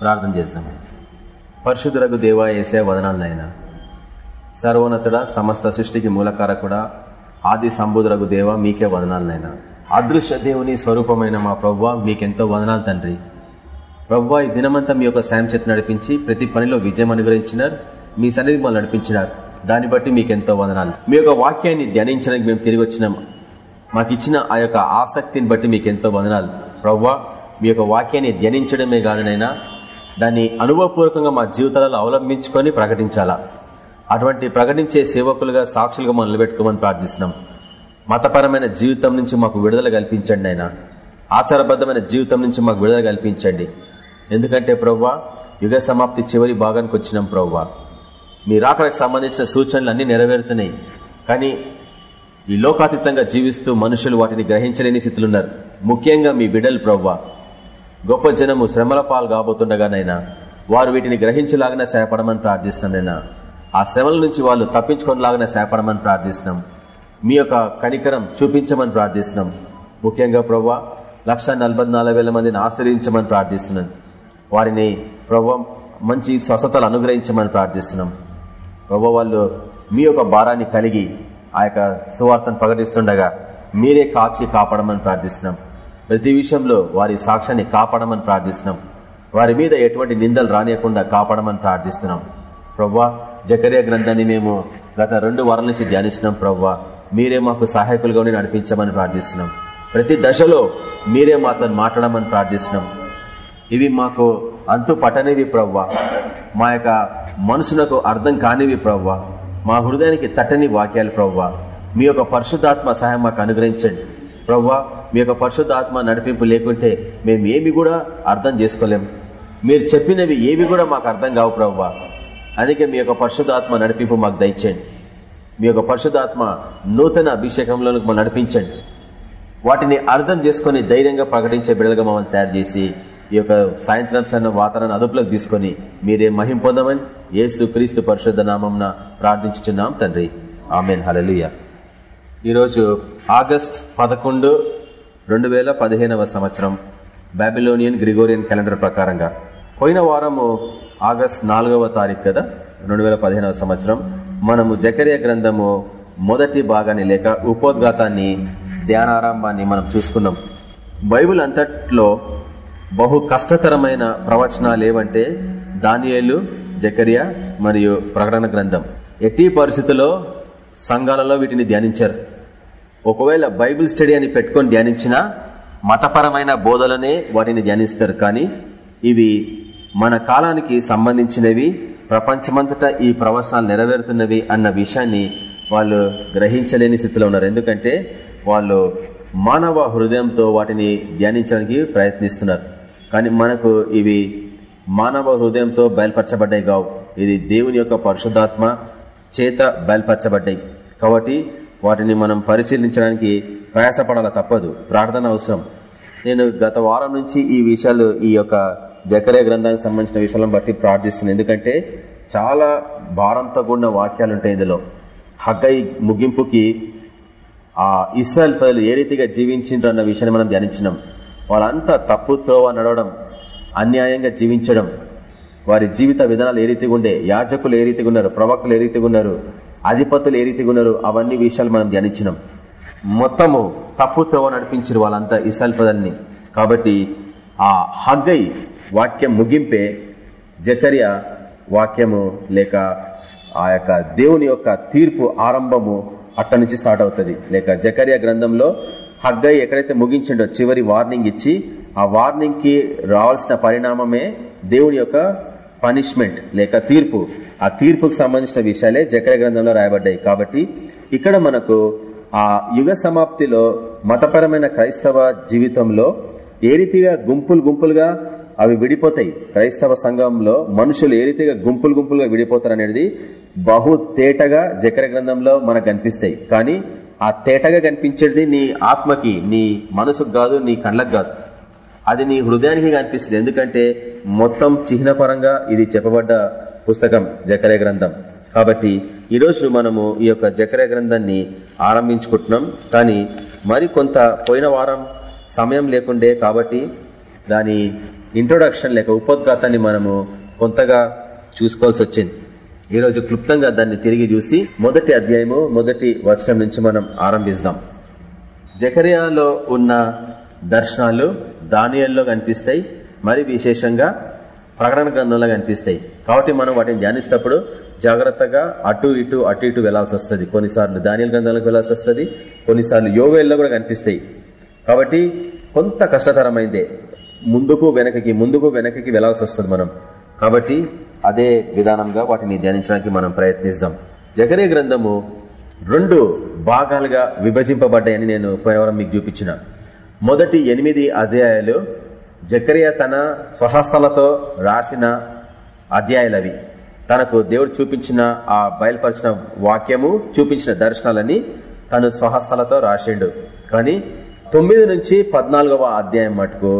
ప్రార్థన చేస్తాము పరిశుద్ధులకు దేవా వేసే వదనాలనైనా సర్వోన్నతుడ సమస్త సృష్టికి మూలకారకుడా ఆది సంబుధులకు దేవ మీకే వదనాలనైనా. అదృశ్య దేవుని స్వరూపమైన మా ప్రవ్వ మీకెంతో వదనాలు తండ్రి. ప్రవ్వ ఈ దినమంతా మీ యొక్క సాయం చేతి నడిపించి ప్రతి పనిలో విజయం అనుగ్రహించినారు మీ సన్నిధి మమ్మల్ని నడిపించినారు. దాన్ని బట్టి మీకెంతో వదనాలు. మీ యొక్క వాక్యాన్ని ధ్యానించడానికి మేము తిరిగి వచ్చినాం. మాకు ఇచ్చిన ఆ యొక్క ఆసక్తిని బట్టి మీకు ఎంతో వదనాలు. ప్రవ్వ మీ యొక్క వాక్యాన్ని ధ్యానించడమే కాదనైనా దాన్ని అనుభవపూర్వకంగా మా జీవితాలలో అవలంబించుకొని ప్రకటించాలా? అటువంటి ప్రకటించే సేవకులుగా సాక్షులుగా మనం నిలబెట్టుకోమని ప్రార్థిస్తున్నాం. మతపరమైన జీవితం నుంచి మాకు విడుదల కల్పించండి ఆయన. ఆచారబద్ధమైన జీవితం నుంచి మాకు విడుదల కల్పించండి. ఎందుకంటే ప్రవ్వా యుగ సమాప్తి చివరి భాగానికి వచ్చినాం ప్రవ్వా. మీ రాకడకు సంబంధించిన సూచనలు అన్ని నెరవేరుతున్నాయి. కానీ ఈ లోకాతీతంగా జీవిస్తూ మనుషులు వాటిని గ్రహించలేని స్థితులున్నారు ముఖ్యంగా మీ బిడ్డలు ప్రవ్వా. గొప్ప జనము శ్రమల పాలు కాబోతుండగానైనా వారు వీటిని గ్రహించలాగానే సేపడమని ప్రార్థిస్తున్నానైనా ఆ శ్రమల నుంచి వాళ్ళు తప్పించుకునేలాగానే సేపడమని ప్రార్థిస్తున్నాం. మీ యొక్క కనికరం చూపించమని ప్రార్థిస్తున్నాం. ముఖ్యంగా ప్రవ్వా లక్ష మందిని ఆశ్రయించమని ప్రార్థిస్తున్నాను వారిని ప్రవ్వ మంచి స్వస్థతలు అనుగ్రహించమని ప్రార్థిస్తున్నాం. ప్రవ్వ వాళ్ళు మీ యొక్క భారాన్ని కలిగి ఆ యొక్క సువార్తను ప్రకటిస్తుండగా మీరే కాచి కాపాడమని ప్రార్థిస్తున్నాం. ప్రతి విషయంలో వారి సాక్ష్యాన్ని కాపాడమని ప్రార్థిస్తున్నాం. వారి మీద ఎటువంటి నిందలు రానియకుండా కాపాడమని ప్రార్థిస్తున్నాం. ప్రవ్వా జకరియా గ్రంథాన్ని మేము గత రెండు వారాల నుంచి ధ్యానిస్తున్నాం ప్రవ్వా. మీరే మాకు సహాయకులుగానే నడిపించమని ప్రార్థిస్తున్నాం. ప్రతి దశలో మీరే మాతో మాట్లాడమని ప్రార్థిస్తున్నాం. ఇవి మాకు అంతు పట్టనివి ప్రవ్వా. మా యొక్క మనసునకు అర్థం కానివి ప్రవ్వా. మా హృదయానికి తట్టని వాక్యాలు ప్రవ్వా. మీ యొక్క పరిశుద్ధాత్మ సహాయం మాకు అనుగ్రహించండి. ప్రవ్వా మీ యొక్క పరిశుద్ధాత్మ నడిపింపు లేకుంటే మేము ఏమి కూడా అర్థం చేసుకోలేం. మీరు చెప్పినవి ఏవి కూడా మాకు అర్థం కావు ప్రవ్వా. అందుకే మీ యొక్క పరిశుద్ధాత్మ నడిపింపు మాకు దయచేయండి. మీ యొక్క పరిశుద్ధాత్మ నూతన అభిషేకంలో మమ్మల్ని నడిపించండి. వాటిని అర్థం చేసుకుని ధైర్యంగా ప్రకటించే బిడ్డలుగా మమ్మల్ని తయారు చేసి ఈ యొక్క సాయంత్రం సన్న వాతావరణ అదుపులోకి తీసుకుని మీరే మహిం పొందమని ఏసు క్రీస్తు పరిశుద్ధ నామం ప్రార్థించుతున్నాం తండ్రి. ఆమెన్. హలలుయ ఈరోజు ఆగస్ట్ పదకొండు రెండు వేల పదిహేనవ సంవత్సరం బాబిలోనియన్ గ్రిగోరియన్ క్యాలెండర్ ప్రకారంగా. పోయిన వారము ఆగస్ట్ నాలుగవ తారీఖు కదా రెండు వేల పదిహేనవ సంవత్సరం. మనము జకరియా గ్రంథము మొదటి భాగాన్ని లేక ఉపోద్ఘాతాన్ని ధ్యానారంభాన్ని మనం చూసుకున్నాం. బైబిల్ అంతట్లో బహు కష్టతరమైన ప్రవచనాలు ఏవంటే దానియేలు జకరియా మరియు ప్రకటన గ్రంథం. ఎట్టి పరిస్థితుల్లో సంఘాలలో వీటిని ధ్యానించారు. ఒకవేళ బైబిల్ స్టడీ అని పెట్టుకొని ధ్యానించినా మతపరమైన బోధలనే వాటిని ధ్యానిస్తారు. కానీ ఇవి మన కాలానికి సంబంధించినవి ప్రపంచమంతటా ఈ ప్రవచనాలు నెరవేరుతున్నవి అన్న విషయాన్ని వాళ్ళు గ్రహించలేని స్థితిలో ఉన్నారు. ఎందుకంటే వాళ్ళు మానవ హృదయంతో వాటిని ధ్యానించడానికి ప్రయత్నిస్తున్నారు. కానీ మనకు ఇవి మానవ హృదయంతో బయలుపరచబడ్డాయి కావు. ఇది దేవుని యొక్క పరిశుద్ధాత్మ చేత బయలుపరచబడ్డాయి. కాబట్టి వాటిని మనం పరిశీలించడానికి ప్రయాసపడాల తప్పదు. ప్రార్థన అవసరం. నేను గత వారం నుంచి ఈ విషయాలు ఈ యొక్క జకరే గ్రంథానికి సంబంధించిన విషయాలను బట్టి ప్రార్థిస్తున్నాను. ఎందుకంటే చాలా భారంతో కూడిన వాక్యాలు ఉంటాయి ఇందులో. హగ్గై ముగింపుకి ఆ ఇస్రాయల్ ప్రజలు ఏ రీతిగా జీవించిండ్రు అన్న విషయాన్ని మనం ధ్యానించినాం. వాళ్ళంతా తప్పు త్రోవ నడవడం అన్యాయంగా జీవించడం వారి జీవిత విధానాలు ఏ రీతిగా ఉండే యాజకులు ఏ రీతిగా ఉన్నారు ప్రవక్తలు ఏ రీతిగా ఉన్నారు అధిపతులు ఏ రీతిగా ఉన్నారు అవన్నీ విషయాలు మనం ధ్యానించినాం. మొత్తము తప్పు త్రోవ నడిపించారు వాళ్ళంతా ఇస్రాయల్ ప్రజల్ని కాబట్టి ఆ హగ్గై వాక్యం ముగింపే జకర్య వాక్యము లేక ఆ యొక్క దేవుని యొక్క తీర్పు ఆరంభము అక్కడి నుంచి స్టార్ట్ అవుతుంది. లేక జకర్య గ్రంథంలో హగ్గై ఎక్కడైతే ముగించిండో చివరి వార్నింగ్ ఇచ్చి ఆ వార్నింగ్కి రావాల్సిన పరిణామమే దేవుని యొక్క పనిష్మెంట్ లేక తీర్పు. ఆ తీర్పుకు సంబంధించిన విషయాలే జకర గ్రంథంలో రాయబడ్డాయి. కాబట్టి ఇక్కడ మనకు ఆ యుగ సమాప్తిలో మతపరమైన క్రైస్తవ జీవితంలో ఏ రీతిగా గుంపులు గుంపులుగా అవి విడిపోతాయి. క్రైస్తవ సంఘంలో మనుషులు ఏ రీతిగా గుంపులు గుంపులుగా విడిపోతారు అనేది బహు తేటగా జకర గ్రంథంలో మనకు కనిపిస్తాయి. కానీ ఆ తేటగా కనిపించేది నీ ఆత్మకి నీ మనసుకు కాదు నీ కళ్ళకు కాదు. అది నీ హృదయానికి కనిపిస్తుంది. ఎందుకంటే మొత్తం చిహ్నపరంగా ఇది చెప్పబడ్డ పుస్తకం జకరే గ్రంథం. కాబట్టి ఈరోజు మనము ఈ యొక్క జకరే గ్రంథాన్ని ఆరంభించుకుంటున్నాం. కానీ మరి కొంత పోయిన వారం సమయం లేకుండే కాబట్టి దాని ఇంట్రొడక్షన్ లేక ఉపోద్ఘాతాన్ని మనము కొంతగా చూసుకోవాల్సి వచ్చింది. ఈరోజు క్లుప్తంగా దాన్ని తిరిగి చూసి మొదటి అధ్యాయము మొదటి వచనం నుంచి మనం ఆరంభిస్తాం. జకరియాలో ఉన్న దర్శనాలు దానియల్లో కనిపిస్తాయి. మరి విశేషంగా ప్రకటన గ్రంథంలో కనిపిస్తాయి కాబట్టి మనం వాటిని ధ్యానిస్తప్పుడు జాగ్రత్తగా అటు ఇటు అటు ఇటు వెళ్ళాల్సి వస్తుంది. కొన్నిసార్లు ధాన్యాల గ్రంథాలకు వెళ్ళాల్సి వస్తుంది కొన్నిసార్లు యోగల్లో కూడా కనిపిస్తాయి. కాబట్టి కొంత కష్టతరమైందే. ముందుకు వెనకకి ముందుకు వెనకకి వెళ్ళాల్సి వస్తుంది మనం. కాబట్టి అదే విధానంగా వాటిని ధ్యానించడానికి మనం ప్రయత్నిస్తాం. జగరే గ్రంథము రెండు భాగాలుగా విభజింపబడ్డాయని నేను పోయినవరం మీకు చూపించిన. మొదటి ఎనిమిది అధ్యాయాలు జకరియా తన స్వహస్తాలతో రాసిన అధ్యాయులవి. తనకు దేవుడు చూపించిన ఆ బయలుపరిచిన వాక్యము చూపించిన దర్శనాలని తను స్వహస్తాలతో రాసిండు. కానీ తొమ్మిది నుంచి పద్నాలుగవ అధ్యాయం మటుకు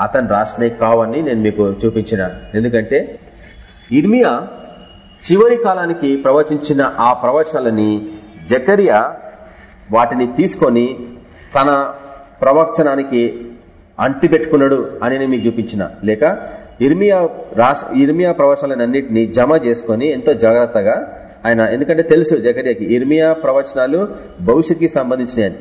అతను రాసినవి కావని నేను మీకు చూపించిన. ఎందుకంటే ఇర్మియా చివరి కాలానికి ప్రవచించిన ఆ ప్రవచనాలని జకరియా వాటిని తీసుకొని తన ప్రవచనానికి అంటిపెట్టుకున్నాడు అని నేను మీకు చూపించిన. లేక ఇర్మియా రాష్ ఇర్మియా ప్రవచనాలన్నింటినీ జమ చేసుకొని ఎంతో జాగ్రత్తగా ఆయన ఎందుకంటే తెలుసు జకరియాకి ఇర్మియా ప్రవచనాలు భవిష్యత్తుకి సంబంధించినవి.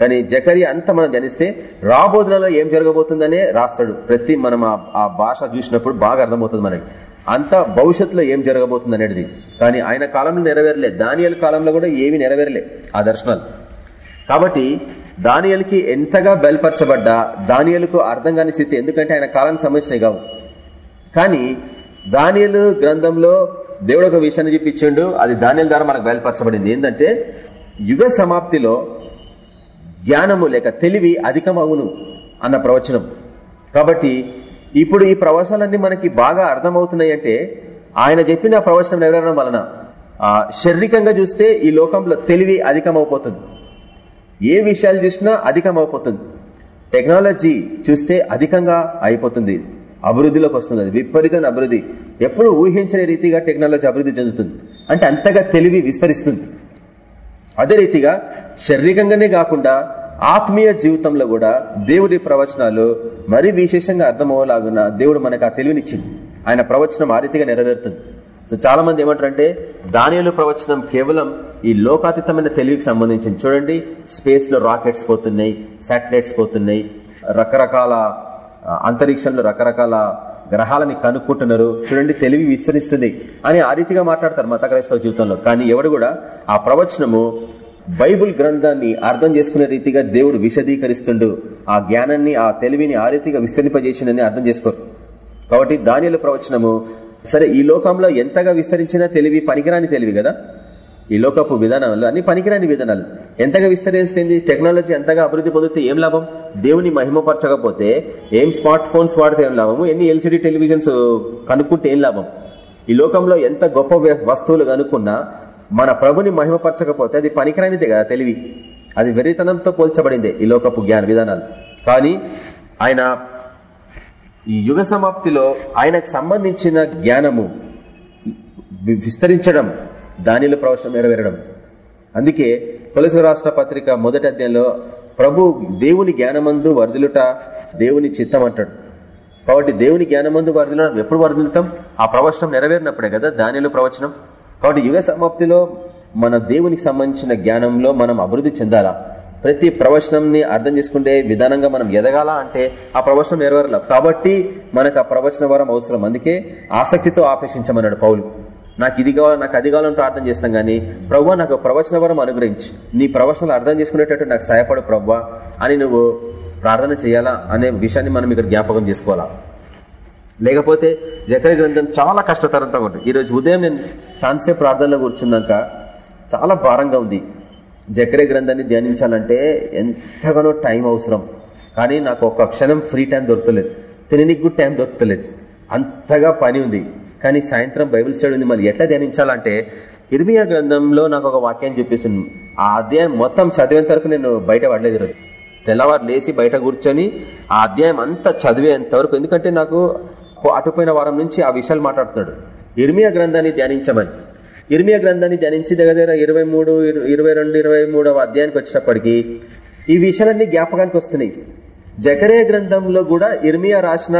కానీ జకరియా అంతా మనం ధ్యానిస్తే రాబోదనలో ఏం జరగబోతుందనే రాస్తాడు. ప్రతి మనం ఆ భాష చూసినప్పుడు బాగా అర్థమవుతుంది మనకి. అంత భవిష్యత్తులో ఏం జరగబోతుంది అనేది కానీ ఆయన కాలంలో నెరవేరలే. దానియల్ కాలంలో కూడా ఏమి నెరవేరలే ఆ దర్శనాలు. కాబట్టి దానియలకి ఎంతగా బయలుపరచబడ్డా దానియలకు అర్థం కాని స్థితి. ఎందుకంటే ఆయన కాలానికి సంబంధించినవి కావు కానీ దానియలు గ్రంథంలో దేవుడు ఒక విషయాన్ని చూపించిండు. అది దానియల ద్వారా మనకు బయలుపరచబడింది. ఏంటంటే యుగ సమాప్తిలో జ్ఞానము లేక తెలివి అధికమవును అన్న ప్రవచనం. కాబట్టి ఇప్పుడు ఈ ప్రవచనాలన్నీ మనకి బాగా అర్థమవుతున్నాయి అంటే ఆయన చెప్పిన ప్రవచనం నెరవేరడం వలన? శారీరకంగా చూస్తే ఈ లోకంలో తెలివి అధికమైపోతుంది ఏ విషయాలు చూసినా అధికమైపోతుంది టెక్నాలజీ చూస్తే అధికంగా అయిపోతుంది. అభివృద్ధిలోకి వస్తుంది. అది విపరీతమైన అభివృద్ధి. ఎప్పుడు ఊహించని రీతిగా టెక్నాలజీ అభివృద్ధి చెందుతుంది. అంటే అంతగా తెలివి విస్తరిస్తుంది. అదే రీతిగా శారీరకంగానే కాకుండా ఆత్మీయ జీవితంలో కూడా దేవుడి ప్రవచనాలు మరీ విశేషంగా అర్థమయ్యేలాగున దేవుడు మనకు ఆ తెలివినిచ్చింది. ఆయన ప్రవచనం ఆ రీతిగా నెరవేరుతుంది. సో చాలా మంది ఏమంటారంటే దానియలు ప్రవచనం కేవలం ఈ లోకాతీతమైన తెలివికి సంబంధించింది. చూడండి స్పేస్లో రాకెట్స్ పోతున్నాయి శాటిలైట్స్ పోతున్నాయి రకరకాల అంతరిక్షంలో రకరకాల గ్రహాలని కనుక్కుంటున్నారు. చూడండి తెలివి విస్తరిస్తుంది అని ఆ రీతిగా మాట్లాడతారు మత క్రైస్తవ జీవితంలో. కానీ ఎవడు కూడా ఆ ప్రవచనము బైబుల్ గ్రంథాన్ని అర్థం చేసుకునే రీతిగా దేవుడు విశదీకరిస్తుండు. ఆ జ్ఞానాన్ని ఆ తెలివిని ఆ రీతిగా విస్తరింపజేసిందని అర్థం చేసుకోరు. కాబట్టి దానిల ప్రవచనము సరే ఈ లోకంలో ఎంతగా విస్తరించినా తెలివి పనికిరాని తెలివి కదా? ఈ లోకపు విధానాలు అన్ని పనికిరాని విధానాలు. ఎంతగా విస్తరిస్తుంది? టెక్నాలజీ ఎంతగా అభివృద్ధి పొందితే ఏం లాభం? దేవుని మహిమపరచకపోతే ఏం స్మార్ట్ ఫోన్స్ వాడితే ఏం లాభము ఎన్ని ఎల్సిడి టెలివిజన్స్ కనుక్కుంటే ఏం లాభం? ఈ లోకంలో ఎంత గొప్ప వస్తువులు కనుక్కున్నా మన ప్రభుని మహిమపరచకపోతే అది పనికిరానిదే కదా తెలివి. అది వెరితనంతో పోల్చబడిందే ఈ లోకపు జ్ఞాన విధానాలు. కానీ ఆయన ఈ యుగ సమాప్తిలో ఆయనకు సంబంధించిన జ్ఞానము విస్తరించడం దానిలో ప్రవచనం నెరవేరడం. అందుకే తులసి రాష్ట్ర పత్రిక మొదటి అధ్యాయంలో ప్రభు దేవుని జ్ఞానమందు వరదలుట దేవుని చిత్తం అంటాడు. కాబట్టి దేవుని జ్ఞానమందు వరదలడం ఎప్పుడు వరదలుతాం? ఆ ప్రవచనం నెరవేరినప్పుడే కదా దానిలో ప్రవచనం. కాబట్టి యుగ సమాప్తిలో మన దేవునికి సంబంధించిన జ్ఞానంలో మనం అభివృద్ధి చెందాలా? ప్రతి ప్రవచనంని అర్థం చేసుకుంటే విధానంగా మనం ఎదగాల అంటే ఆ ప్రవచనం నెరవేరాల. కాబట్టి మనకు ఆ ప్రవచన వరం అవసరం. అందుకే ఆసక్తితో ఆపేక్షించమన్నాడు పౌలు. నాకు ఇది కావాలి నాకు అది కావాలని ప్రార్థన చేస్తాం గానీ ప్రవ్వా నాకు ప్రవచన వరం అనుగ్రహించి. నీ ప్రవచనాలు అర్థం చేసుకునేటట్టు నాకు సహాయపడు ప్రవ్వా అని నువ్వు ప్రార్థన చేయాలా అనే విషయాన్ని మనం ఇక్కడ జ్ఞాపకం చేసుకోవాలా. లేకపోతే జకరి గ్రంథం చాలా కష్టతరంతో ఉంటుంది ఈరోజు ఉదయం నేను ఛాన్సే ప్రార్థనలో కూర్చున్నాక చాలా భారంగా ఉంది. జకరే గ్రంథాన్ని ధ్యానించాలంటే ఎంతగానో టైం అవసరం. కానీ నాకు ఒక క్షణం ఫ్రీ టైం దొరకలేదు. తిననికి కూడా టైం దొరకలేదు. అంతగా పని ఉంది. కానీ సాయంత్రం బైబిల్ స్టడీ ఉంది. మళ్ళీ ఎట్లా ధ్యానించాలంటే ఇర్మియా గ్రంథంలో నాకు ఒక వాక్యం చెప్పేసింది ఆ అధ్యాయం మొత్తం చదివేంత వరకు నేను బయట పడలేదు ఈరోజు. తెల్లవారు లేచి బయట కూర్చొని ఆ అధ్యాయం అంతా చదివేంత వరకు. ఎందుకంటే నాకు అటుపోయిన వారం నుంచి ఆ విషయాలు మాట్లాడుతున్నాడు. ఇర్మియా గ్రంథాన్ని ధ్యానించమని. ఇర్మియా గ్రంథాన్ని ధ్యానించి దగ్గర దగ్గర ఇరవై మూడు ఇరవై రెండు ఇరవై మూడవ అధ్యాయానికి వచ్చినప్పటికీ ఈ విషయాలన్నీ జ్ఞాపకానికి వస్తున్నాయి. జకరే గ్రంథంలో కూడా ఇర్మియా రాసిన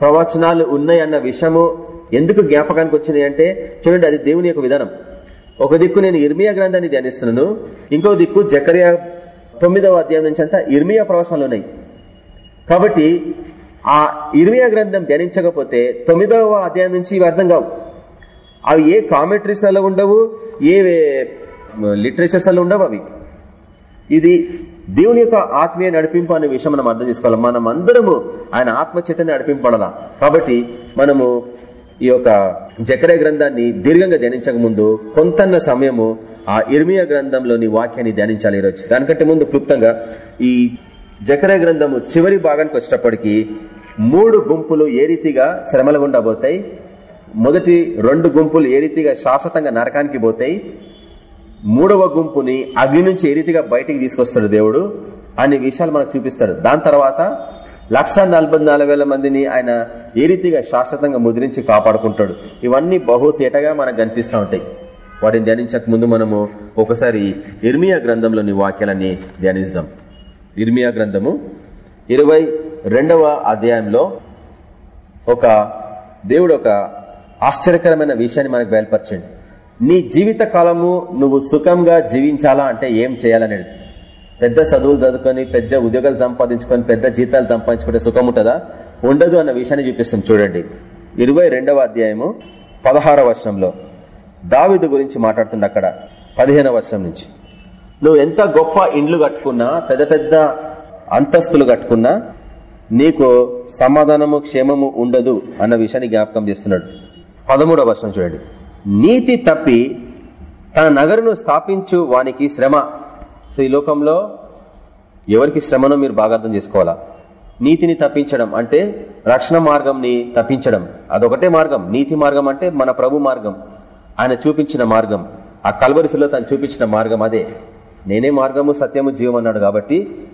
ప్రవచనాలు ఉన్నాయన్న విషయము ఎందుకు జ్ఞాపకానికి వచ్చినాయి అంటే చూడండి అది దేవుని యొక్క విధానం. ఒక దిక్కు నేను ఇర్మియా గ్రంథాన్ని ధ్యానిస్తున్నాను ఇంకో దిక్కు జకరియా తొమ్మిదవ అధ్యాయం నుంచి అంతా ఇర్మియా ప్రవచనాలు ఉన్నాయి. కాబట్టి ఆ ఇర్మియా గ్రంథం ధ్యానించకపోతే తొమ్మిదవ అధ్యాయం నుంచి ఇవి అర్థం కావు. అవి ఏ కామెంటరీస్ అలా ఉండవు ఏ లిటరేచర్స్ అలా ఉండవు అవి. ఇది దేవుని యొక్క ఆత్మీయ నడిపింపు అనే విషయం మనం అర్థం చేసుకోవాలి. మనం అందరము ఆయన ఆత్మ చేతనే నడిపింపడాలా కాబట్టి మనము ఈ యొక్క జకరే గ్రంథాన్ని దీర్ఘంగా ధ్యానించక ముందు కొంతన్న సమయము ఆ ఇర్మియా గ్రంథంలోని వాక్యాన్ని ధ్యానించాలి ఈరోజు. దానికంటే ముందు క్లుప్తంగా ఈ జకరే గ్రంథము చివరి భాగానికి వచ్చేటప్పటికి మూడు గుంపులు ఏ రీతిగా శ్రమల ఉండబోతాయి? మొదటి రెండు గుంపులు ఏ రీతిగా శాశ్వతంగా నరకానికి పోతాయి? మూడవ గుంపుని అగ్ని నుంచి ఏ రీతిగా బయటికి తీసుకొస్తాడు దేవుడు? అనే విషయాలు మనకు చూపిస్తాడు. దాని తర్వాత లక్ష మందిని ఆయన ఏ రీతిగా శాశ్వతంగా ముద్రించి కాపాడుకుంటాడు? ఇవన్నీ బహు తేటగా మనకు కనిపిస్తూ ఉంటాయి. వాటిని ధ్యానించక ముందు మనము ఒకసారి ఇర్మియా గ్రంథంలోని వాక్యాలని ధ్యానిస్తాం ఇర్మియా గ్రంథము ఇరవై అధ్యాయంలో ఒక దేవుడు ఒక ఆశ్చర్యకరమైన విషయాన్ని మనకు బయలుపరచండి. నీ జీవిత కాలము నువ్వు సుఖంగా జీవించాలా అంటే ఏం చేయాలనేది. పెద్ద చదువులు చదువుకొని పెద్ద ఉద్యోగాలు సంపాదించుకొని పెద్ద జీతాలు సంపాదించుకుంటే సుఖం ఉంటుందా? ఉండదు అన్న విషయాన్ని చూపిస్తుంది. చూడండి. ఇరవై అధ్యాయము పదహార వర్షంలో దావిదు గురించి మాట్లాడుతుంది అక్కడ పదిహేనవ వర్షం నుంచి. నువ్వు ఎంత గొప్ప ఇండ్లు కట్టుకున్నా పెద్ద పెద్ద అంతస్తులు కట్టుకున్నా నీకు సమాధానము క్షేమము ఉండదు అన్న విషయాన్ని జ్ఞాపకం చేస్తున్నాడు. పదమూడవ వర్షం చూడండి. నీతి తప్పి తన నగరును స్థాపించు వానికి శ్రమ. సో ఈ లోకంలో ఎవరికి శ్రమను మీరు బాగా అర్థం చేసుకోవాలా? నీతిని తప్పించడం అంటే రక్షణ మార్గంని తప్పించడం. అదొకటే మార్గం. నీతి మార్గం అంటే మన ప్రభు మార్గం. ఆయన చూపించిన మార్గం. ఆ కల్వరిసలో తను చూపించిన మార్గం అదే. నేనే మార్గము సత్యము జీవం అన్నాడు కాబట్టి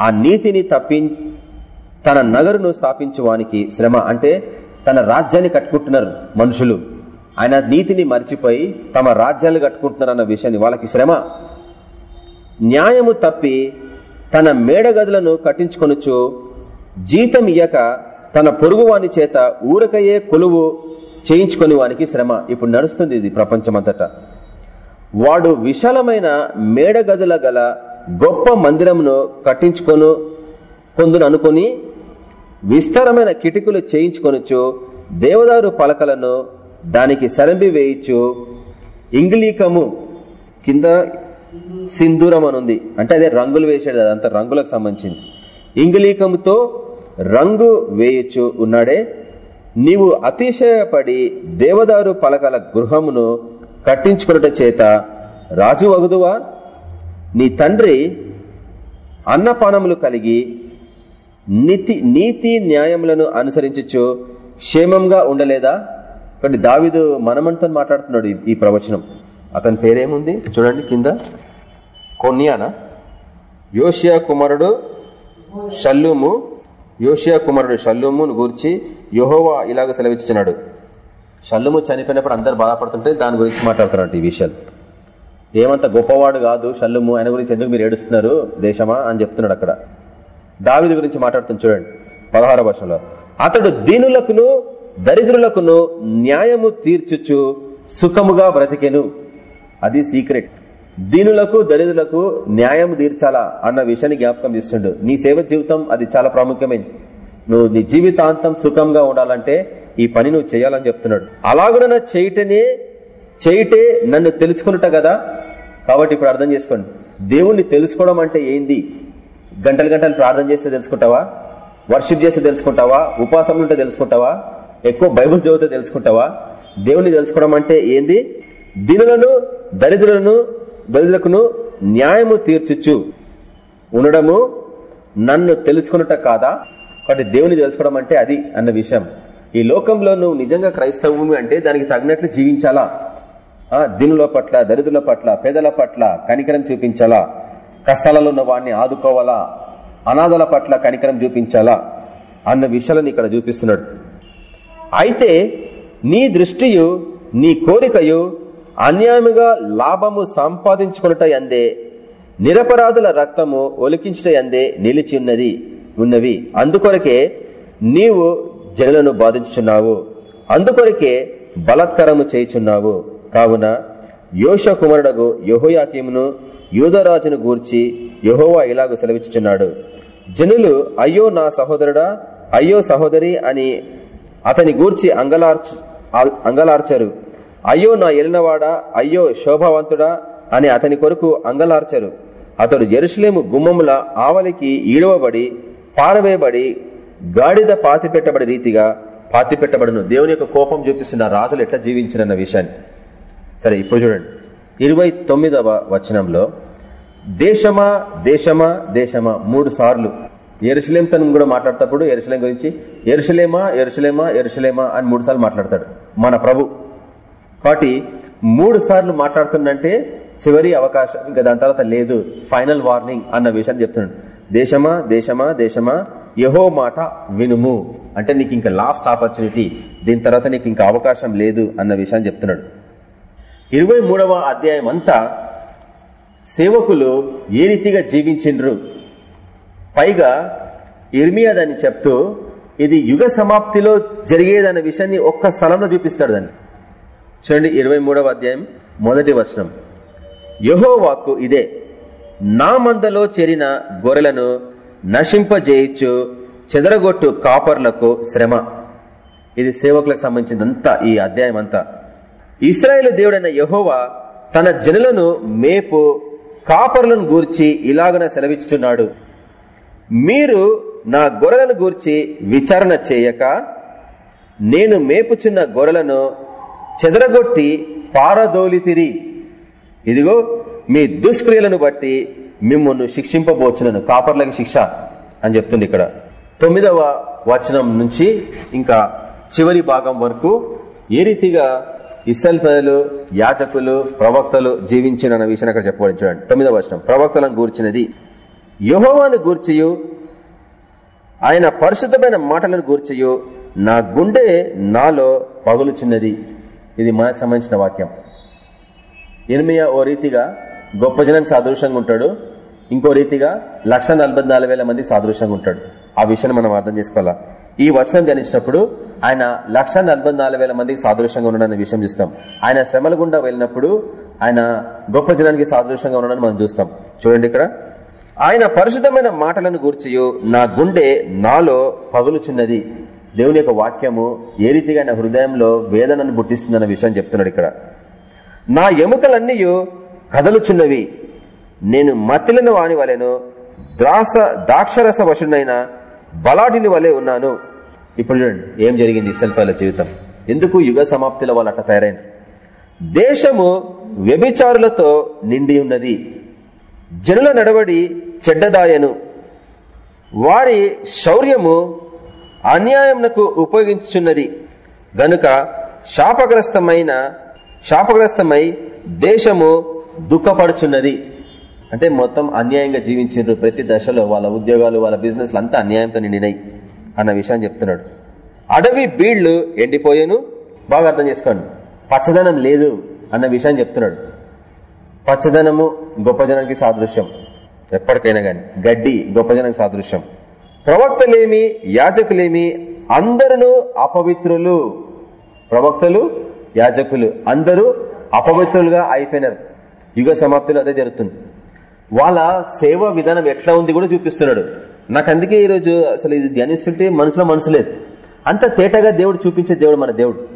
ఆ నీతిని తప్పి తన నగరును స్థాపించువానికి శ్రమ. అంటే తన రాజ్యాన్ని కట్టుకుంటున్నారు మనుషులు. ఆయన నీతిని మర్చిపోయి తమ రాజ్యాలు కట్టుకుంటున్నారు అన్న విషయాన్ని వాళ్ళకి శ్రమ. న్యాయము తప్పి తన మేడగదులను కట్టించుకొనుచు జీతం ఇయ్యక తన పొరుగువాని చేత ఊరకయే కొలువు చేయించుకొని వానికి శ్రమ. ఇప్పుడు నడుస్తుంది ఇది ప్రపంచమంతటా. వాడు విశాలమైన మేడగదుల గల గొప్ప మందిరమును కట్టించుకొను పొందును అనుకుని విస్తారమైన కిటికలు చేయించుకొనొచ్చు దేవదారు పలకలను దానికి సరంబి వేయచ్చు. ఇంగ్లీకము కింద సింధూరం అనుంది అంటే అదే రంగులు వేసాడు అదంతా రంగులకు సంబంధించింది. ఇంగిలీకముతో రంగు వేయచ్చు ఉన్నాడే. నీవు అతిశయపడి దేవదారు పలకల గృహమును కట్టించుకున్నట చేత రాజు వగుదువా? నీ తండ్రి అన్నపానములు కలిగి నీతి నీతి న్యాయములను అనుసరించచ్చు క్షేమంగా ఉండలేదా? కాబట్టి దావిదు మనమంతో మాట్లాడుతున్నాడు ఈ ప్రవచనం. అతని పేరేముంది? చూడండి కింద. కొన్యానా యోషియా కుమారుడు షల్లుము. యోషియా కుమారుడు షల్లుమును గూర్చి యహోవా ఇలాగ సెలవిస్తున్నాడు షల్లుము చనిపోయినప్పుడు అందరు బాధపడుతుంటే దాని గురించి మాట్లాడుతున్నాడు ఈ విషయాలు. ఏమంత గొప్పవాడు కాదు షల్లుము ఆయన గురించి ఎందుకు మీరు ఏడుస్తున్నారు? దేశమా? అని చెప్తున్నాడు అక్కడ. దావిది గురించి మాట్లాడుతుంది చూడండి పదహారో వర్షంలో అతడు దీనులకును దరిద్రులకును న్యాయము తీర్చుచు సుఖముగా బ్రతికెను. అది సీక్రెట్. దీనులకు దరిద్రులకు న్యాయం తీర్చాలా అన్న విషయాన్ని జ్ఞాపకం చేస్తుండు. నీ సేవ జీవితం అది చాలా ప్రాముఖ్యమైనది నువ్వు నీ జీవితాంతం సుఖంగా ఉండాలంటే ఈ పని నువ్వు చేయాలని చెప్తున్నాడు. అలాగున చేయటనే చేయటే నన్ను తెలుసుకున్నట కదా కాబట్టి ఇప్పుడు అర్థం చేసుకోండి. దేవుణ్ణి తెలుసుకోవడం అంటే ఏంది? గంటలు గంటలు ప్రార్థన చేస్తే తెలుసుకుంటావా? వర్షిప్ చేస్తే తెలుసుకుంటావా? ఉపాసం ఉంటే తెలుసుకుంటావా? ఎక్కువ బైబుల్ చదివితే తెలుసుకుంటావా? దేవుని తెలుసుకోవడం అంటే ఏంది? దీనులను దరిద్రులను దరిద్రులకును న్యాయము తీర్చుచ్చు ఉండడము నన్ను తెలుసుకున్నట కాదా? కాబట్టి దేవుని తెలుసుకోవడం అంటే అది అన్న విషయం. ఈ లోకంలో నువ్వు నిజంగా క్రైస్తవము అంటే దానికి తగినట్లు జీవించాలా? దీనుల పట్ల దరిద్రుల పట్ల పేదల పట్ల కనికరం చూపించాలా? కష్టాలలో ఉన్న వాడిని ఆదుకోవాలా? అనాథల పట్ల కనికరం చూపించాలా? అన్న విషయాలను ఇక్కడ చూపిస్తున్నాడు. అయితే నీ దృష్టియు నీ కోరికయు అన్యాయముగా లాభము సంపాదించుకున్నట అందే నిరపరాధుల రక్తము ఒలికించట అందే నిలిచి ఉన్నది ఉన్నవి. అందుకొరకే నీవు జనులను బాధించుచున్నావు. అందుకొరకే బలత్కరము చేయుచున్నావు. కావున యోష కుమారుడగు యహోయాకీమును యూదరాజును గూర్చి యహోవా ఇలాగ సెలవిచ్చుచున్నాడు. జనులు అయ్యో నా సహోదరుడా అయ్యో సహోదరి అని అతని గూర్చి అంగలార్చు అంగలార్చరు. అయ్యో నా ఎలినవాడా అయ్యో శోభావంతుడా అని అతని కొరకు అంగలార్చరు. అతడు ఎరుసలేము గుమ్మముల ఆవలికి ఈడవబడి పారవేయబడి గాడిద పాతిపెట్టబడి రీతిగా పాతిపెట్టబడును. దేవుని యొక్క కోపం చూపిస్తున్న రాజులు ఎట్లా జీవించినన్న విషయాన్ని. సరే ఇప్పుడు చూడండి. ఇరవై తొమ్మిదవ వచనంలో దేశమా దేశమా దేశమా మూడు సార్లు. ఎరుసలేం తను కూడా మాట్లాడేటప్పుడు ఎరుసలేం గురించి ఎరుసలేమా ఎరుసలేమా ఎరుసలేమా అని మూడు సార్లు మాట్లాడతాడు మన ప్రభు. కాబట్టి మూడు సార్లు మాట్లాడుతుందంటే చివరి అవకాశం ఇంకా దాని తర్వాత లేదు. ఫైనల్ వార్నింగ్ అన్న విషయాన్ని చెప్తున్నాడు. దేశమా దేశమా దేశమా యహో మాట వినుము. అంటే నీకు ఇంకా లాస్ట్ ఆపర్చునిటీ దీని తర్వాత నీకు ఇంకా అవకాశం లేదు అన్న విషయాన్ని చెప్తున్నాడు. ఇరవై అధ్యాయం అంతా సేవకులు ఏ రీతిగా జీవించిండ్రు? పైగా ఇర్మియాదని చెప్తూ ఇది యుగ సమాప్తిలో జరిగేదన్న విషయాన్ని ఒక్క స్థలంలో చూపిస్తాడు దాన్ని. చూడండి ఇరవై అధ్యాయం మొదటి వచనం. యహోవాకు ఇదే నా మందలో చేరిన గొర్రెలను నశింపజేయచ్చు చెదరగొట్టు కాపర్లకు శ్రమ. ఇది సేవకులకు సంబంధించినంతా ఈ అధ్యాయం అంతా ఇస్రాయేల్ దేవుడైన యహోవా తన జనులను మేపు కాపర్లను గూర్చి ఇలాగన సెలవిచ్చుచున్నాడు. మీరు నా గొర్రెలను గూర్చి విచారణ చేయక నేను మేపుచున్న గొర్రెలను చెదరగొట్టి పారదోలితిరి ఇదిగో మీ దుష్క్రియలను బట్టి మిమ్మల్ని శిక్షింపబోచునను కాపర్లకి శిక్ష అని చెప్తుంది ఇక్కడ. తొమ్మిదవ వచనం నుంచి ఇంకా చివరి భాగం వరకు ఏ రీతిగా ఇస్రాయల్ ప్రజలు యాచకులు ప్రవక్తలు జీవించిన విషయాన్ని అక్కడ చెప్పబడి చూడండి తొమ్మిదవ వచనం. ప్రవక్తలను గూర్చినది యుహోవాను గూర్చియు ఆయన పరిశుద్ధమైన మాటలను గూర్చియు నా గుండె నాలో పగులుచున్నది. ఇది మనకు సంబంధించిన వాక్యం. ఇర్మియా ఓ రీతిగా గొప్ప జనానికి సాదృశ్యంగా ఉంటాడు. ఇంకో రీతిగా లక్ష మంది సాదృశ్యంగా ఉంటాడు. ఆ విషయాన్ని మనం అర్థం చేసుకోవాలా? ఈ వచనం ధ్యానించినప్పుడు ఆయన లక్ష మందికి సాదృశ్యంగా ఉండడన్న విషయం చూస్తాం. ఆయన శ్రమల గుండా వెళ్ళినప్పుడు ఆయన గొప్ప జనానికి సాదృశ్యంగా ఉండడని మనం చూస్తాం. చూడండి ఇక్కడ. ఆయన పరిశుద్ధమైన మాటలను గూర్చి నా గుండె నాలో పగులుచున్నది. దేవుని యొక్క వాక్యము ఏ రీతిగా ఆయన హృదయంలో వేదనను పుట్టిస్తుందన్న విషయం చెప్తున్నాడు ఇక్కడ. నా ఎముకలన్నీ కదలుచున్నవి. నేను మతిలిన వాణి వలెను ద్రాస దాక్షరస వశునైనా బలాటిని వలె ఉన్నాను. ఇప్పుడు చూడండి ఏం జరిగింది ఇసల్పాల జీవితం? ఎందుకు యుగ సమాప్తిలో వాళ్ళు అట్లా తయారైన దేశము వ్యభిచారులతో నిండి ఉన్నది. జనుల నడవడి చెడ్డదాయను. వారి శౌర్యము అన్యాయంకు ఉపయోగించున్నది గనుక శాపగ్రస్తమైన శాపగ్రస్తమై దేశము దుఃఖపడుచున్నది. అంటే మొత్తం అన్యాయంగా జీవించారు ప్రతి దశలో వాళ్ళ ఉద్యోగాలు వాళ్ళ బిజినెస్లు అంతా అన్యాయంతో నిండినాయి అన్న విషయాన్ని చెప్తున్నాడు. అడవి బీళ్ళు ఎండిపోయాను బాగా అర్థం చేసుకోండి. పచ్చదనం లేదు అన్న విషయాన్ని చెప్తున్నాడు. పచ్చదనము గొప్ప జనానికి సాదృశ్యం. ఎప్పటికైనా గాని గడ్డి గొప్ప జనానికి సాదృశ్యం. ప్రవక్తలేమి యాజకులేమి అందరూ అపవిత్రులు. ప్రవక్తలు యాజకులు అందరూ అపవిత్రులుగా అయిపోయినారు. యుగ సమాప్తిలో అదే జరుగుతుంది. వాళ్ళ సేవా విధానం ఎట్లా ఉంది కూడా చూపిస్తున్నాడు. నాకు అందుకే ఈరోజు అసలు ఇది ధ్యానిస్తుంటే మనసులో మనసు లేదు. అంత తేటగా దేవుడు చూపించే దేవుడు మన దేవుడు.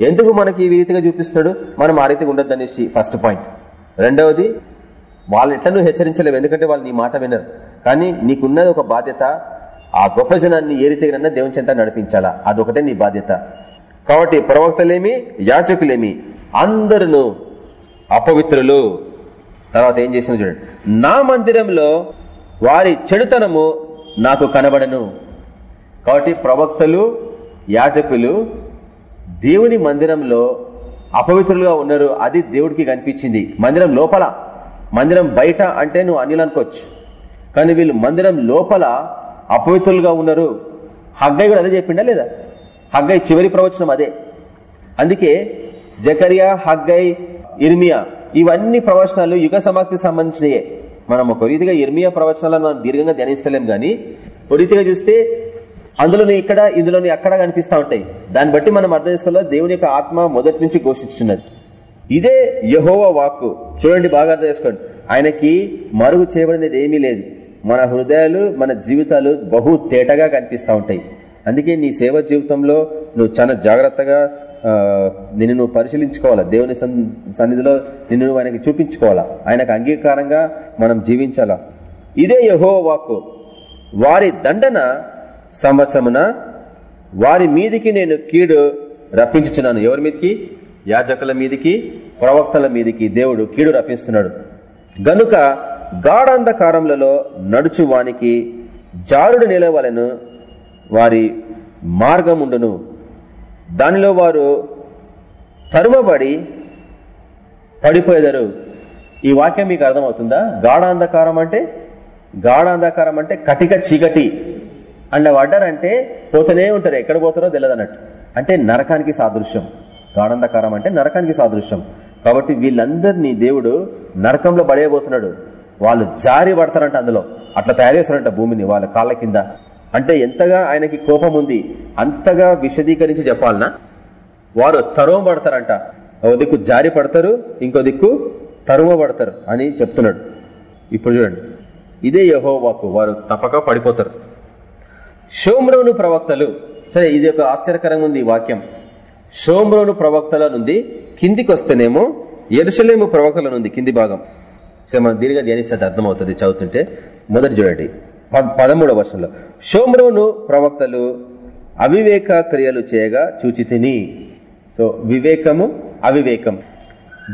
ఎందుకు మనకి ఈ రీతిగా చూపిస్తాడు మనం ఆ రీతిగా ఉండద్దు అనేసి ఫస్ట్ పాయింట్. రెండవది వాళ్ళు ఎట్లా నువ్వు హెచ్చరించలేవు? ఎందుకంటే వాళ్ళు నీ మాట వినరు. కానీ నీకున్నది ఒక బాధ్యత ఆ గొప్ప జనాన్ని ఏ రీతిగానన్నా దేవుని చెంత నడిపించాలా? అదొకటే నీ బాధ్యత. కాబట్టి ప్రవక్తలేమి యాచకులేమి అందరును అపవిత్రులు. తర్వాత ఏం చేసిన చూడండి. నా మందిరంలో వారి చెడుతనము నాకు కనబడను. కాబట్టి ప్రవక్తలు యాజకులు దేవుని మందిరంలో అపవిత్రులుగా ఉన్నారు. అది దేవుడికి కనిపించింది. మందిరం లోపల. మందిరం బయట అంటే నువ్వు అన్యులు అనుకోవచ్చు. కానీ వీళ్ళు మందిరం లోపల అపవిత్రులుగా ఉన్నారు. హగ్గై కూడా అదే చెప్పిండా లేదా? హగ్గై చివరి ప్రవచనం అదే. అందుకే జకరియా హగ్గై ఇర్మియా ఇవన్నీ ప్రవచనాలు యుగ సమాప్తికి సంబంధించినయే. మనం ఒక రీతిగా ఇర్మియా ప్రవచనాలను మనం దీర్ఘంగా ధ్యానిస్తలేం గాని ఒక రీతిగా చూస్తే అందులోని ఇక్కడ ఇందులోని అక్కడ కనిపిస్తా ఉంటాయి. దాన్ని బట్టి మనం అర్థం చేసుకోవాలి? దేవుని యొక్క ఆత్మ మొదటి నుంచి ఘోషిస్తున్నది ఇదే యహోవ వాక్కు. చూడండి బాగా అర్థం చేసుకోండి. ఆయనకి మరుగు చేయబడినది ఏమీ లేదు. మన హృదయాలు మన జీవితాలు బహు తేటగా కనిపిస్తూ ఉంటాయి. అందుకే నీ సేవ జీవితంలో నువ్వు చాలా జాగ్రత్తగా నిన్ను నువ్వు పరిశీలించుకోవాలా? దేవుని సన్నిధిలో నిన్ను నువ్వు ఆయనకి చూపించుకోవాలా? ఆయనకు అంగీకారంగా మనం జీవించాలా? ఇదే యహో వాక్కు వారి దండన సంవత్సరమున వారి మీదికి నేను కీడు రప్పించుచున్నాను. ఎవరి మీదికి? యాజకుల మీదికి ప్రవక్తల మీదికి దేవుడు కీడు రప్పిస్తున్నాడు. గనుక గాఢాంధకారములలో నడుచు వానికి జారుడు నిలవలను వారి మార్గముండును దానిలో వారు తరువబడి పడిపోయేదారు. ఈ వాక్యం మీకు అర్థమవుతుందా? గాఢాంధకారం అంటే గాఢాంధకారం అంటే కటిక చీకటి అండ్ పడ్డారంటే పోతూనే ఉంటారు. ఎక్కడ పోతారో తెలియదు అన్నట్టు అంటే నరకానికి సాదృశ్యం. గాఢంధకారం అంటే నరకానికి సాదృశ్యం. కాబట్టి వీళ్ళందరినీ దేవుడు నరకంలో పడేయబోతున్నాడు వాళ్ళు జారి పడతారంట అందులో. అట్లా తయారు చేస్తారంట భూమిని వాళ్ళ కాళ్ళ కింద. అంటే ఎంతగా ఆయనకి కోపం ఉంది అంతగా విశదీకరించి చెప్పాలనా? వారు తరువ పడతారంట ఓ దిక్కు జారి పడతారు ఇంకో దిక్కు తరువ పడతారు అని చెప్తున్నాడు. ఇప్పుడు చూడండి. ఇదే యహో వారు తప్పక పడిపోతారు. షోమ్రోను ప్రవక్తలు సరే ఇది ఒక ఆశ్చర్యకరంగా ఉంది వాక్యం. షోమ్రోను ప్రవక్తల నుండి కిందికి వస్తేనేమో ఎరుసలేము ప్రవక్తల నుండి కింది భాగం. సరే మనం దీనిగా ధ్యానిస్తే అర్థమవుతుంది చదువుతుంటే. మొదటి చూడండి. పదమూడవ వర్షంలో. షోమ్రోను ప్రవక్తలు అవివేక క్రియలు చేయగా చూచితిని. సో వివేకము అవివేకం.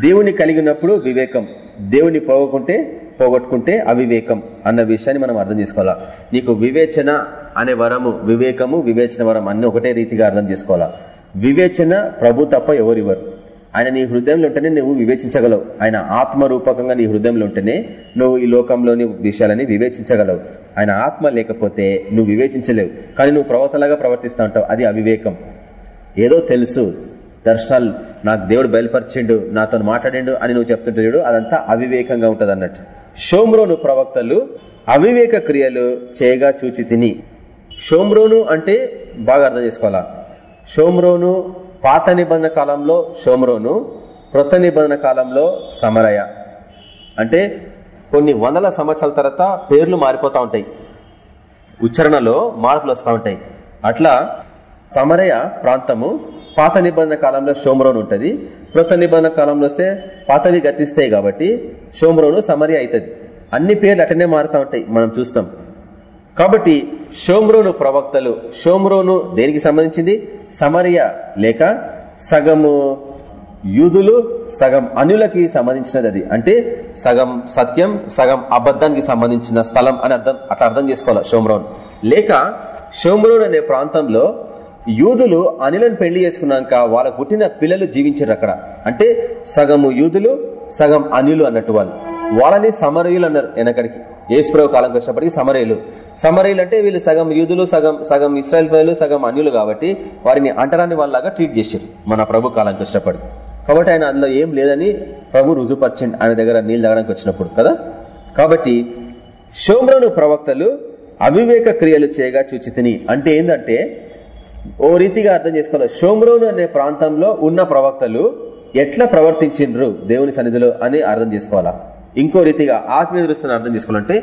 దేవుని కలిగినప్పుడు వివేకం. దేవుని పోగొట్టుకుంటే పోగొట్టుకుంటే అవివేకం అన్న విషయాన్ని మనం అర్థం చేసుకోవాలా? నీకు వివేచన అనే వరము వివేకము వివేచన వరం అన్ని ఒకటే రీతిగా అర్థం చేసుకోవాలా? వివేచన ప్రభు తప్ప ఎవరివ్వరు. ఆయన నీ హృదయంలో ఉంటేనే నువ్వు వివేచించగలవు. ఆయన ఆత్మ రూపకంగా నీ హృదయంలో ఉంటేనే నువ్వు ఈ లోకంలోని విషయాలని వివేచించగలవు. ఆయన ఆత్మ లేకపోతే నువ్వు వివేచించలేవు. కానీ నువ్వు ప్రవర్తలాగా ప్రవర్తిస్తూ ఉంటావు. అది అవివేకం. ఏదో తెలుసు. దర్శనాలు నాకు దేవుడు బయలుపరిచిండు నాతో మాట్లాడిండు అని నువ్వు చెప్తుంటే చూడు అదంతా అవివేకంగా ఉంటుంది అన్నట్టు. షోమ్రోను ప్రవక్తలు అవివేక క్రియలు చేయగా చూచి తిని. షోమ్రోను అంటే బాగా అర్థం చేసుకోవాలా? షోమ్రోను పాత నిబంధన కాలంలో షోమ్రోను కృత నిబంధన కాలంలో సమరయ. అంటే కొన్ని వందల సంవత్సరాల తర్వాత పేర్లు మారిపోతా ఉంటాయి. ఉచ్చారణలో మార్పులు వస్తూ ఉంటాయి. అట్లా సమరయ ప్రాంతము పాత నిబంధన కాలంలో షోమ్రోన్ ఉంటుంది. కృత నిబంధన కాలంలో వస్తే పాతవి గతిస్తాయి కాబట్టి షోమ్రోను సమరి అవుతుంది అన్ని పేర్లు అటనే మారుతా ఉంటాయి మనం చూస్తాం. కాబట్టి షోమ్రోను ప్రవక్తలు షోమ్రోను దేనికి సంబంధించింది? సమరియ లేక సగము యూదులు సగం అనులకి సంబంధించినది అది. అంటే సగం సత్యం సగం అబద్ధానికి సంబంధించిన స్థలం అని అర్థం అట్లా అర్థం చేసుకోవాలి షోమ్రోన్? లేక షోమ్రోన్ అనే ప్రాంతంలో యూదులు అనిలను పెళ్ళి చేసుకున్నాక వాళ్ళకు పుట్టిన పిల్లలు జీవించారు అక్కడ. అంటే సగము యూదులు సగం అనిలు అన్నట్టు వాళ్ళు. వాళ్ళని సమరయులు అన్నారు వెనకడికి. ఏసుప్రభు కాలంకి వచ్చినప్పటికీ సమరయులు. సమరయులు అంటే వీళ్ళు సగం యూదులు సగం సగం ఇస్రాయల్ ప్రజలు సగం అన్యులు కాబట్టి వారిని అంటరాని వాళ్ళలాగా ట్రీట్ చేశారు మన ప్రభు కాలం వచ్చినప్పటికీ కాబట్టి ఆయన అందులో ఏం లేదని ప్రభు రుజుపరచండి. ఆయన దగ్గర నీళ్ళు తాగడానికి వచ్చినప్పుడు కదా? కాబట్టి షోమ్రోను ప్రవక్తలు అవివేక క్రియలు చేయగా చూచితిని. అంటే ఏంటంటే ఓ రీతిగా అర్థం చేసుకోవాలి. షోమ్రోను అనే ప్రాంతంలో ఉన్న ప్రవక్తలు ఎట్లా ప్రవర్తించిండ్రు దేవుని సన్నిధిలో అని అర్థం చేసుకోవాలా? ఇంకో రీతిగా ఆత్మీయ దృష్టిని అర్థం చేసుకోవాలంటే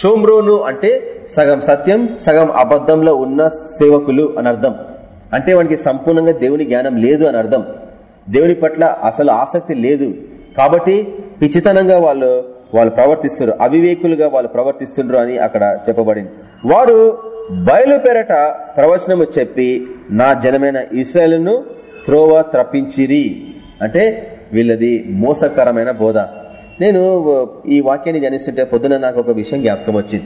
షోమ్రోను అంటే సగం సత్యం సగం అబద్ధంలో ఉన్న సేవకులు అని అర్థం. అంటే వానికి సంపూర్ణంగా దేవుని జ్ఞానం లేదు అని అర్థం. దేవుని పట్ల అసలు ఆసక్తి లేదు. కాబట్టి పిచ్చితనంగా వాళ్ళు వాళ్ళు ప్రవర్తిస్తారు అవివేకులుగా వాళ్ళు ప్రవర్తిస్తుండ్రు అని అక్కడ చెప్పబడింది. వారు బయలుపేరట ప్రవచనము చెప్పి నా జనమైన ఇస్రాయలను త్రోవ త్రప్పించిరి అంటే వీళ్ళది మోసకరమైన బోధ. నేను ఈ వాక్యాన్ని ధ్యానిస్తుంటే పొద్దున నాకు ఒక విషయం జ్ఞాపకం వచ్చింది.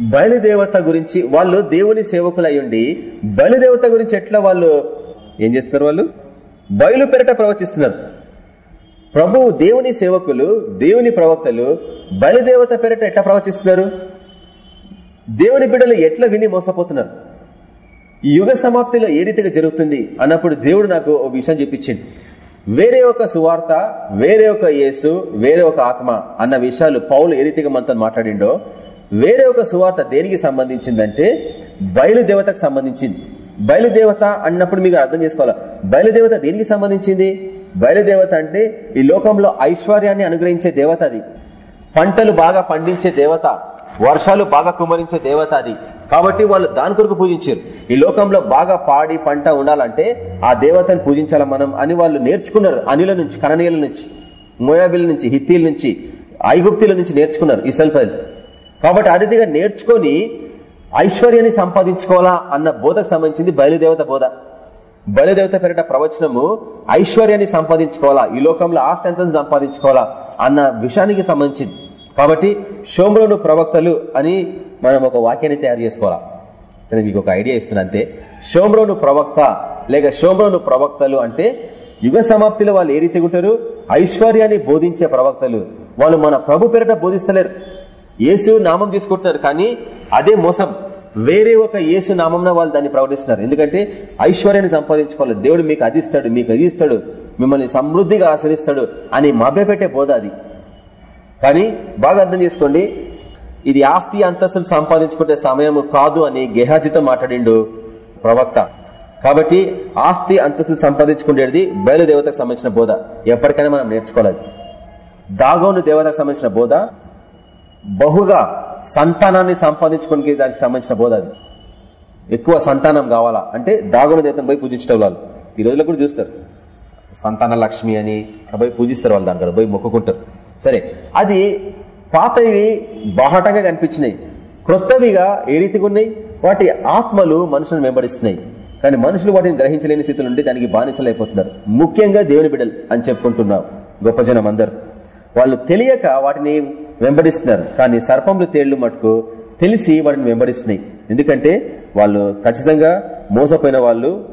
బయలుదేవత గురించి వాళ్ళు దేవుని సేవకులు అయ్యుండి బయలుదేవత గురించి ఎట్లా వాళ్ళు ఏం చేస్తారు వాళ్ళు? బయలుపెరట ప్రవచిస్తున్నారు ప్రభువు దేవుని సేవకులు దేవుని ప్రవక్తలు బయలుదేవత పెరట ఎట్లా ప్రవచిస్తున్నారు? దేవుని బిడ్డలు ఎట్లా విని మోసపోతున్నారు? ఈ యుగ సమాప్తిలో ఏ రీతిగా జరుగుతుంది అన్నప్పుడు దేవుడు నాకు ఒక విషయం చెప్పించింది వేరే ఒక సువార్త వేరే ఒక యేసు వేరే ఒక ఆత్మ అన్న విషయాలు పౌలు ఏ రీతిగా మనతో మాట్లాడిండో వేరే ఒక సువార్త దేనికి సంబంధించిందంటే బయలుదేవతకు సంబంధించింది. బయలుదేవత అన్నప్పుడు మీకు అర్థం చేసుకోవాలి? బయలుదేవత దేనికి సంబంధించింది? బయలుదేవత అంటే ఈ లోకంలో ఐశ్వర్యాన్ని అనుగ్రహించే దేవత అది. పంటలు బాగా పండించే దేవత వర్షాలు బాగా కుమరించే దేవత అది. కాబట్టి వాళ్ళు దాని కొరకు పూజించారు. ఈ లోకంలో బాగా పాడి పంట ఉండాలంటే ఆ దేవతను పూజించాల మనం అని వాళ్ళు నేర్చుకున్నారు అనిల నుంచి కననీయుల నుంచి మోయాబిల నుంచి హిత్తీల నుంచి ఐగుప్తిల నుంచి నేర్చుకున్నారు ఇసల్పల్లి కాబట్టి అతిథిగా నేర్చుకొని ఐశ్వర్యాన్ని సంపాదించుకోవాలా అన్న బోధకు సంబంధించింది బయలుదేవత బోధ. బయలుదేవత పేరిట ప్రవచనము ఐశ్వర్యాన్ని సంపాదించుకోవాలా ఈ లోకంలో ఆస్తి ఎంత సంపాదించుకోవాలా అన్న విషయానికి సంబంధించింది. కాబట్టి షోమ్రోను ప్రవక్తలు అని మనం ఒక వాక్యాన్ని తయారు చేసుకోవాలా? సరే మీకు ఒక ఐడియా ఇస్తున్నా అంతే. షోమ్రోను ప్రవక్త లేక షోమ్రోను ప్రవక్తలు అంటే యుగ సమాప్తిలో వాళ్ళు ఏ రీతిగా ఉంటారు? ఐశ్వర్యాన్ని బోధించే ప్రవక్తలు. వాళ్ళు మన ప్రభు పేరిట బోధిస్తలేరు. యేసు నామం తీసుకుంటున్నారు కానీ అదే మోసం. వేరే ఒక యేసు నామంన వాళ్ళు దాన్ని ప్రకటిస్తున్నారు. ఎందుకంటే ఐశ్వర్యాన్ని సంపాదించుకోవాలి. దేవుడు మీకు అది ఇస్తాడు మీకు అది ఇస్తాడు మిమ్మల్ని సమృద్ధిగా ఆశ్రయిస్తాడు అని మభ్యపెట్టే బోధ అది. కానీ బాగా అర్థం చేసుకోండి ఇది ఆస్తి అంతస్తులు సంపాదించుకుంటే సమయం కాదు అని గెహాజితో మాట్లాడిండు ప్రవక్త. కాబట్టి ఆస్తి అంతస్తులు సంపాదించుకునేది బయలుదేవతకు సంబంధించిన బోధ. ఎప్పటికైనా మనం నేర్చుకోవాలి. దాగోను దేవతకు సంబంధించిన బోధ బహుగా సంతానాన్ని సంపాదించుకోనికి దానికి సంబంధించిన బోధ అది. ఎక్కువ సంతానం కావాలా? అంటే దాగున దేవతను పోయి పూజించడం వాళ్ళు. ఈ రోజుల్లో కూడా చూస్తారు. సంతాన లక్ష్మి అని పోయి పూజిస్తారు వాళ్ళు దాని పోయి మొక్కుకుంటారు. సరే అది పాతవి బాహటంగా కనిపించినాయి. క్రొత్తవిగా ఏ రీతిగా ఉన్నాయి? వాటి ఆత్మలు మనుషులను వెంబడిస్తున్నాయి. కానీ మనుషులు వాటిని గ్రహించలేని స్థితిలో ఉండి దానికి బానిసలు అయిపోతున్నారు. ముఖ్యంగా దేవుని బిడ్డలు అని చెప్పుకుంటున్నారు గొప్ప జనం అందరు. వాళ్ళు తెలియక వాటిని వెంబడిస్తున్నారు. కానీ సర్పంలు తేళ్ళు మటుకు తెలిసి వాటిని వెంబడిస్తున్నాయి. ఎందుకంటే వాళ్ళు ఖచ్చితంగా మోసపోయిన వాళ్ళు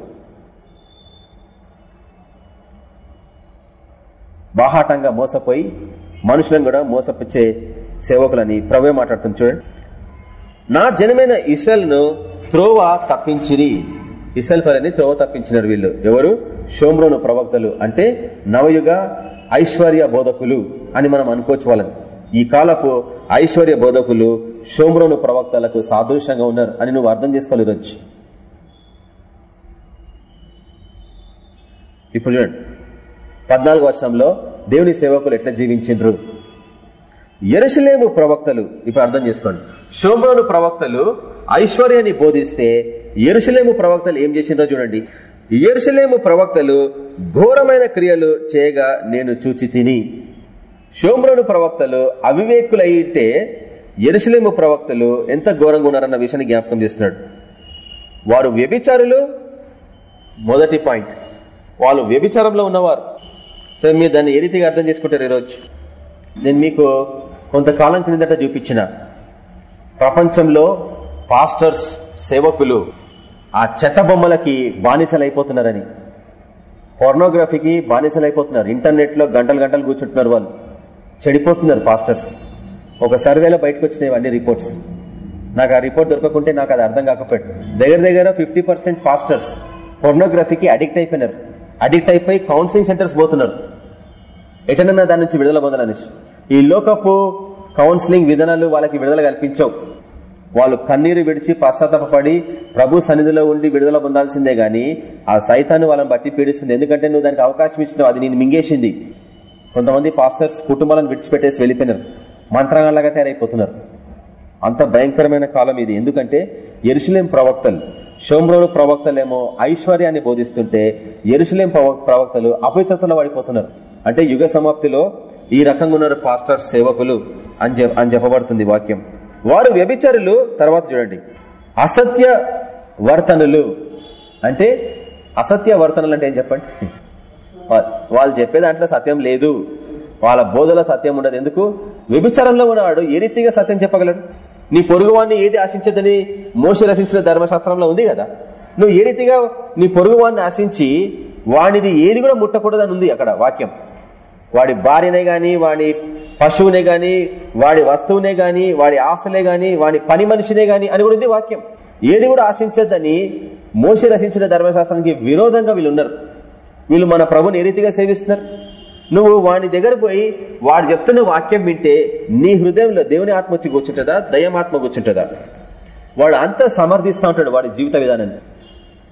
బాహాటంగా మోసపోయి మనుషులను కూడా మోసపించే సేవకులని ప్రవే మాట్లాడుతుంది చూడండి. నా జనమైన ఇసల్ను త్రోవ తప్పించిరి. ఇసల్ పదని త్రోవ తప్పించినారు వీళ్ళు. ఎవరు? షోమ్రోను ప్రవక్తలు. అంటే నవయుగ ఐశ్వర్య బోధకులు అని మనం అనుకోవచ్చు వాళ్ళని. ఈ కాలపు ఐశ్వర్య బోధకులు షోమ్రోను ప్రవక్తలకు సాదృశ్యంగా ఉన్నారు అని నువ్వు అర్థం చేసుకోవాలి ఇప్పుడు చూడండి. పద్నాలుగు వర్షంలో దేవుని సేవకులు ఎట్లా జీవించిండ్రు? ఎరుసలేము ప్రవక్తలు ఇప్పుడు అర్థం చేసుకోండి. షోమ్రోను ప్రవక్తలు ఐశ్వర్యాన్ని బోధిస్తే ఎరుసలేము ప్రవక్తలు ఏం చేసిండ్రో చూడండి. ఎరుసలేము ప్రవక్తలు ఘోరమైన క్రియలు చేయగా నేను చూచి తిని షోమ్రోను ప్రవక్తలు అవివేకులైతే ఎరుసలేము ప్రవక్తలు ఎంత ఘోరంగా ఉన్నారన్న విషయాన్ని జ్ఞాపకం చేస్తున్నాడు. వారు వ్యభిచారులు? మొదటి పాయింట్. వాళ్ళు వ్యభిచారంలో ఉన్నవారు. సరే మీరు దాన్ని ఏ రీతిగా అర్థం చేసుకుంటారు ఈరోజు? నేను మీకు కొంతకాలం క్రిందట చూపించిన. ప్రపంచంలో పాస్టర్స్ సేవకులు ఆ చెత్త బొమ్మలకి బానిసలైపోతున్నారని. పోర్నోగ్రఫీకి బానిసలైపోతున్నారు. అయిపోతున్నారు ఇంటర్నెట్లో గంటలు గంటలు కూర్చుంటున్నారు వాళ్ళు. చెడిపోతున్నారు పాస్టర్స్. ఒక సర్వేలో బయటకు వచ్చినాయి అన్ని రిపోర్ట్స్. నాకు ఆ రిపోర్ట్ దొరకకుంటే నాకు అది అర్థం కాకపోయాడు. దగ్గర దగ్గర ఫిఫ్టీ పర్సెంట్ పాస్టర్స్ పొర్నోగ్రఫీకి అడిక్ట్ అయిపోయినారు. అడిక్ట్ అయిపోయి కౌన్సిలింగ్ సెంటర్స్ పోతున్నారు. ఎటనన్నా దాని నుంచి విడుదల పొందాలనేసి. ఈ లోకపు కౌన్సిలింగ్ విధానాలు వాళ్ళకి విడుదల కల్పించవు. వాళ్ళు కన్నీరు విడిచి పశ్చాత్తాపడి ప్రభు సన్నిధిలో ఉండి విడుదల పొందాల్సిందే గాని ఆ సైతాన్ని వాళ్ళని బట్టి పీడిస్తుంది. ఎందుకంటే నువ్వు దానికి అవకాశం ఇచ్చినావు. అది నేను మింగేసింది. కొంతమంది పాస్టర్స్ కుటుంబాలను విడిచిపెట్టేసి వెళ్ళిపోయినారు. మంత్రాంగాలాగా తయారైపోతున్నారు. అంత భయంకరమైన కాలం ఇది. ఎందుకంటే ఎరుసలేం ప్రవక్తలు షోమ్రోలు ప్రవక్తలేమో ఐశ్వర్యాన్ని బోధిస్తుంటే ఎరుసలేం ప్రవక్తలు అపవిత్రతలో పడిపోతున్నారు. అంటే యుగ సమాప్తిలో ఈ రకంగా ఉన్నారు పాస్టర్ సేవకులు అని అని చెప్పబడుతుంది వాక్యం. వారు వ్యభిచారులు తర్వాత చూడండి. అసత్య వర్తనులు. అంటే అసత్య వర్తనలు అంటే ఏం చెప్పండి? వాళ్ళు చెప్పే దాంట్లో సత్యం లేదు. వాళ్ళ బోధలో సత్యం ఉండదు. ఎందుకు? వ్యభిచారంలో ఉన్నవాడు ఏ రీతిగా సత్యం చెప్పగలడు? నీ పొరుగువాడిని ఏది ఆశించదని మోస రచించిన ధర్మశాస్త్రంలో ఉంది కదా? నువ్వు ఏ రీతిగా నీ పొరుగువాడిని ఆశించి వాడిది ఏది కూడా ముట్టకూడదని ఉంది అక్కడ వాక్యం. వాడి భార్యనే గాని వాడి పశువునే గాని వాడి వస్తువునే గాని వాడి ఆస్తులే గాని వాడి పని మనిషినే గాని అని కూడా ఉంది వాక్యం. ఏది కూడా ఆశించద్దని మోస రచించిన ధర్మశాస్త్రానికి విరోధంగా వీళ్ళు ఉన్నారు. వీళ్ళు మన ప్రభుని ఏ రీతిగా సేవిస్తున్నారు? నువ్వు వాడి దగ్గర పోయి వాడు చెప్తున్న వాక్యం వింటే నీ హృదయంలో దేవుని ఆత్మ వచ్చి కూర్చుంటుందా? దయమాత్మ కూర్చుంటుందా? వాడు అంతా సమర్థిస్తూ ఉంటాడు వాడి జీవిత విధానాన్ని.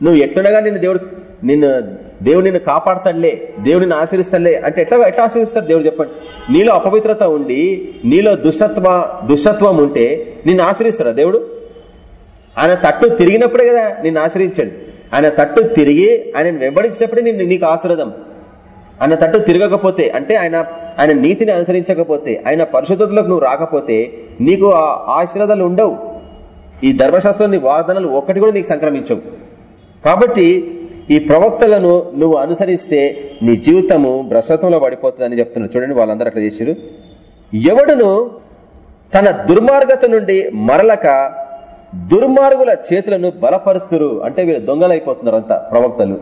నువ్వు ఎట్లుండగా నిన్ను దేవుడు నిన్ను దేవుడు నిన్ను కాపాడతాడులే దేవుడిని ఆశ్రయిస్తాడులే అంటే ఎట్లా ఎట్లా ఆశ్రయిస్తాడు దేవుడు చెప్పండి? నీలో అపవిత్రత ఉండి నీలో దుష్టత్వ దుష్టత్వం ఉంటే నిన్ను ఆశ్రయిస్తాడా దేవుడు? ఆయన తట్టు తిరిగినప్పుడే కదా నిన్ను ఆశ్రయించాడు ఆయన తట్టు తిరిగి ఆయన వెంబడించినప్పుడే నేను నీకు ఆశ్రదం ఆయన తట్టు తిరగకపోతే అంటే ఆయన ఆయన నీతిని అనుసరించకపోతే ఆయన పరిశుద్ధతలకు నువ్వు రాకపోతే నీకు ఆ ఆశీర్వాదాలు ఉండవు. ఈ ధర్మశాస్త్రంలోని వాగ్దానాలు ఒక్కటి కూడా నీకు సంక్రమించవు. కాబట్టి ఈ ప్రవక్తలను నువ్వు అనుసరిస్తే నీ జీవితము భ్రష్టత్వంలో పడిపోతుందని చెప్తున్నారు. చూడండి వాళ్ళందరూ అట్లా చేశారు ఎవడును తన దుర్మార్గత నుండి మరలక దుర్మార్గుల చేతులను బలపరుస్తురు అంటే వీళ్ళు దొంగలైపోతున్నారు అంతా ప్రవక్తలు.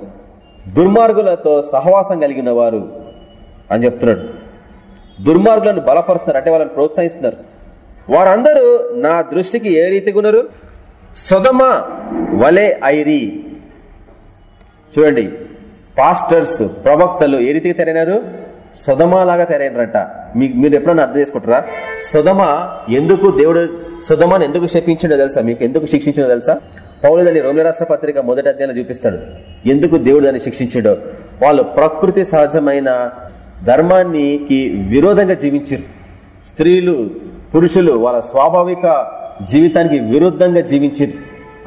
దుర్మార్గులతో సహవాసం కలిగిన వారు అని చెప్తున్నాడు. దుర్మార్గులను బలపరుస్తున్నారు అంటే వాళ్ళని ప్రోత్సహిస్తున్నారు. వారందరూ నా దృష్టికి ఏ రీతిగా ఉన్నారు సొదమ వలే ఐరి. చూడండి పాస్టర్స్ ప్రవక్తలు ఏ రీతిగా తెరైనారు సుధమలాగా తెరైనారంట మీకు మీరు ఎప్పుడన్నా అర్థం చేసుకుంటారా? సుధమ ఎందుకు దేవుడు సుధమాన్ ఎందుకు శపించిండో తెలుసా? మీకు ఎందుకు శిక్షించిండో తెలుసా? పౌలు దాన్ని రోమిల రాష్ట్ర పత్రిక మొదటి అధ్యాయంలో చూపిస్తాడు. ఎందుకు దేవుడు దాన్ని శిక్షించాడో? వాళ్ళు ప్రకృతి సహజమైన ధర్మానికి విరోధంగా జీవించారు స్త్రీలు పురుషులు వాళ్ళ స్వాభావిక జీవితానికి విరుద్ధంగా జీవించారు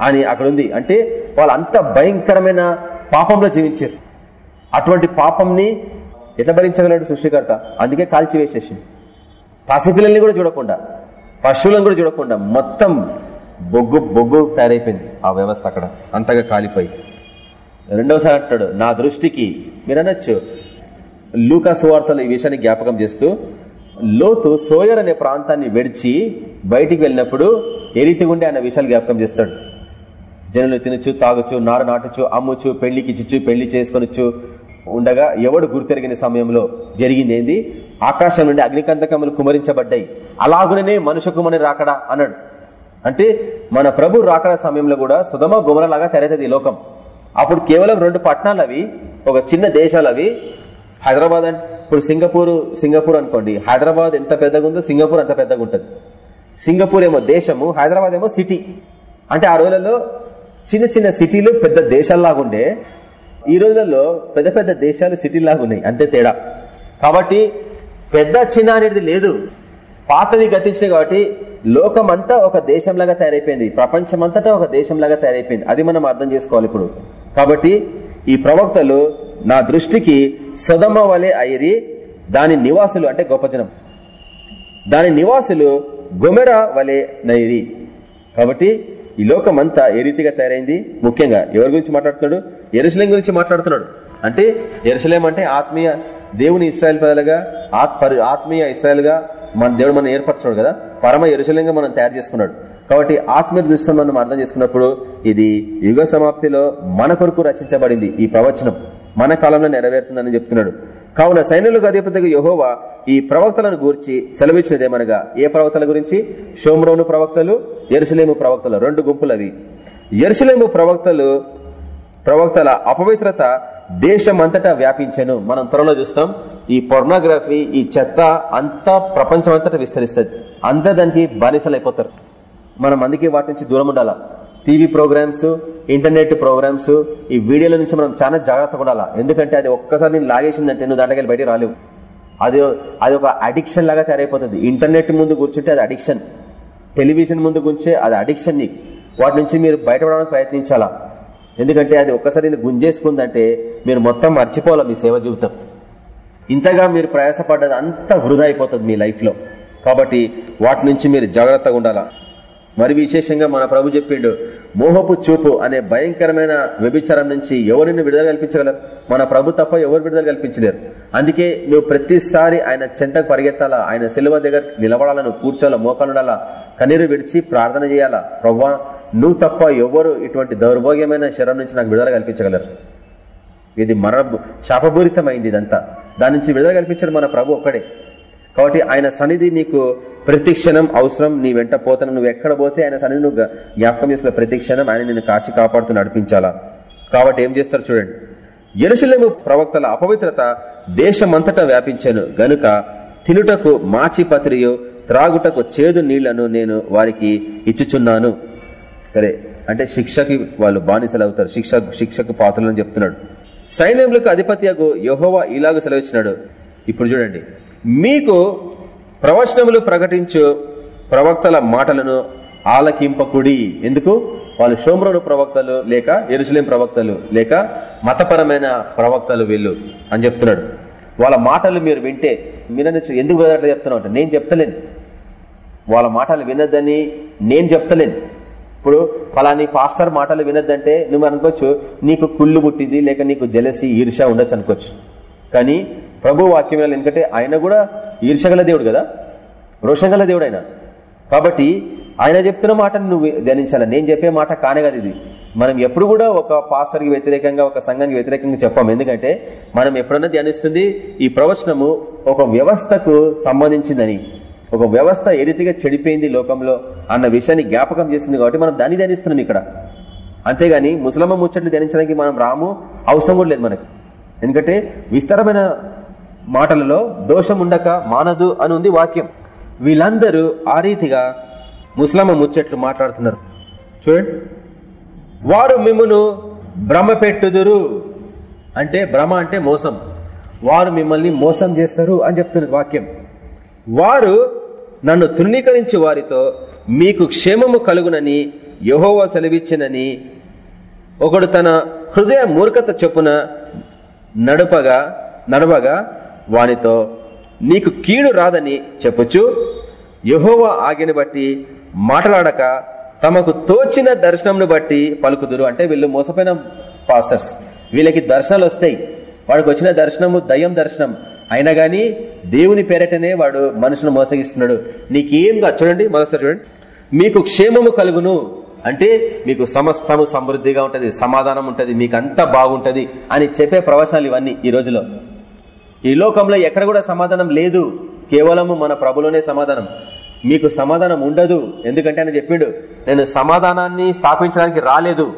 అని అక్కడ ఉంది. అంటే వాళ్ళు అంత భయంకరమైన పాపంలో జీవించారు అటువంటి పాపంని ఎట్లా భరించగలడు సృష్టికర్త? అందుకే కాల్చివేసేసి పసిపిల్లల్ని కూడా చూడకుండా. పశువులను కూడా చూడకుండా మొత్తం బొగ్గు బొగ్గు తయారైపోయింది ఆ వ్యవస్థ అక్కడ. అంతగా కాలిపోయి. రెండవసారి అంటాడు నా దృష్టికి మీరు అనొచ్చు లూకా సువార్తలు ఈ విషయాన్ని జ్ఞాపకం చేస్తూ లోతు సోయర్ అనే ప్రాంతాన్ని విడిచి బయటికి వెళ్ళినప్పుడు ఏ ఉండే ఆయన విషయాలు జ్ఞాపకం చేస్తాడు. జనులు తినచ్చు తాగొచ్చు నారు నాటచ్చు అమ్ముచ్చు పెళ్ళికి ఇచ్చిచ్చు పెళ్ళి చేసుకొనొచ్చు ఉండగా ఎవడు గుర్తెరిగిన సమయంలో జరిగింది ఏంది? ఆకాశం నుండి అగ్నికంతకములు కుమరించబడ్డాయి. అలాగునే మనుషు కుమని రాకడా అన్నాడు అంటే మన ప్రభు రాకడ సమయంలో కూడా సుధమ గుమరలాగా తెరవుతుంది ఈ లోకం. అప్పుడు కేవలం రెండు పట్టణాలు అవి ఒక చిన్న దేశాలు అవి హైదరాబాద్ అంటే ఇప్పుడు సింగపూర్ సింగపూర్ అనుకోండి. హైదరాబాద్ ఎంత పెద్దగా ఉందో సింగపూర్ అంత పెద్దగా ఉంటుంది సింగపూర్ ఏమో దేశము హైదరాబాద్ ఏమో సిటీ. అంటే ఆ రోజులలో చిన్న చిన్న సిటీలు పెద్ద దేశాల్లాగా ఉండే ఈ రోజులలో పెద్ద పెద్ద దేశాలు సిటీలాగున్నాయి అంతే తేడా. కాబట్టి పెద్ద చిన్న అనేది లేదు. పాతవి గతించినాయి కాబట్టి లోకం ఒక దేశంలాగా తయారైపోయింది. ప్రపంచమంతటా ఒక దేశంలాగా తయారైపోయింది. అది మనం అర్థం చేసుకోవాలి ఇప్పుడు. కాబట్టి ఈ ప్రవక్తలు నా దృష్టికి సొదమ వలె అయిరి దాని నివాసులు అంటే గొప్ప జనం. దాని నివాసులు గొమెరా వలె నైరి కాబట్టి ఈ లోకం అంతా ఏ రీతిగా తయారైంది? ముఖ్యంగా ఎవరి గురించి మాట్లాడుతున్నాడు? ఎరుసలేం గురించి మాట్లాడుతున్నాడు. అంటే ఎరుసలేం అంటే ఆత్మీయ దేవుని ఇస్రాయల్ ప్రజలుగా ఆత్మీయ ఇస్రాయల్గా మన దేవుడు మనం ఏర్పరచున్నాడు కదా? పరమ ఎరుశలంగా మనం తయారు చేసుకున్నాడు. కాబట్టి ఆత్మీయ దృష్టిలో మనం అర్థం చేసుకున్నప్పుడు ఇది యుగ సమాప్తిలో మన కొరకు రచించబడింది ఈ ప్రవచనం. మన కాలంలో నెరవేరుతుందని చెప్తున్నాడు. కావున సైన్యులకు అధిపతిగా యహోవా ఈ ప్రవక్తలను గూర్చి సెలవిచ్చినదేమనగా ఏ ప్రవక్తల గురించి? షోమ్రోను ప్రవక్తలు ఎరుసలేము ప్రవక్తలు. రెండు గుంపులవి. ఎరుసలేము ప్రవక్తలు ప్రవక్తల అపవిత్రత దేశం అంతటా వ్యాపించను. మనం త్వరలో చూస్తాం. ఈ పొర్నోగ్రఫీ ఈ చెత్త అంతా ప్రపంచం అంతటా విస్తరిస్తుంది. అందరు దానికి బానిసలైపోతారు. మనం అందుకే వాటి నుంచి దూరం ఉండాలా? టీవీ ప్రోగ్రామ్స్ ఇంటర్నెట్ ప్రోగ్రామ్స్ ఈ వీడియోల నుంచి మనం చాలా జాగ్రత్తగా ఉండాలా? ఎందుకంటే అది ఒక్కసారి నేను లాగేసిందంటే నువ్వు దాంట్లోకి బయట రాలేవు. అది అది ఒక అడిక్షన్ లాగా తయారైపోతుంది. ఇంటర్నెట్ ముందు కూర్చుంటే అది అడిక్షన్ టెలివిజన్ ముందు కూర్చే అది అడిక్షన్ నీకు. వాటి నుంచి మీరు బయటపడడానికి ప్రయత్నించాలా? ఎందుకంటే అది ఒక్కసారి గుంజేసుకుందంటే మీరు మొత్తం మర్చిపోవాలి మీ సేవ జీవితం. ఇంతగా మీరు ప్రయాసపడ్డది అంతా వృధా అయిపోతుంది మీ లైఫ్లో కాబట్టి వాటి నుంచి మీరు జాగ్రత్తగా ఉండాలా. మరి విశేషంగా మన ప్రభు చెప్పిండు మోహపు చూపు అనే భయంకరమైన వ్యభిచారం నుంచి ఎవరిని విడుదల కల్పించగలరు? మన ప్రభు తప్ప ఎవరు విడుదల కల్పించలేరు. అందుకే నువ్వు ప్రతిసారి ఆయన చెంతకు పరిగెత్తాలా ఆయన సెలవు దగ్గర నిలబడాలా నువ్వు కూర్చోాలా మోకాలుండాలా కన్నీరు విడిచి ప్రార్థన చేయాలా? ప్రవ్వా నువ్వు తప్ప ఎవరు ఇటువంటి దౌర్భాగ్యమైన శరం నుంచి నాకు విడుదల కల్పించగలరు? ఇది మర శాపపూరితమైంది ఇదంతా. దాని నుంచి విడుదల కల్పించడం మన ప్రభు ఒక్కడే. కాబట్టి ఆయన సన్నిధి నీకు ప్రతి క్షణం అవసరం. నీ వెంట పోతాను. నువ్వు ఎక్కడ పోతే ఆయన సన్నిధి నువ్వు జ్ఞాపకం చేసిన ప్రతి క్షణం ఆయన నిన్ను కాచి కాపాడుతూ నడిపించాలా? కాబట్టి ఏం చేస్తారు చూడండి. ఎరుసలేము ప్రవక్తల అపవిత్రత దేశమంతటా వ్యాపించాను. గనుక తినుటకు మాచిపత్రియు త్రాగుటకు చేదు నీళ్ళను నేను వారికి ఇచ్చుచున్నాను. సరే అంటే శిక్షకి వాళ్ళు బానిసలు అవుతారు. శిక్ష శిక్షకు పాత్రలను చెప్తున్నాడు. సైన్యములకు అధిపత్యకు యహోవా ఇలాగ సెలవిచ్చినాడు. ఇప్పుడు చూడండి. మీకు ప్రవచనములు ప్రకటించు ప్రవక్తల మాటలను ఆలకింపకుడి. ఎందుకు? వాళ్ళు షోమ్రోను ప్రవక్తలు లేక ఎరుసలేం ప్రవక్తలు లేక మతపరమైన ప్రవక్తలు వీళ్ళు అని చెప్తున్నాడు. వాళ్ళ మాటలు మీరు వింటే వినొచ్చు ఎందుకు అట్లా చెప్తున్నావు అంటే నేను చెప్తలేను. వాళ్ళ మాటలు వినొద్దని నేను చెప్తలేను. ఇప్పుడు ఫలాని పాస్టర్ మాటలు వినొద్దంటే నువ్వు అనుకోవచ్చు నీకు కుళ్ళు పుట్టింది లేక నీకు జలసి ఈర్ష ఉండొచ్చు అనుకోవచ్చు. కానీ ప్రభు వాక్యం ఎందుకంటే ఆయన కూడా ఈర్షగల దేవుడు కదా? రోషంగల దేవుడు ఆయన. కాబట్టి ఆయన చెప్తున్న మాటను నువ్వు ధ్యానించాలి. నేను చెప్పే మాట కానే కదా ఇది. మనం ఎప్పుడు కూడా ఒక పాస్టర్కి వ్యతిరేకంగా ఒక సంఘానికి వ్యతిరేకంగా చెప్పాం. ఎందుకంటే మనం ఎప్పుడన్నా ధ్యానిస్తుంది ఈ ప్రవచనము ఒక వ్యవస్థకు సంబంధించిందని. ఒక వ్యవస్థ ఏ రీతిగా చెడిపోయింది లోకంలో అన్న విషయాన్ని జ్ఞాపకం చేస్తుంది కాబట్టి మనం దాన్ని ధ్యానిస్తున్నాం ఇక్కడ. అంతేగాని ముసలమ్మ ముచ్చట్లు ధ్యానించడానికి మనం రాము అవసరం కూడా లేదు మనకి. ఎందుకంటే విస్తారమైన మాటలలో దోషం ఉండక మానదు అని ఉంది వాక్యం. వీళ్ళందరూ ఆ రీతిగా ముసలమ్మ ముచ్చట్లు మాట్లాడుతున్నారు. చూడండి. వారు మిమ్మను భ్రమ పెట్టుదురు. అంటే భ్రమ అంటే మోసం. వారు మిమ్మల్ని మోసం చేస్తారు అని చెప్తున్నారు వాక్యం. వారు నన్ను తృణీకరించి వారితో మీకు క్షేమము కలుగునని యహోవా సెలవిచ్చినని ఒకడు తన హృదయ మూర్ఖత చొప్పున నడపగా నడవగా వానితో నీకు కీడు రాదని చెప్పుచు యహోవా ఆగిని బట్టి మాట్లాడక తమకు తోచిన దర్శనంను బట్టి పలుకుదురు. అంటే వీళ్ళు మోసపోయిన పాస్టర్స్ వీళ్ళకి దర్శనాలు వస్తాయి. వాడికి వచ్చిన దర్శనము దయ్యం దర్శనం. అయినా గాని దేవుని పేరటనే వాడు మనుషును మోసగిస్తున్నాడు. నీకేం చూడండి మరోసారి చూడండి. మీకు క్షేమము కలుగును అంటే మీకు సమస్తము సమృద్ధిగా ఉంటది సమాధానం ఉంటది మీకు అంతా బాగుంటది అని చెప్పే ప్రవచనాలు ఇవన్నీ ఈ రోజులో. ఈ లోకంలో ఎక్కడ కూడా సమాధానం లేదు. కేవలము మన ప్రభులోనే సమాధానం. మీకు సమాధానం ఉండదు. ఎందుకంటే ఆయన చెప్పిండు నేను సమాధానాన్ని స్థాపించడానికి రాలేదు.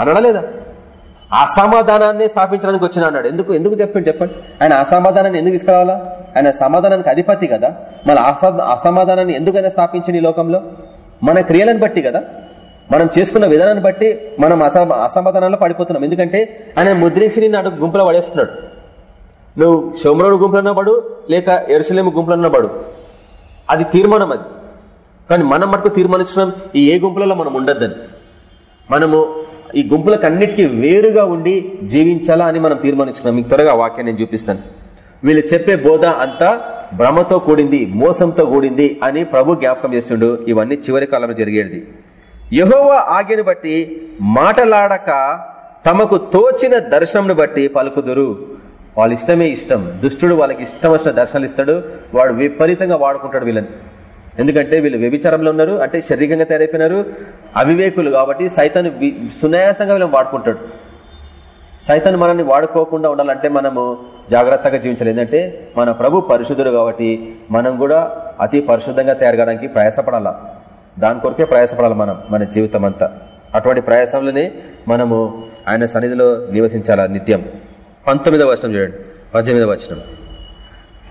అనడా లేదా అసమాధానాన్ని స్థాపించడానికి వచ్చిన అన్నాడు ఎందుకు ఎందుకు చెప్పండి చెప్పండి. ఆయన అసమాధానాన్ని ఎందుకు తీసుకురావాలా? ఆయన సమాధానానికి అధిపతి కదా. మన అసమాధానాన్ని ఎందుకైనా స్థాపించండి ఈ లోకంలో? మన క్రియలను బట్టి కదా. మనం చేసుకున్న విధానాన్ని బట్టి మనం అసమాధానంలో పడిపోతున్నాం. ఎందుకంటే ఆయన ముద్రించి నిన్ను గుంపులో పడేస్తున్నాడు. నువ్వు షోమరోడు గుంపులన్నా పడు లేక ఎరుసలేము గుంపులన్నా పడు. అది తీర్మానం అది. కానీ మనం మటుకు తీర్మానించడం ఈ ఏ గుంపులలో మనం ఉండద్దని. మనము ఈ గుంపులకు అన్నిటికీ వేరుగా ఉండి జీవించాలా అని మనం తీర్మానించుకున్నాం. మీకు త్వరగా వాక్యం నేను చూపిస్తాను. వీళ్ళు చెప్పే బోధ అంతా భ్రమతో కూడింది మోసంతో కూడింది అని ప్రభు జ్ఞాపకం చేస్తుండు. ఇవన్నీ చివరి కాలంలో జరిగేది యహోవా ఆజ్ఞను బట్టి మాటలాడక తమకు తోచిన దర్శనంను బట్టి పలుకుదురు. వాళ్ళ ఇష్టమే ఇష్టం. దుష్టుడు వాళ్ళకి ఇష్టం వచ్చిన దర్శనాలు ఇస్తాడు. వాడు విపరీతంగా వాడుకుంటాడు వీళ్ళని. ఎందుకంటే వీళ్ళు వ్యభిచారంలో ఉన్నారు అంటే శారీరకంగా తయారైపోయినారు అవివేకులు కాబట్టి సైతాన్ని సునాయాసంగా వీళ్ళని వాడుకుంటాడు. సైతాన్ని మనల్ని వాడుకోకుండా ఉండాలంటే మనము జాగ్రత్తగా జీవించాలి. ఏంటంటే మన ప్రభు పరిశుద్ధుడు కాబట్టి మనం కూడా అతి పరిశుద్ధంగా తయారు కావడానికి ప్రయాసపడాలా. దాని కొరకే ప్రయాసపడాలి మనం మన జీవితం అంతా. అటువంటి ప్రయాసంలోనే మనము ఆయన సన్నిధిలో నివసించాలా నిత్యం. పంతొమ్మిదవ వర్షం చూడండి. పద్దెనిమిదవ వచనం.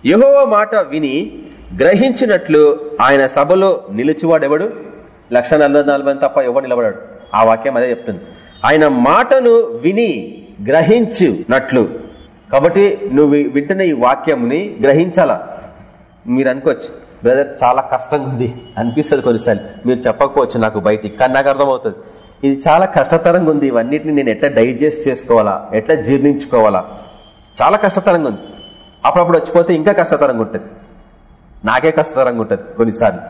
యహోవ మాట విని గ్రహించినట్లు ఆయన సభలో నిలిచివాడెవడు? లక్ష తప్ప ఎవడు నిలబడాడు. ఆ వాక్యం అదే చెప్తుంది. ఆయన మాటను విని గ్రహించునట్లు. కాబట్టి నువ్వు వింటున్న ఈ వాక్యంని గ్రహించాలా? మీరు అనుకోవచ్చు. బ్రదర్ చాలా కష్టంగా ఉంది అనిపిస్తుంది కొన్నిసార్లు. మీరు చెప్పకపోవచ్చు నాకు బయటికి కానీ నాకు అర్థమవుతుంది. ఇది చాలా కష్టతరంగా ఉంది ఇవన్నిటిని నేను ఎట్లా డైజెస్ట్ చేసుకోవాలా? ఎట్లా జీర్ణించుకోవాలా? చాలా కష్టతరంగా ఉంది అప్పుడప్పుడు వచ్చిపోతే ఇంకా కష్టతరంగా ఉంటుంది నాకే కష్టతరంగా ఉంటుంది కొన్నిసార్లు.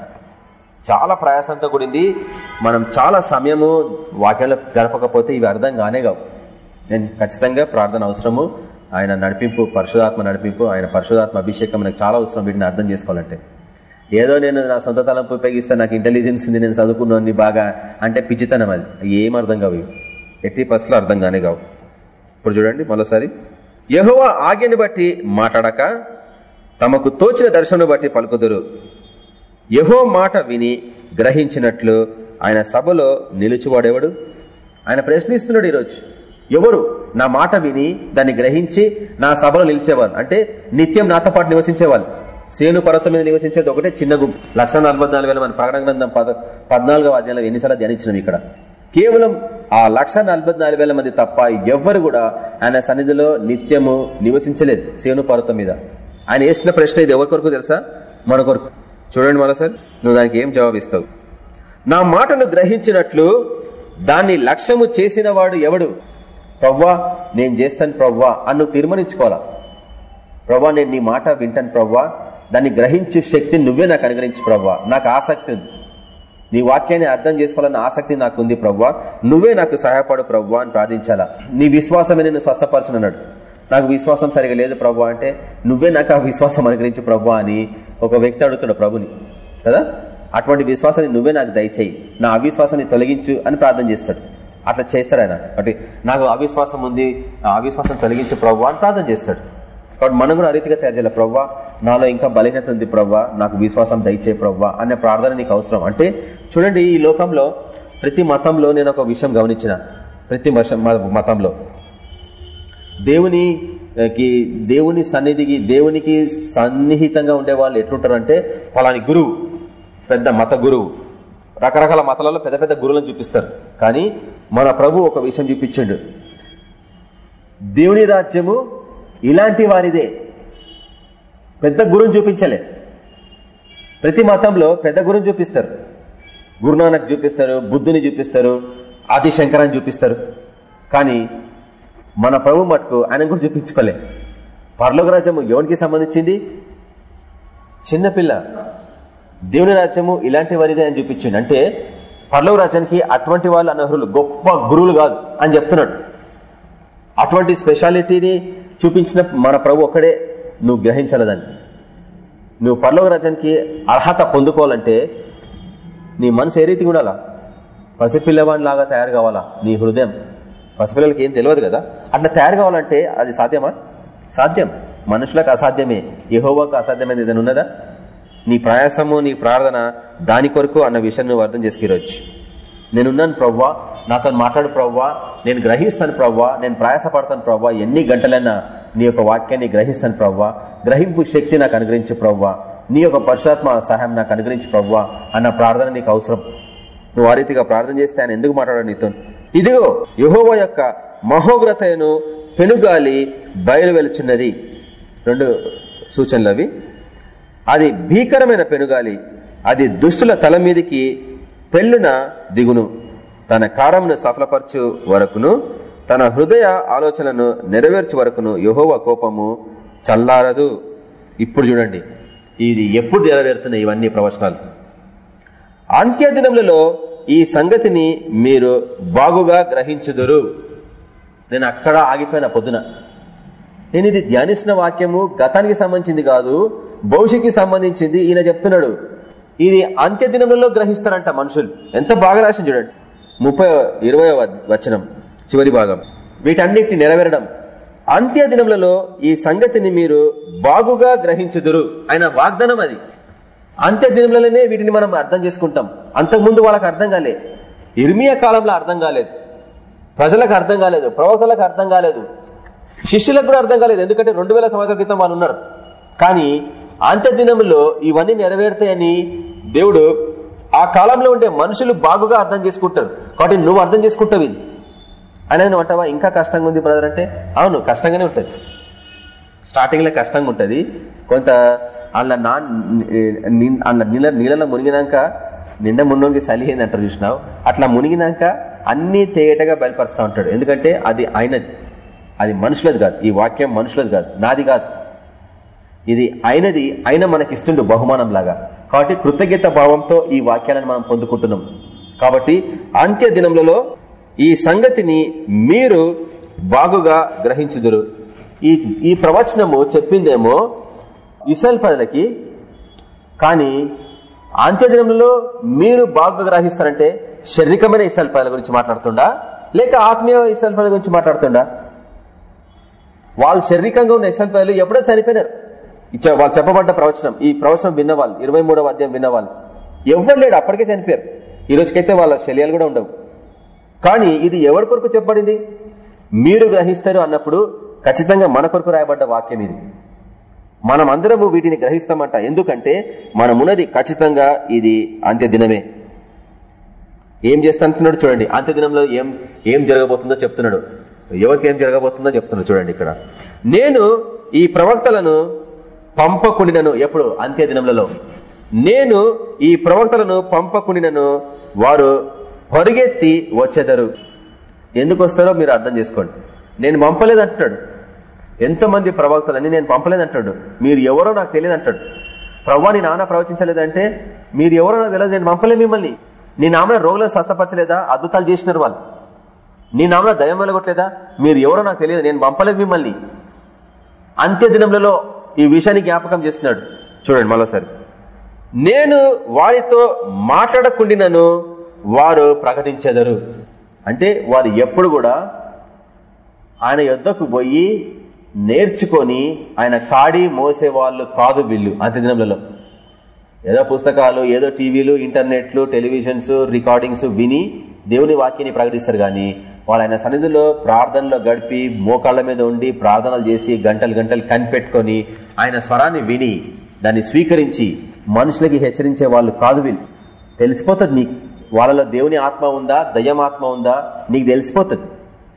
చాలా ప్రయాసంతో కూడింది. మనం చాలా సమయము వాక్యంలో గడపకపోతే ఇవి అర్థం కానే కావు. నేను ఖచ్చితంగా ప్రార్థన అవసరము. ఆయన నడిపింపు పరిశుధాత్మ నడిపింపు ఆయన పరిశుధాత్మ అభిషేకం నాకు చాలా అవసరం వీటిని అర్థం చేసుకోవాలంటే. ఏదో నేను నా సొంత తలంపు ఉపయోగిస్తే నాకు ఇంటెలిజెన్స్ ఉంది నేను చదువుకున్నాను బాగా అంటే పిచ్చితనం అది. ఏం అర్థం కావు ఎట్టి పసులు అర్థం కానే కావు. ఇప్పుడు చూడండి మరోసారి. యహోవా ఆజ్ఞని బట్టి మాట్లాడక తమకు తోచిన దర్శనం బట్టి పలుకుదురు. యహో మాట విని గ్రహించినట్లు ఆయన సభలో నిలుచువాడేవాడు? ఆయన ప్రశ్నిస్తున్నాడు ఈరోజు. ఎవరు? నా మాట విని దాన్ని గ్రహించి నా సభలో నిలిచేవారు. అంటే నిత్యం నాతో పాటు నివసించేవాళ్ళు. సేను పర్వతం మీద నివసించేది ఒకటే చిన్న గుంపు. లక్ష వేల మన ప్రకటన గ్రంథం పద పద్నాలుగో అధ్యాయంలో ఎన్నిసార్లు ధ్యానించినాం ఇక్కడ. కేవలం ఆ లక్ష వేల మంది తప్ప ఎవ్వరు కూడా ఆయన సన్నిధిలో నిత్యము నివసించలేదు సేను పర్వతం మీద. ఆయన వేసిన ప్రశ్న ఇది ఎవరి కొరకు తెలుసా? మన కొరకు. చూడండి మరోసారి నువ్వు దానికి ఏం జవాబిస్తావు నా మాటను గ్రహించినట్లు దాన్ని లక్ష్యము చేసిన వాడు ఎవడు? ప్రవ్వా నేను చేస్తాను ప్రవ్వా అని నువ్వు తీర్మానించుకోవాలా? ప్రవ్వా నేను నీ మాట వింటాను ప్రవ్వా. దాన్ని గ్రహించే శక్తి నువ్వే నాకు అనుగ్రహించు ప్రవ్వా. నాకు ఆసక్తి ఉంది. నీ వాక్యాన్ని అర్థం చేసుకోవాలన్న ఆసక్తి నాకు ఉంది ప్రవ్వా. నువ్వే నాకు సహాయపడు ప్రవ్వా అని ప్రార్థించాలా? నీ విశ్వాసమే నేను స్వస్థపరచునన్నాడు. నాకు విశ్వాసం సరిగా లేదు ప్రభు అంటే నువ్వే నాకు ఆ విశ్వాసం అనుగ్రహించు ప్రభు అని ఒక వ్యక్తి అడుగుతాడు ప్రభుని కదా? అటువంటి విశ్వాసాన్ని నువ్వే నాకు దయచేయి. నా అవిశ్వాసాన్ని తొలగించు అని ప్రార్థన చేస్తాడు. అట్లా చేస్తాడు ఆయన. కాబట్టి నాకు అవిశ్వాసం ఉంది ఆ అవిశ్వాసం తొలగించు ప్రభు అని ప్రార్థన చేస్తాడు. కాబట్టి మనం కూడా అరీతిగా తయారు చేయాలి ప్రవ్వా నాలో ఇంకా బలహీనత ఉంది ప్రవ్వా నాకు విశ్వాసం దయచే ప్రవ్వా అనే ప్రార్థన నీకు అవసరం. అంటే చూడండి ఈ లోకంలో ప్రతి మతంలో నేను ఒక విషయం గమనించిన. ప్రతి మతంలో. దేవునికి దేవుని సన్నిధికి దేవునికి సన్నిహితంగా ఉండే వాళ్ళు ఎట్లుంటారు అంటే ఫలాని గురువు పెద్ద మత గురువు. రకరకాల మతాలలో పెద్ద పెద్ద గురువులను చూపిస్తారు. కానీ మన ప్రభు ఒక విషయం చూపించిండు. దేవుని రాజ్యము ఇలాంటి వారిదే. పెద్ద గురువుని చూపించలే. ప్రతి మతంలో పెద్ద గురువుని చూపిస్తారు. గురునానక్ చూపిస్తారు బుద్ధుని చూపిస్తారు ఆది శంకరాన్ని చూపిస్తారు. కానీ మన ప్రభు మటుకు ఆయన కూడా చూపించుకోలే పర్లోక రాజ్యము ఎవరికి సంబంధించింది? చిన్నపిల్ల దేవుని రాజ్యము ఇలాంటి వారిదే అని చూపించింది అంటే పర్లోక రాజ్యానికి అటువంటి వాళ్ళు అనర్హులు గొప్ప గురువులు కాదు అని చెప్తున్నాడు. అటువంటి స్పెషాలిటీని చూపించిన మన ప్రభు ఒక్కడే నువ్వు గ్రహించాలదని నువ్వు పర్లోక రాజ్యానికి అర్హత పొందుకోవాలంటే నీ మనసు ఏ రీతి ఉండాలా? పసిపిల్లవాడిలాగా తయారు కావాలా? నీ హృదయం. పసిపిల్లలకి ఏం తెలియదు కదా? అట్లా తయారు కావాలంటే అది సాధ్యమా? సాధ్యం. మనుషులకు అసాధ్యమే. యహోవాకు అసాధ్యమైనది ఏదైనా ఉన్నదా? నీ ప్రయాసము నీ ప్రార్థన దాని కొరకు అన్న విషయం నువ్వు అర్థం చేసుకోవచ్చు. నేనున్నాను ప్రవ్వా నాతో మాట్లాడు ప్రవ్వా నేను గ్రహిస్తాను ప్రవ్వా నేను ప్రయాసపడతాను ప్రవ్వా ఎన్ని గంటలైనా నీ యొక్క వాక్యాన్ని గ్రహిస్తాను ప్రవ్వా గ్రహింపు శక్తి నాకు అనుగ్రహించు ప్రవ్వా నీ యొక్క పరుషాత్మ సహాయం నాకు అనుగ్రహించు ప్రవ్వా అన్న ప్రార్థన నీకు అవసరం. నువ్వు ఆ రీతిగా ప్రార్థన చేస్తే ఆయన ఎందుకు మాట్లాడాడు నీతో ఇదిగో యహోవ యొక్క మహోగ్రతను పెనుగాలి బయలు వెలుచున్నది రెండు సూచనలు అవి. అది భీకరమైన పెనుగాలి అది దుష్టుల తల మీదికి పెళ్ళున దిగును. తన కారమును సఫలపరచు వరకును తన హృదయ ఆలోచనను నెరవేర్చు వరకును యహోవ కోపము చల్లారదు. ఇప్పుడు చూడండి ఇది ఎప్పుడు నెరవేరుతున్నాయి ఇవన్నీ ప్రవచనాలు. అంత్య దినములలో ఈ సంగతిని మీరు బాగుగా గ్రహించుదురు. నేను అక్కడ ఆగిపోయిన పొద్దున. నేను ఇది ధ్యానిస్తున్న వాక్యము గతానికి సంబంధించింది కాదు భవిష్యత్కి సంబంధించింది ఈయన చెప్తున్నాడు. ఇది అంత్య దినములలో గ్రహిస్తారంట మనుషులు. ఎంత బాగా రాసి చూడండి. ముప్పై ఇరవై వచనం చివరి భాగం. వీటన్నిటిని నెరవేరడం. అంత్య దినములలో ఈ సంగతిని మీరు బాగుగా గ్రహించుదురు. ఆయన వాగ్దానం అది. అంత్య దినములలోనే వీటిని మనం అర్థం చేసుకుంటాం. అంతకుముందు వాళ్ళకి అర్థం కాలే. ఇర్మియా కాలంలో అర్థం కాలేదు. ప్రజలకు అర్థం కాలేదు. ప్రవక్తలకు అర్థం కాలేదు. శిష్యులకు కూడా అర్థం కాలేదు. ఎందుకంటే రెండు వేల సంవత్సరాల క్రితం వాళ్ళు ఉన్నారు. కానీ అంత్య దినంలో ఇవన్నీ నెరవేరుతాయని దేవుడు ఆ కాలంలో ఉండే మనుషులు బాగుగా అర్థం చేసుకుంటారు. కాబట్టి నువ్వు అర్థం చేసుకుంటావు ఇది. అని నువ్వు అంటావా? ఇంకా కష్టంగా ఉంది బ్రదర్ అంటే? అవును కష్టంగానే ఉంటుంది. స్టార్టింగ్లో కష్టంగా ఉంటుంది. కొంత అలా నా అలా నీళ్ళ నీళ్ళలో మునిగినాక నిన్న మున్నొంగి సలిహేంది అంటారు చూసినావు? అట్లా మునిగినాక అన్ని తేటగా బయలుపరుస్తూ ఉంటాడు. ఎందుకంటే అది ఆయనది అది మనుషులది కాదు. ఈ వాక్యం మనుషులది కాదు. నాది కాదు. ఇది అయినది ఆయన మనకిస్తుండు బహుమానం లాగా కాబట్టి కృతజ్ఞత భావంతో ఈ వాక్యాలను మనం పొందుకుంటున్నాం. కాబట్టి అంత్య దినములలో ఈ సంగతిని మీరు బాగుగా గ్రహించుదురు. ఈ ఈ ప్రవచనము చెప్పిందేమో ఇసల్ పదలకి కానీ అంత్యదినంలో మీరు బాగా గ్రహిస్తారంటే శారీరకమైన ఇసల్ గురించి మాట్లాడుతుండా? లేక ఆత్మీయ ఇసల్ ప్రజల గురించి మాట్లాడుతుండా? వాళ్ళు శారీరకంగా ఉన్న ఇసల్ ఎప్పుడో చనిపోయినారు. ఇచ్చా వాళ్ళు చెప్పబడ్డ ప్రవచనం ఈ ప్రవచనం విన్నవాళ్ళు ఇరవై మూడవ అధ్యాయం విన్నవాళ్ళు ఎవరు లేడు అప్పటికే చనిపోయారు. ఈ రోజుకైతే వాళ్ళ శల్యాలు కూడా ఉండవు. కానీ ఇది ఎవరి కొరకు చెప్పబడింది? మీరు గ్రహిస్తారు అన్నప్పుడు ఖచ్చితంగా మన కొరకు రాయబడ్డ వాక్యం ఇది. మనం అందరము వీటిని గ్రహిస్తామంట. ఎందుకంటే మనమున్నది ఖచ్చితంగా ఇది అంత్య దినమే ఏం చేస్తానంటున్నాడు చూడండి. అంత్య దినంలో ఏం ఏం జరగబోతుందో చెప్తున్నాడు. ఎవరికి ఏం జరగబోతుందో చెప్తున్నాడు చూడండి ఇక్కడ. నేను ఈ ప్రవక్తలను పంపకుండినను ఎప్పుడు? అంత్య దినములలో నేను ఈ ప్రవక్తలను పంపకుండినను వారు పరుగెత్తి వచ్చేదరు ఎందుకు వస్తారో మీరు అర్థం చేసుకోండి. నేను పంపలేదు అంటున్నాడు ఎంతమంది ప్రవక్తలని నేను పంపలేదంటాడు. మీరు ఎవరో నాకు తెలియదు అంటాడు ప్రవ్వా నీ నాన్న ప్రవచించలేదంటే మీరు ఎవరో నాకు తెలియదు నేను పంపలే మిమ్మల్ని. నీ నామన రోగులను స్వస్థపరచలేదా? అద్భుతాలు చేసినారు వాళ్ళు. నీ నామన దయం వెలగొట్టలేదా మీరు ఎవరో నాకు తెలియదు నేను పంపలేదు మిమ్మల్ని. అంత్య దినములలో ఈ విషయాన్ని జ్ఞాపకం చేస్తున్నాడు. చూడండి మరోసారి. నేను వారితో మాట్లాడకుండినను వారు ప్రకటించెదరు. అంటే వారు ఎప్పుడు కూడా ఆయన యుద్ధకు పోయి నేర్చుకొని ఆయన కాడి మోసే వాళ్ళు కాదు వీళ్ళు అంత్యదినములలో ఏదో పుస్తకాలు ఏదో టీవీలు ఇంటర్నెట్లు టెలివిజన్స్ రికార్డింగ్స్ విని దేవుని వాక్యాన్ని ప్రకటిస్తారు కానీ వాళ్ళు ఆయన సన్నిధిలో ప్రార్థనలో గడిపి మోకాళ్ళ మీద ఉండి ప్రార్థనలు చేసి గంటలు గంటలు కనిపెట్టుకొని ఆయన స్వరాన్ని విని దాన్ని స్వీకరించి మనుషులకి హెచ్చరించే వాళ్ళు కాదు వీళ్ళు. తెలిసిపోతుంది నీకు. వాళ్ళలో దేవుని ఆత్మ ఉందా దయ్యం ఆత్మ ఉందా నీకు తెలిసిపోతుంది.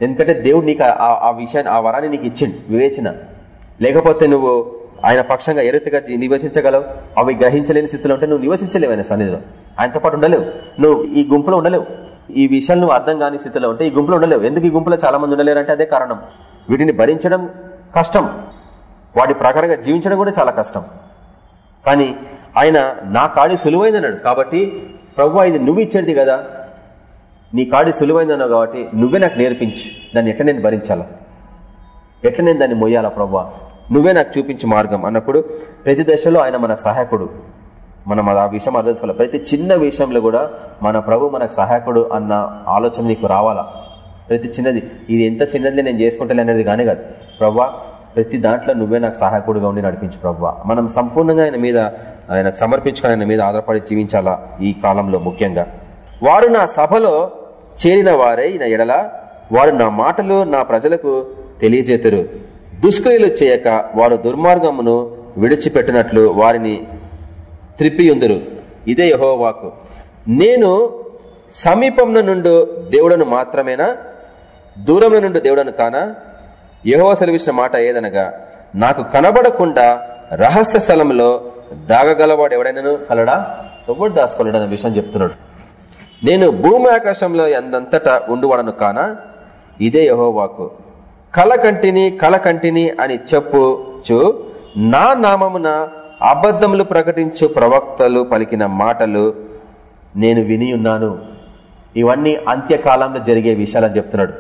ఎందుకంటే దేవుడు నీకు ఆ విషయాన్ని ఆ వరాన్ని నీకు ఇచ్చిండు వివేచన. లేకపోతే నువ్వు ఆయన పక్షంగా ఎరుతగా నివసించగలవు? అవి గ్రహించలేని స్థితిలో ఉంటే నువ్వు నివసించలేవు ఆయన సన్నిధిలో. ఆయనతో పాటు ఉండలేవు. నువ్వు ఈ గుంపులో ఉండలేవు. ఈ విషయాలు నువ్వు అర్థం కాని స్థితిలో ఉంటే ఈ గుంపులో ఉండలేవు. ఎందుకు ఈ గుంపులో చాలా మంది ఉండలేరంటే అదే కారణం. వీటిని భరించడం కష్టం. వాటి ప్రకారంగా జీవించడం కూడా చాలా కష్టం. కానీ ఆయన నా కాడి సులువైందన్నాడు. కాబట్టి ప్రభు ఇది నువ్వు ఇచ్చేది కదా. నీ కాడి సులువైందన్నావు కాబట్టి నువ్వే నాకు నేర్పించు. దాన్ని ఎట్లా నేను భరించాలా? ఎట్లా నేను దాన్ని మొయ్యాలా ప్రభు నువ్వే నాకు చూపించి మార్గం అన్నప్పుడు ప్రతి దశలో ఆయన మనకు సహాయకుడు. మనం ఆ విషయం అర్థం చేసుకోవాలి. ప్రతి చిన్న విషయంలో కూడా మన ప్రభు మనకు సహాయకుడు అన్న ఆలోచన నీకు రావాలా? ప్రతి చిన్నది. ఇది ఎంత చిన్నది నేను చేసుకుంటలే అనేది కానీ కాదు. ప్రవ్వా ప్రతి దాంట్లో నువ్వే నాకు సహాయకుడుగా ఉండి నడిపించు ప్రవ్వా. మనం సంపూర్ణంగా ఆయన మీద ఆయనకు సమర్పించుకొని ఆయన మీద ఆధారపడి జీవించాలా ఈ కాలంలో ముఖ్యంగా? వారు నా సభలో చేరిన వారైన ఎడల వారు నా మాటలు నా ప్రజలకు తెలియజేతురు. దుష్క్రియలు చేయక వారు దుర్మార్గమును విడిచిపెట్టినట్లు వారిని త్రిప్పియుందురు. ఇదే యహోవాకు. నేను సమీపంలో నుండి దేవుడను మాత్రమేనా? దూరంలో నుండి దేవుడను కానా? యహోవ సెలవిసిన మాట ఏదనగా నాకు కనబడకుండా రహస్య స్థలంలో దాగగలవాడు ఎవడైనాను కలడా? ఎవడు దాచుకోలేడు అనే విషయం చెప్తున్నాడు. నేను భూమి ఆకాశంలో ఎందంతటా ఉండువాడను కానా ఇదే యహోవాకు. కలకంటిని కలకంటిని అని చెప్పుచు నా నామమున అబద్ధములు ప్రకటించు ప్రవక్తలు పలికిన మాటలు నేను విని ఉన్నాను ఇవన్నీ అంత్యకాలంలో జరిగే విషయాలని చెప్తున్నాడు.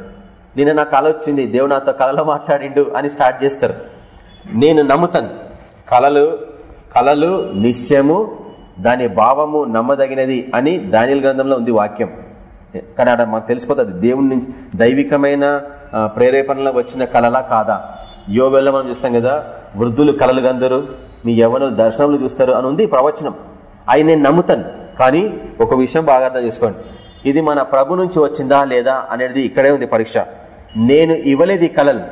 నిన్న నాకు కళ వచ్చింది దేవుడు నాతో కళలో మాట్లాడిండు అని స్టార్ట్ చేస్తారు. నేను నమ్ముతాను. కళలు కళలు నిశ్చయము దాని భావము నమ్మదగినది అని దానిల గ్రంథంలో ఉంది వాక్యం. కానీ అక్కడ మాకు తెలిసిపోతుంది దేవుని నుంచి దైవికమైన ప్రేరేపణలో వచ్చిన కళలా కాదా? యోగంలో మనం చూస్తాం కదా వృద్ధులు కళలు గందరు మీ ఎవరు దర్శనములు చూస్తారు అని ఉంది ప్రవచనం. అవి నేను నమ్ముతాను కానీ ఒక విషయం బాగా అర్థం చేసుకోండి. ఇది మన ప్రభు నుంచి వచ్చిందా లేదా అనేది ఇక్కడే ఉంది పరీక్ష. నేను ఇవ్వలేదు ఈ కళలు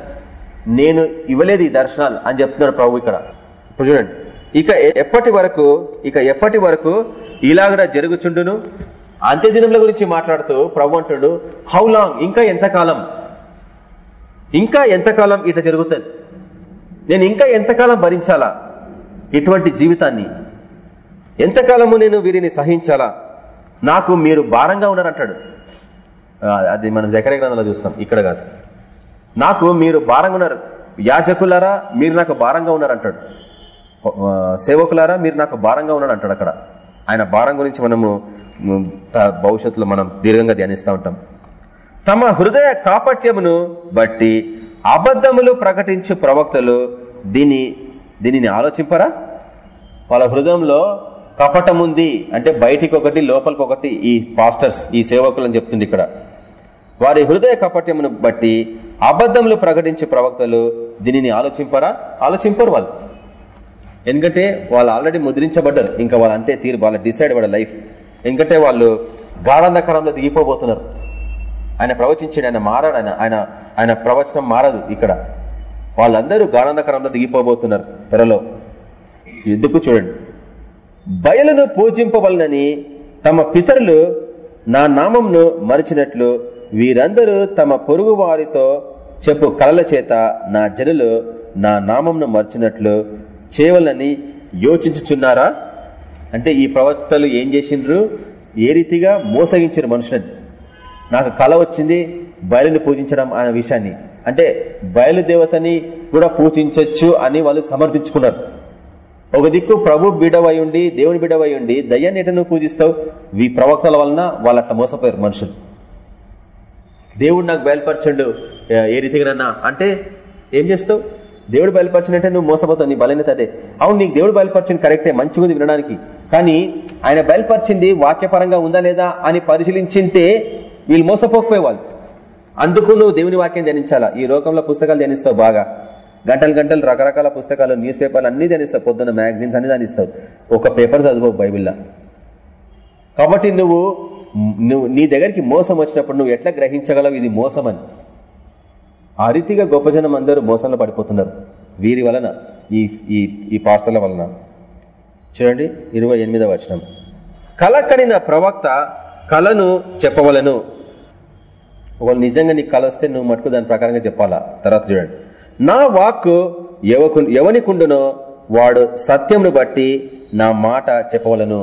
నేను ఇవ్వలేదు ఈ దర్శనాలు అని చెప్తున్నాడు ప్రభు ఇక్కడ. ఇప్పుడు చూడండి. ఇక ఎప్పటి వరకు ఇక ఎప్పటి వరకు ఇలాగ జరుగుచుండును? అంత్యదినముల గురించి మాట్లాడుతూ ప్రభు అంటుడు హౌ లాంగ్ ఇంకా ఎంతకాలం? ఇంకా ఎంతకాలం ఇట్లా జరుగుతుంది? నేను ఇంకా ఎంతకాలం భరించాలా ఇటువంటి జీవితాన్ని? ఎంతకాలము నేను వీరిని సహించాలా? నాకు మీరు భారంగా ఉన్నారంటాడు. అది మనం జకరే గ్రంథంలో చూస్తాం ఇక్కడ కాదు. నాకు మీరు భారంగా ఉన్నారు. యాజకులారా మీరు నాకు భారంగా ఉన్నారంటాడు. సేవకులారా మీరు నాకు భారంగా ఉన్నాడు అంటాడు అక్కడ. ఆయన భారం గురించి మనము భవిష్యత్తులో మనం దీర్ఘంగా ధ్యానిస్తూ ఉంటాం. తమ హృదయ కాపట్యమును బట్టి అబద్ధములు ప్రకటించు ప్రవక్తలు దీని దీనిని ఆలోచింపరా? వాళ్ళ హృదయంలో కపటం ఉంది అంటే బయటికి ఒకటి లోపలికి ఒకటి ఈ పాస్టర్స్ ఈ సేవకులు అని చెప్తుంది ఇక్కడ. వారి హృదయ కపట్యమును బట్టి అబద్ధములు ప్రకటించే ప్రవక్తలు దీనిని ఆలోచింపరా? ఆలోచింపరు వాళ్ళు. ఎందుకంటే వాళ్ళు ఆల్రెడీ ముద్రించబడ్డారు. ఇంకా వాళ్ళు అంతే తీరు వాళ్ళ డిసైడ్ వాళ్ళ లైఫ్ ఎందుకంటే వాళ్ళు గాఢంధకరంలో దిగిపోబోతున్నారు. ఆయన ప్రవచించాడు ఆయన మారాడు ఆయన ఆయన ఆయన ప్రవచనం మారదు ఇక్కడ. వాళ్ళందరూ గానందకరంలో దిగిపోబోతున్నారు త్వరలో. ఎందుకు చూడండి. బయలును పూజింపవలనని తమ పితరులు నా నామంను మరిచినట్లు వీరందరూ తమ పొరుగు వారితో చెప్పు కలల చేత నా జనులు నా నామంను మర్చినట్లు చేయవలని యోచించుచున్నారా? అంటే ఈ ప్రవక్తలు ఏం చేసిండ్రు? ఏ రీతిగా మోసగించారు మనుషులని? నాకు కళ వచ్చింది బయలుని పూజించడం అనే విషయాన్ని. అంటే బయలు దేవతని కూడా పూజించవచ్చు అని వాళ్ళు సమర్థించుకున్నారు. ఒక దిక్కు ప్రభు బిడవై ఉండి దేవుని బిడవై ఉండి దయ్యాన్ని ఎటను పూజిస్తావు? ఈ ప్రవక్తల వలన వాళ్ళు అట్లా మోసపోయారు మనుషులు. దేవుడు నాకు బయలుపరచండు ఏ రీతిగానన్నా. అంటే ఏం చేస్తావు? దేవుడు బయలుపరిచినట్టే నువ్వు మోసపోతావు నీ బలైనత అదే. అవును నీకు దేవుడు బయలుపరిచింది కరెక్టే మంచిగా ఉంది వినడానికి. కానీ ఆయన బయలుపరిచింది వాక్యపరంగా ఉందా లేదా అని పరిశీలించింటే వీళ్ళు మోసపోకపోయేవాళ్ళు. అందుకు నువ్వు దేవుని వాక్యం ధ్యానించాలా? ఈ లోకంలో పుస్తకాలు ధ్యానిస్తావు బాగా. గంటలు గంటలు రకరకాల పుస్తకాలు న్యూస్ పేపర్లు అన్ని ధ్యానిస్తావు. పొద్దున్న మ్యాగజైన్స్ అన్ని ధ్యానిస్తావు. ఒక పేపర్ చదువు బైబిల్లా. కాబట్టి నువ్వు నువ్వు నీ దగ్గరికి మోసం వచ్చినప్పుడు నువ్వు ఎట్లా గ్రహించగలవు? ఇది మోసం అని ఆ రీతిగా గొప్ప జనం అందరూ మోసంలో పడిపోతున్నారు. వీరి వలన ఈ ఈ ఈ పాస్టర్ల వలన. చూడండి ఇరవై ఎనిమిదవ వచనం. కళ కనిన ప్రవక్త కలను చెప్పవలను. ఒకవేళ నిజంగా నీకు కల వస్తే నువ్వు మటుకు దాని ప్రకారంగా చెప్పాలా? తర్వాత చూడండి. నా వాక్కు ఎవకు ఎవనికుండునో వాడు సత్యంను బట్టి నా మాట చెప్పవలను.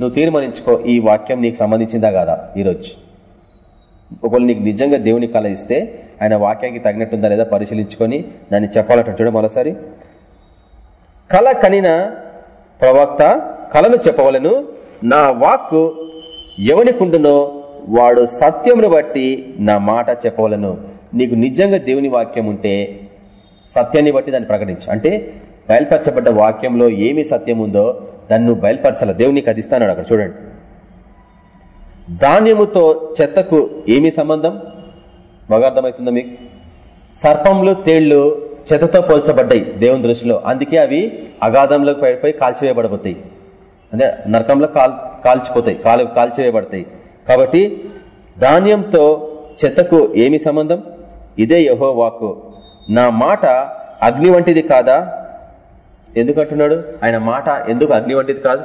నువ్వు తీర్మానించుకో ఈ వాక్యం నీకు సంబంధించిందా కాదా? ఈరోజు. ఒకవేళ నీకు నిజంగా దేవుని కళ ఇస్తే ఆయన వాక్యానికి తగినట్టుందా లేదా పరిశీలించుకొని దాన్ని చెప్పాలంటే చూడడం మరోసారి. కళ కనిన ప్రవక్త కళను చెప్పవలను నా వాక్కు ఎవనికుండునో వాడు సత్యమును బట్టి నా మాట చెప్పవలను. నీకు నిజంగా దేవుని వాక్యం ఉంటే సత్యాన్ని బట్టి దాన్ని ప్రకటించు. అంటే బయలుపరచబడ్డ వాక్యంలో ఏమి సత్యం ఉందో దాన్ని నువ్వు బయలుపరచాల. దేవునికి అది అక్కడ. చూడండి. ధాన్యముతో చెత్తకు ఏమి సంబంధం? మగార్థమవుతుందా మీకు? సర్పంలు తేళ్ళు చెత్తతో పోల్చబడ్డాయి దేవుని దృష్టిలో. అందుకే అవి అగాధంలోకి పడిపోయి కాల్చివేయబడబోతాయి. అంటే నరకంలో కాల్ కాల్చిపోతాయి కాలు కాల్చివేయబడతాయి. కాబట్టి ధాన్యంతో చెత్తకు ఏమి సంబంధం? ఇదే యహో వాక్కు నా మాట అగ్ని వంటిది కాదా? ఎందుకంటున్నాడు? ఆయన మాట ఎందుకు అగ్ని వంటిది కాదు?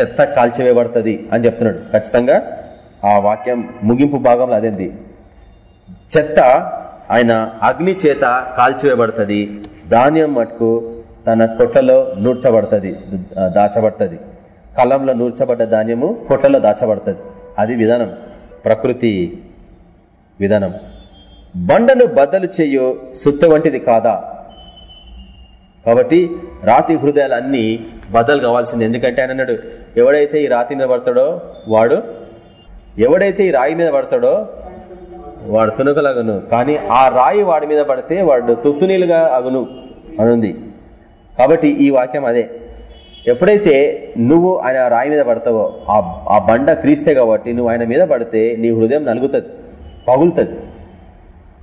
చెత్త కాల్చివేయబడుతుంది అని చెప్తున్నాడు. ఖచ్చితంగా ఆ వాక్యం ముగింపు భాగంలో అదేంది? చెత్త ఆయన అగ్ని చేత కాల్చివేయబడుతుంది ధాన్యం మటుకు తన కొట్టలో నూర్చబడుతుంది దాచబడుతుంది. కలంలో నూర్చబడ్డ ధాన్యము కొట్టలో దాచబడుతుంది. అది విధానం. ప్రకృతి విధానం. బండను బద్దలు చేయు సుత్త వంటిది కాదా? కాబట్టి రాతి హృదయాలన్నీ బద్దలు కావాల్సింది. ఎందుకంటే ఆయన అన్నాడు ఎవడైతే ఈ రాతి మీద పడతాడో వాడు ఎవడైతే ఈ రాయి మీద పడతాడో వాడు తునుకలగును. కానీ ఆ రాయి వాడి మీద పడితే వాడు తుత్తునీలుగా అగును అనుంది. కాబట్టి ఈ వాక్యం అదే. ఎప్పుడైతే నువ్వు ఆయన రాయి మీద పడతావో ఆ బండ క్రీస్తే కాబట్టి నువ్వు ఆయన మీద పడితే నీ హృదయం నలుగుతుంది పగులుతుంది.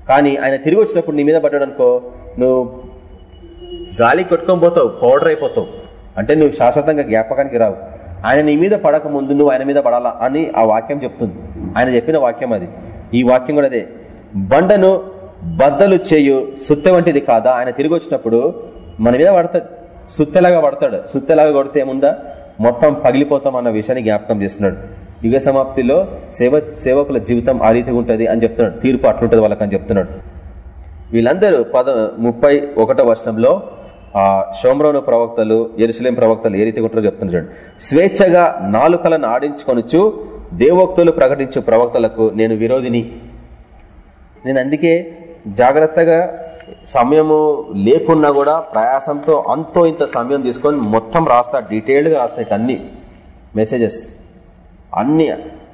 కానీ ఆయన తిరిగి వచ్చినప్పుడు నీ మీద పడ్డాడనుకో నువ్వు గాలి కొట్టుకొని పోతావు పౌడర్ అయిపోతావు. అంటే నువ్వు శాశ్వతంగా జ్ఞాపకానికి రావు. ఆయన నీ మీద పడక ముందు నువ్వు ఆయన మీద పడాలా అని ఆ వాక్యం చెప్తుంది. ఆయన చెప్పిన వాక్యం అది. ఈ వాక్యం కూడా అదే. బండను బద్దలు చేయు సుత్తె వంటిది కాదా? ఆయన తిరిగి వచ్చినప్పుడు మన మీద పడుతుంది. సుత్తెలాగా పడతాడు. సుత్తెలాగా కొడితే ఏముందా? మొత్తం పగిలిపోతాం అన్న విషయాన్ని జ్ఞాపకం చేస్తున్నాడు. యుగ సమాప్తిలో సేవ సేవకుల జీవితం ఆ రీతిగా ఉంటుంది అని చెప్తున్నాడు. తీర్పు అట్లుంటది వాళ్ళకని చెప్తున్నాడు. వీళ్ళందరూ పద ముప్పై ఒకటో వర్షంలో ఆ షోమ్రోను ప్రవక్తలు ఎరుసలేం ప్రవక్తలు ఏ రీతి ఉంటారో చెప్తున్నారు చూడండి. స్వేచ్ఛగా నాలుకలను ఆడించుకొనుచు దేవోక్తులు ప్రకటించు ప్రవక్తలకు నేను విరోధిని. నేను అందుకే జాగ్రత్తగా సమయము లేకున్నా కూడా ప్రయాసంతో అంతో ఇంత సమయం తీసుకొని మొత్తం రాస్తా డీటెయిల్డ్గా రాస్తా ఇట్లా అన్ని మెసేజెస్. అన్ని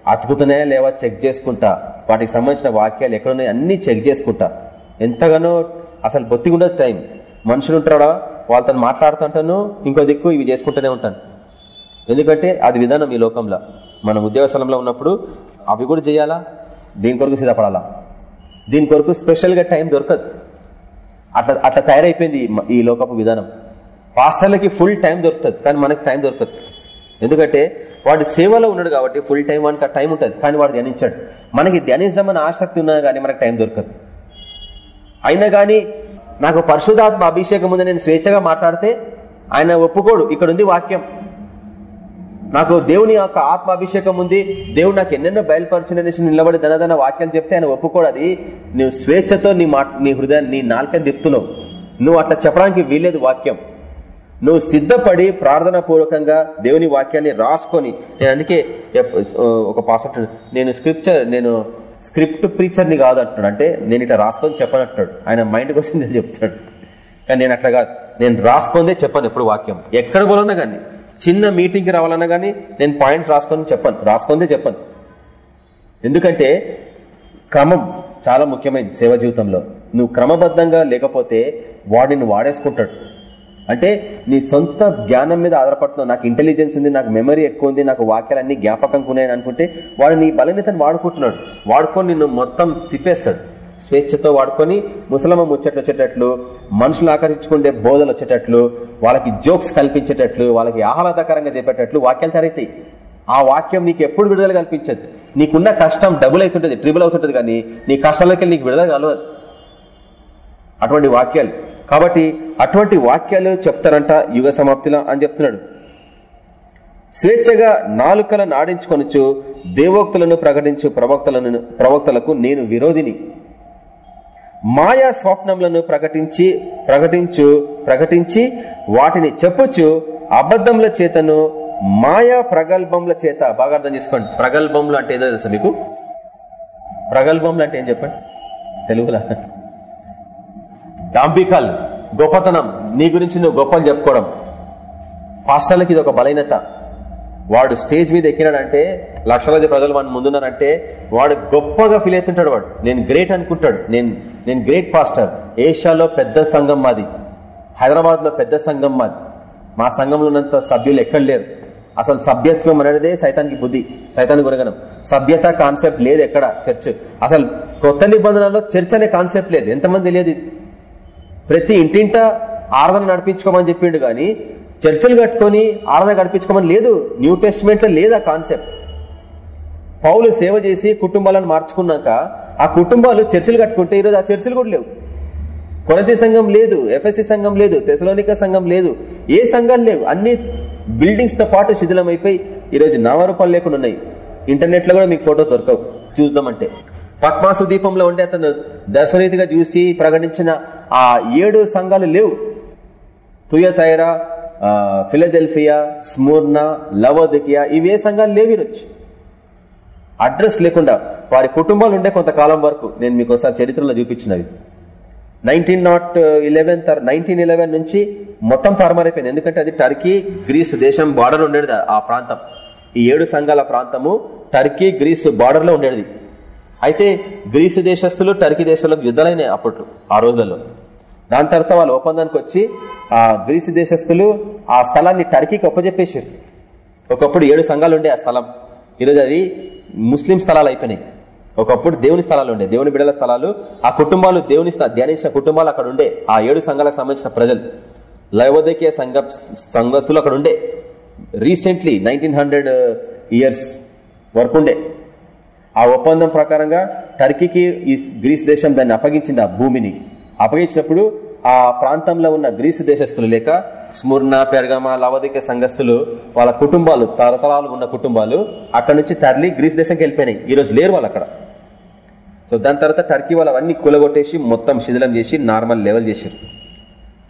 అతుకుతున్నాయా లేవా చెక్ చేసుకుంటా. వాటికి సంబంధించిన వాక్యాలు ఎక్కడున్నాయి అన్ని చెక్ చేసుకుంటా. ఎంతగానో అసలు బొత్తిగుండదు టైం. మనుషులు ఉంటాడా వాళ్ళతో మాట్లాడుతుంటాను ఇంకో దిక్కు ఇవి చేసుకుంటూనే ఉంటాను. ఎందుకంటే అది విధానం ఈ లోకంలో. మనం ఉద్యోగ స్థలంలో ఉన్నప్పుడు అవి కూడా చేయాలా? దీని కొరకు సిద్ధపడాలా? దీని కొరకు స్పెషల్గా టైం దొరకదు. అట్లా అట్లా తయారైపోయింది ఈ లోకపు విధానం. పాస్టర్లకి ఫుల్ టైం దొరుకుతుంది కానీ మనకి టైం దొరకదు. ఎందుకంటే వాడి సేవలో ఉన్నాడు కాబట్టి ఫుల్ టైం వానికి టైం ఉంటుంది కానీ వాడు ధ్యానించాడు. మనకి ధ్యానిస్తామని ఆసక్తి ఉన్నా కానీ మనకు టైం దొరకదు. అయినా కానీ నాకు పరిశుధాత్మ అభిషేకం ఉంది నేను స్వేచ్ఛగా మాట్లాడితే ఆయన ఒప్పుకోడు. ఇక్కడ ఉంది వాక్యం. నాకు దేవుని యొక్క ఆత్మ అభిషేకం ఉంది దేవుడు నాకు ఎన్నెన్నో బయలుపరిచిననేసి నిలబడి ధనధన వాక్యం చెప్తే ఆయన ఒప్పుకోడు. అది నువ్వు స్వేచ్ఛతో నీ మా నీ హృదయాన్ని నీ నాలుకని తిప్పుతున్నావు. నువ్వు అట్లా చెప్పడానికి వీలేదు వాక్యం. నువ్వు సిద్ధపడి ప్రార్థన పూర్వకంగా దేవుని వాక్యాన్ని రాసుకొని నేను అందుకే ఒక పాసెట్ నేను స్క్రిప్చర్ నేను స్క్రిప్ట్ ప్రీచర్ని కాదు అంటున్నాడు అంటే నేను ఇట్లా రాసుకొని చెప్పనట్టున్నాడు. ఆయన మైండ్కి వచ్చింది చెప్తాడు. కానీ నేను అట్లా కాదు. నేను రాసుకుందే చెప్పాను ఎప్పుడు వాక్యం. ఎక్కడ పోలన్నా కానీ చిన్న మీటింగ్కి రావాలన్నా కానీ నేను పాయింట్స్ రాసుకొని చెప్పాను. రాసుకుందే చెప్పాను. ఎందుకంటే క్రమం చాలా ముఖ్యమైనది సేవ జీవితంలో. నువ్వు క్రమబద్ధంగా లేకపోతే వాడిని వాడేసుకుంటాడు. అంటే నీ సొంత జ్ఞానం మీద ఆధారపడుతున్నావు. నాకు ఇంటెలిజెన్స్ ఉంది నాకు మెమరీ ఎక్కువ ఉంది నాకు వాక్యాలన్నీ జ్ఞాపకం ఉన్నాయని అనుకుంటే వాడు నీ బలహీనతను వాడుకుంటున్నాడు. వాడుకొని నిన్ను మొత్తం తిప్పేస్తాడు. స్వేచ్ఛతో వాడుకొని ముసలమ్మ ముచ్చట్లు వచ్చేటట్లు మనుషులు ఆకర్షించుకుంటే బోధలు వచ్చేటట్లు వాళ్ళకి జోక్స్ కల్పించేటట్లు వాళ్ళకి ఆహ్లాదకరంగా చెప్పేటట్లు వాక్యాలు తయారైతాయి. ఆ వాక్యం నీకు ఎప్పుడు విడుదల కల్పించదు. నీకున్న కష్టం డబుల్ అవుతుంటది ట్రిబుల్ అవుతుంటది కానీ నీ కష్టాలకి నీకు విడుదల కలవదు. అటువంటి వాక్యాలు కాబట్టి అటువంటి వాక్యాలు చెప్తారంట యుగ సమాప్తిలో అని చెప్తున్నాడు. స్వేచ్ఛగా నాలుకలను ఆడించుకొనొచ్చు దేవోక్తులను ప్రకటించు ప్రవక్తలను ప్రవక్తలకు నేను విరోధిని. మాయా స్వప్నములను ప్రకటించి ప్రకటించు ప్రకటించి వాటిని చెప్పుచు అబద్ధముల చేతను మాయా ప్రగల్భముల చేత బాగా అర్థం చేసుకోండి. ప్రగల్భములు అంటే ఏదో తెలుసా మీకు? ప్రగల్భములు అంటే ఏం చెప్పండి? తెలుగులా? డాంబికల్ గొప్పతనం నీ గురించి నువ్వు గొప్పలు చెప్పుకోవడం. పాస్టర్లకి ఇది ఒక బలహీనత. వాడు స్టేజ్ మీద ఎక్కినాడంటే లక్షలాది ప్రజలు మన ముందున్నారంటే వాడు గొప్పగా ఫీల్ అవుతుంటాడు వాడు. నేను గ్రేట్ అనుకుంటాడు. నేను నేను గ్రేట్ పాస్టర్. ఏషియాలో పెద్ద సంఘం మాది. హైదరాబాద్లో పెద్ద సంఘం మాది. మా సంఘంలో ఉన్నంత సభ్యులు ఎక్కడ లేరు. అసలు సభ్యత్వం అనేదే సైతానికి బుద్ధి సైతానికి గురగనం సభ్యత కాన్సెప్ట్ లేదు ఎక్కడ చర్చ్. అసలు కొత్త నిబంధనలో చర్చ్ అనే కాన్సెప్ట్ లేదు. ఎంతమంది తెలియదు ప్రతి ఇంటింట ఆరాధన నడిపించుకోమని చెప్పిండు గాని చర్చలు కట్టుకొని ఆరాధన నడిపించుకోమని లేదు. న్యూ టెస్ట్మెంట్లో లేదు ఆ కాన్సెప్ట్. పౌలు సేవ చేసి కుటుంబాలను మార్చుకున్నాక ఆ కుటుంబాలు చర్చలు కట్టుకుంటే ఈరోజు ఆ చర్చలు కూడా లేవు. కొనతి సంఘం లేదు ఎఫ్ఎస్సి సంఘం లేదు తెసలోనిక సంఘం లేదు ఏ సంఘాలు లేవు. అన్ని బిల్డింగ్స్తో పాటు శిథిలం అయిపోయి ఈరోజు నామరూపాలు లేకుండా ఉన్నాయి. ఇంటర్నెట్లో కూడా మీకు ఫొటోస్ దొరకవు. చూద్దామంటే. పద్మాసు దీపంలో ఉండే అతను దర్శనరీతిగా చూసి ప్రకటించిన ఆ ఏడు సంఘాలు లేవు. తుయతైరా ఫిలదెల్ఫియా స్మూర్ణ లవోదికియా ఇవే సంఘాలు లేవిరొచ్చు అడ్రస్ లేకుండా వారి కుటుంబాలు ఉండే కొంతకాలం వరకు నేను మీకు ఒకసారి చరిత్రలో చూపించినవి. Nineteen not eleven nineteen eleven నుంచి మొత్తం తారుమారైపోయింది ఎందుకంటే అది టర్కీ గ్రీస్ దేశం బార్డర్ ఉండేది ఆ ప్రాంతం. ఈ ఏడు సంఘాల ప్రాంతము టర్కీ గ్రీస్ బార్డర్లో ఉండేది. అయితే గ్రీసు దేశస్తులు టర్కీ దేశాలకు యుద్ధాలైనాయి అప్పట్లో ఆ రోజులలో. దాని తర్వాత వాళ్ళు ఒప్పందానికి వచ్చి ఆ గ్రీసు దేశస్తులు ఆ స్థలాన్ని టర్కీకి ఒప్పజెప్పేసారు ఒకప్పుడు ఏడు సంఘాలు ఉండే ఆ స్థలం. ఈరోజు అవి ముస్లిం స్థలాలు అయిపోయినాయి. ఒకప్పుడు దేవుని స్థలాలు ఉండే దేవుని బిడల స్థలాలు. ఆ కుటుంబాలు దేవుని ధ్యానించిన కుటుంబాలు అక్కడ ఉండే ఆ ఏడు సంఘాలకు సంబంధించిన ప్రజలు. లైవోదకీయ సంఘ సంఘస్థులు అక్కడ ఉండే. రీసెంట్లీ నైన్టీన్ హండ్రెడ్ ఇయర్స్ వరకు ఉండే. ఆ ఒప్పందం ప్రకారంగా టర్కీకి ఈ గ్రీస్ దేశం దాన్ని అప్పగించింది ఆ భూమిని. అప్పగించినప్పుడు ఆ ప్రాంతంలో ఉన్న గ్రీసు దేశస్తులు లేక స్మూర్ణ పెరగమ లవదిక సంఘస్థులు వాళ్ళ కుటుంబాలు తరతరాలు ఉన్న కుటుంబాలు అక్కడ నుంచి తరలి గ్రీస్ దేశంకి వెళ్ళిపోయినాయి. ఈ రోజు లేరు వాళ్ళు అక్కడ. సో దాని తర్వాత టర్కీ వాళ్ళు అవన్నీ కూలగొట్టేసి మొత్తం శిథిలం చేసి నార్మల్ లెవెల్ చేశారు.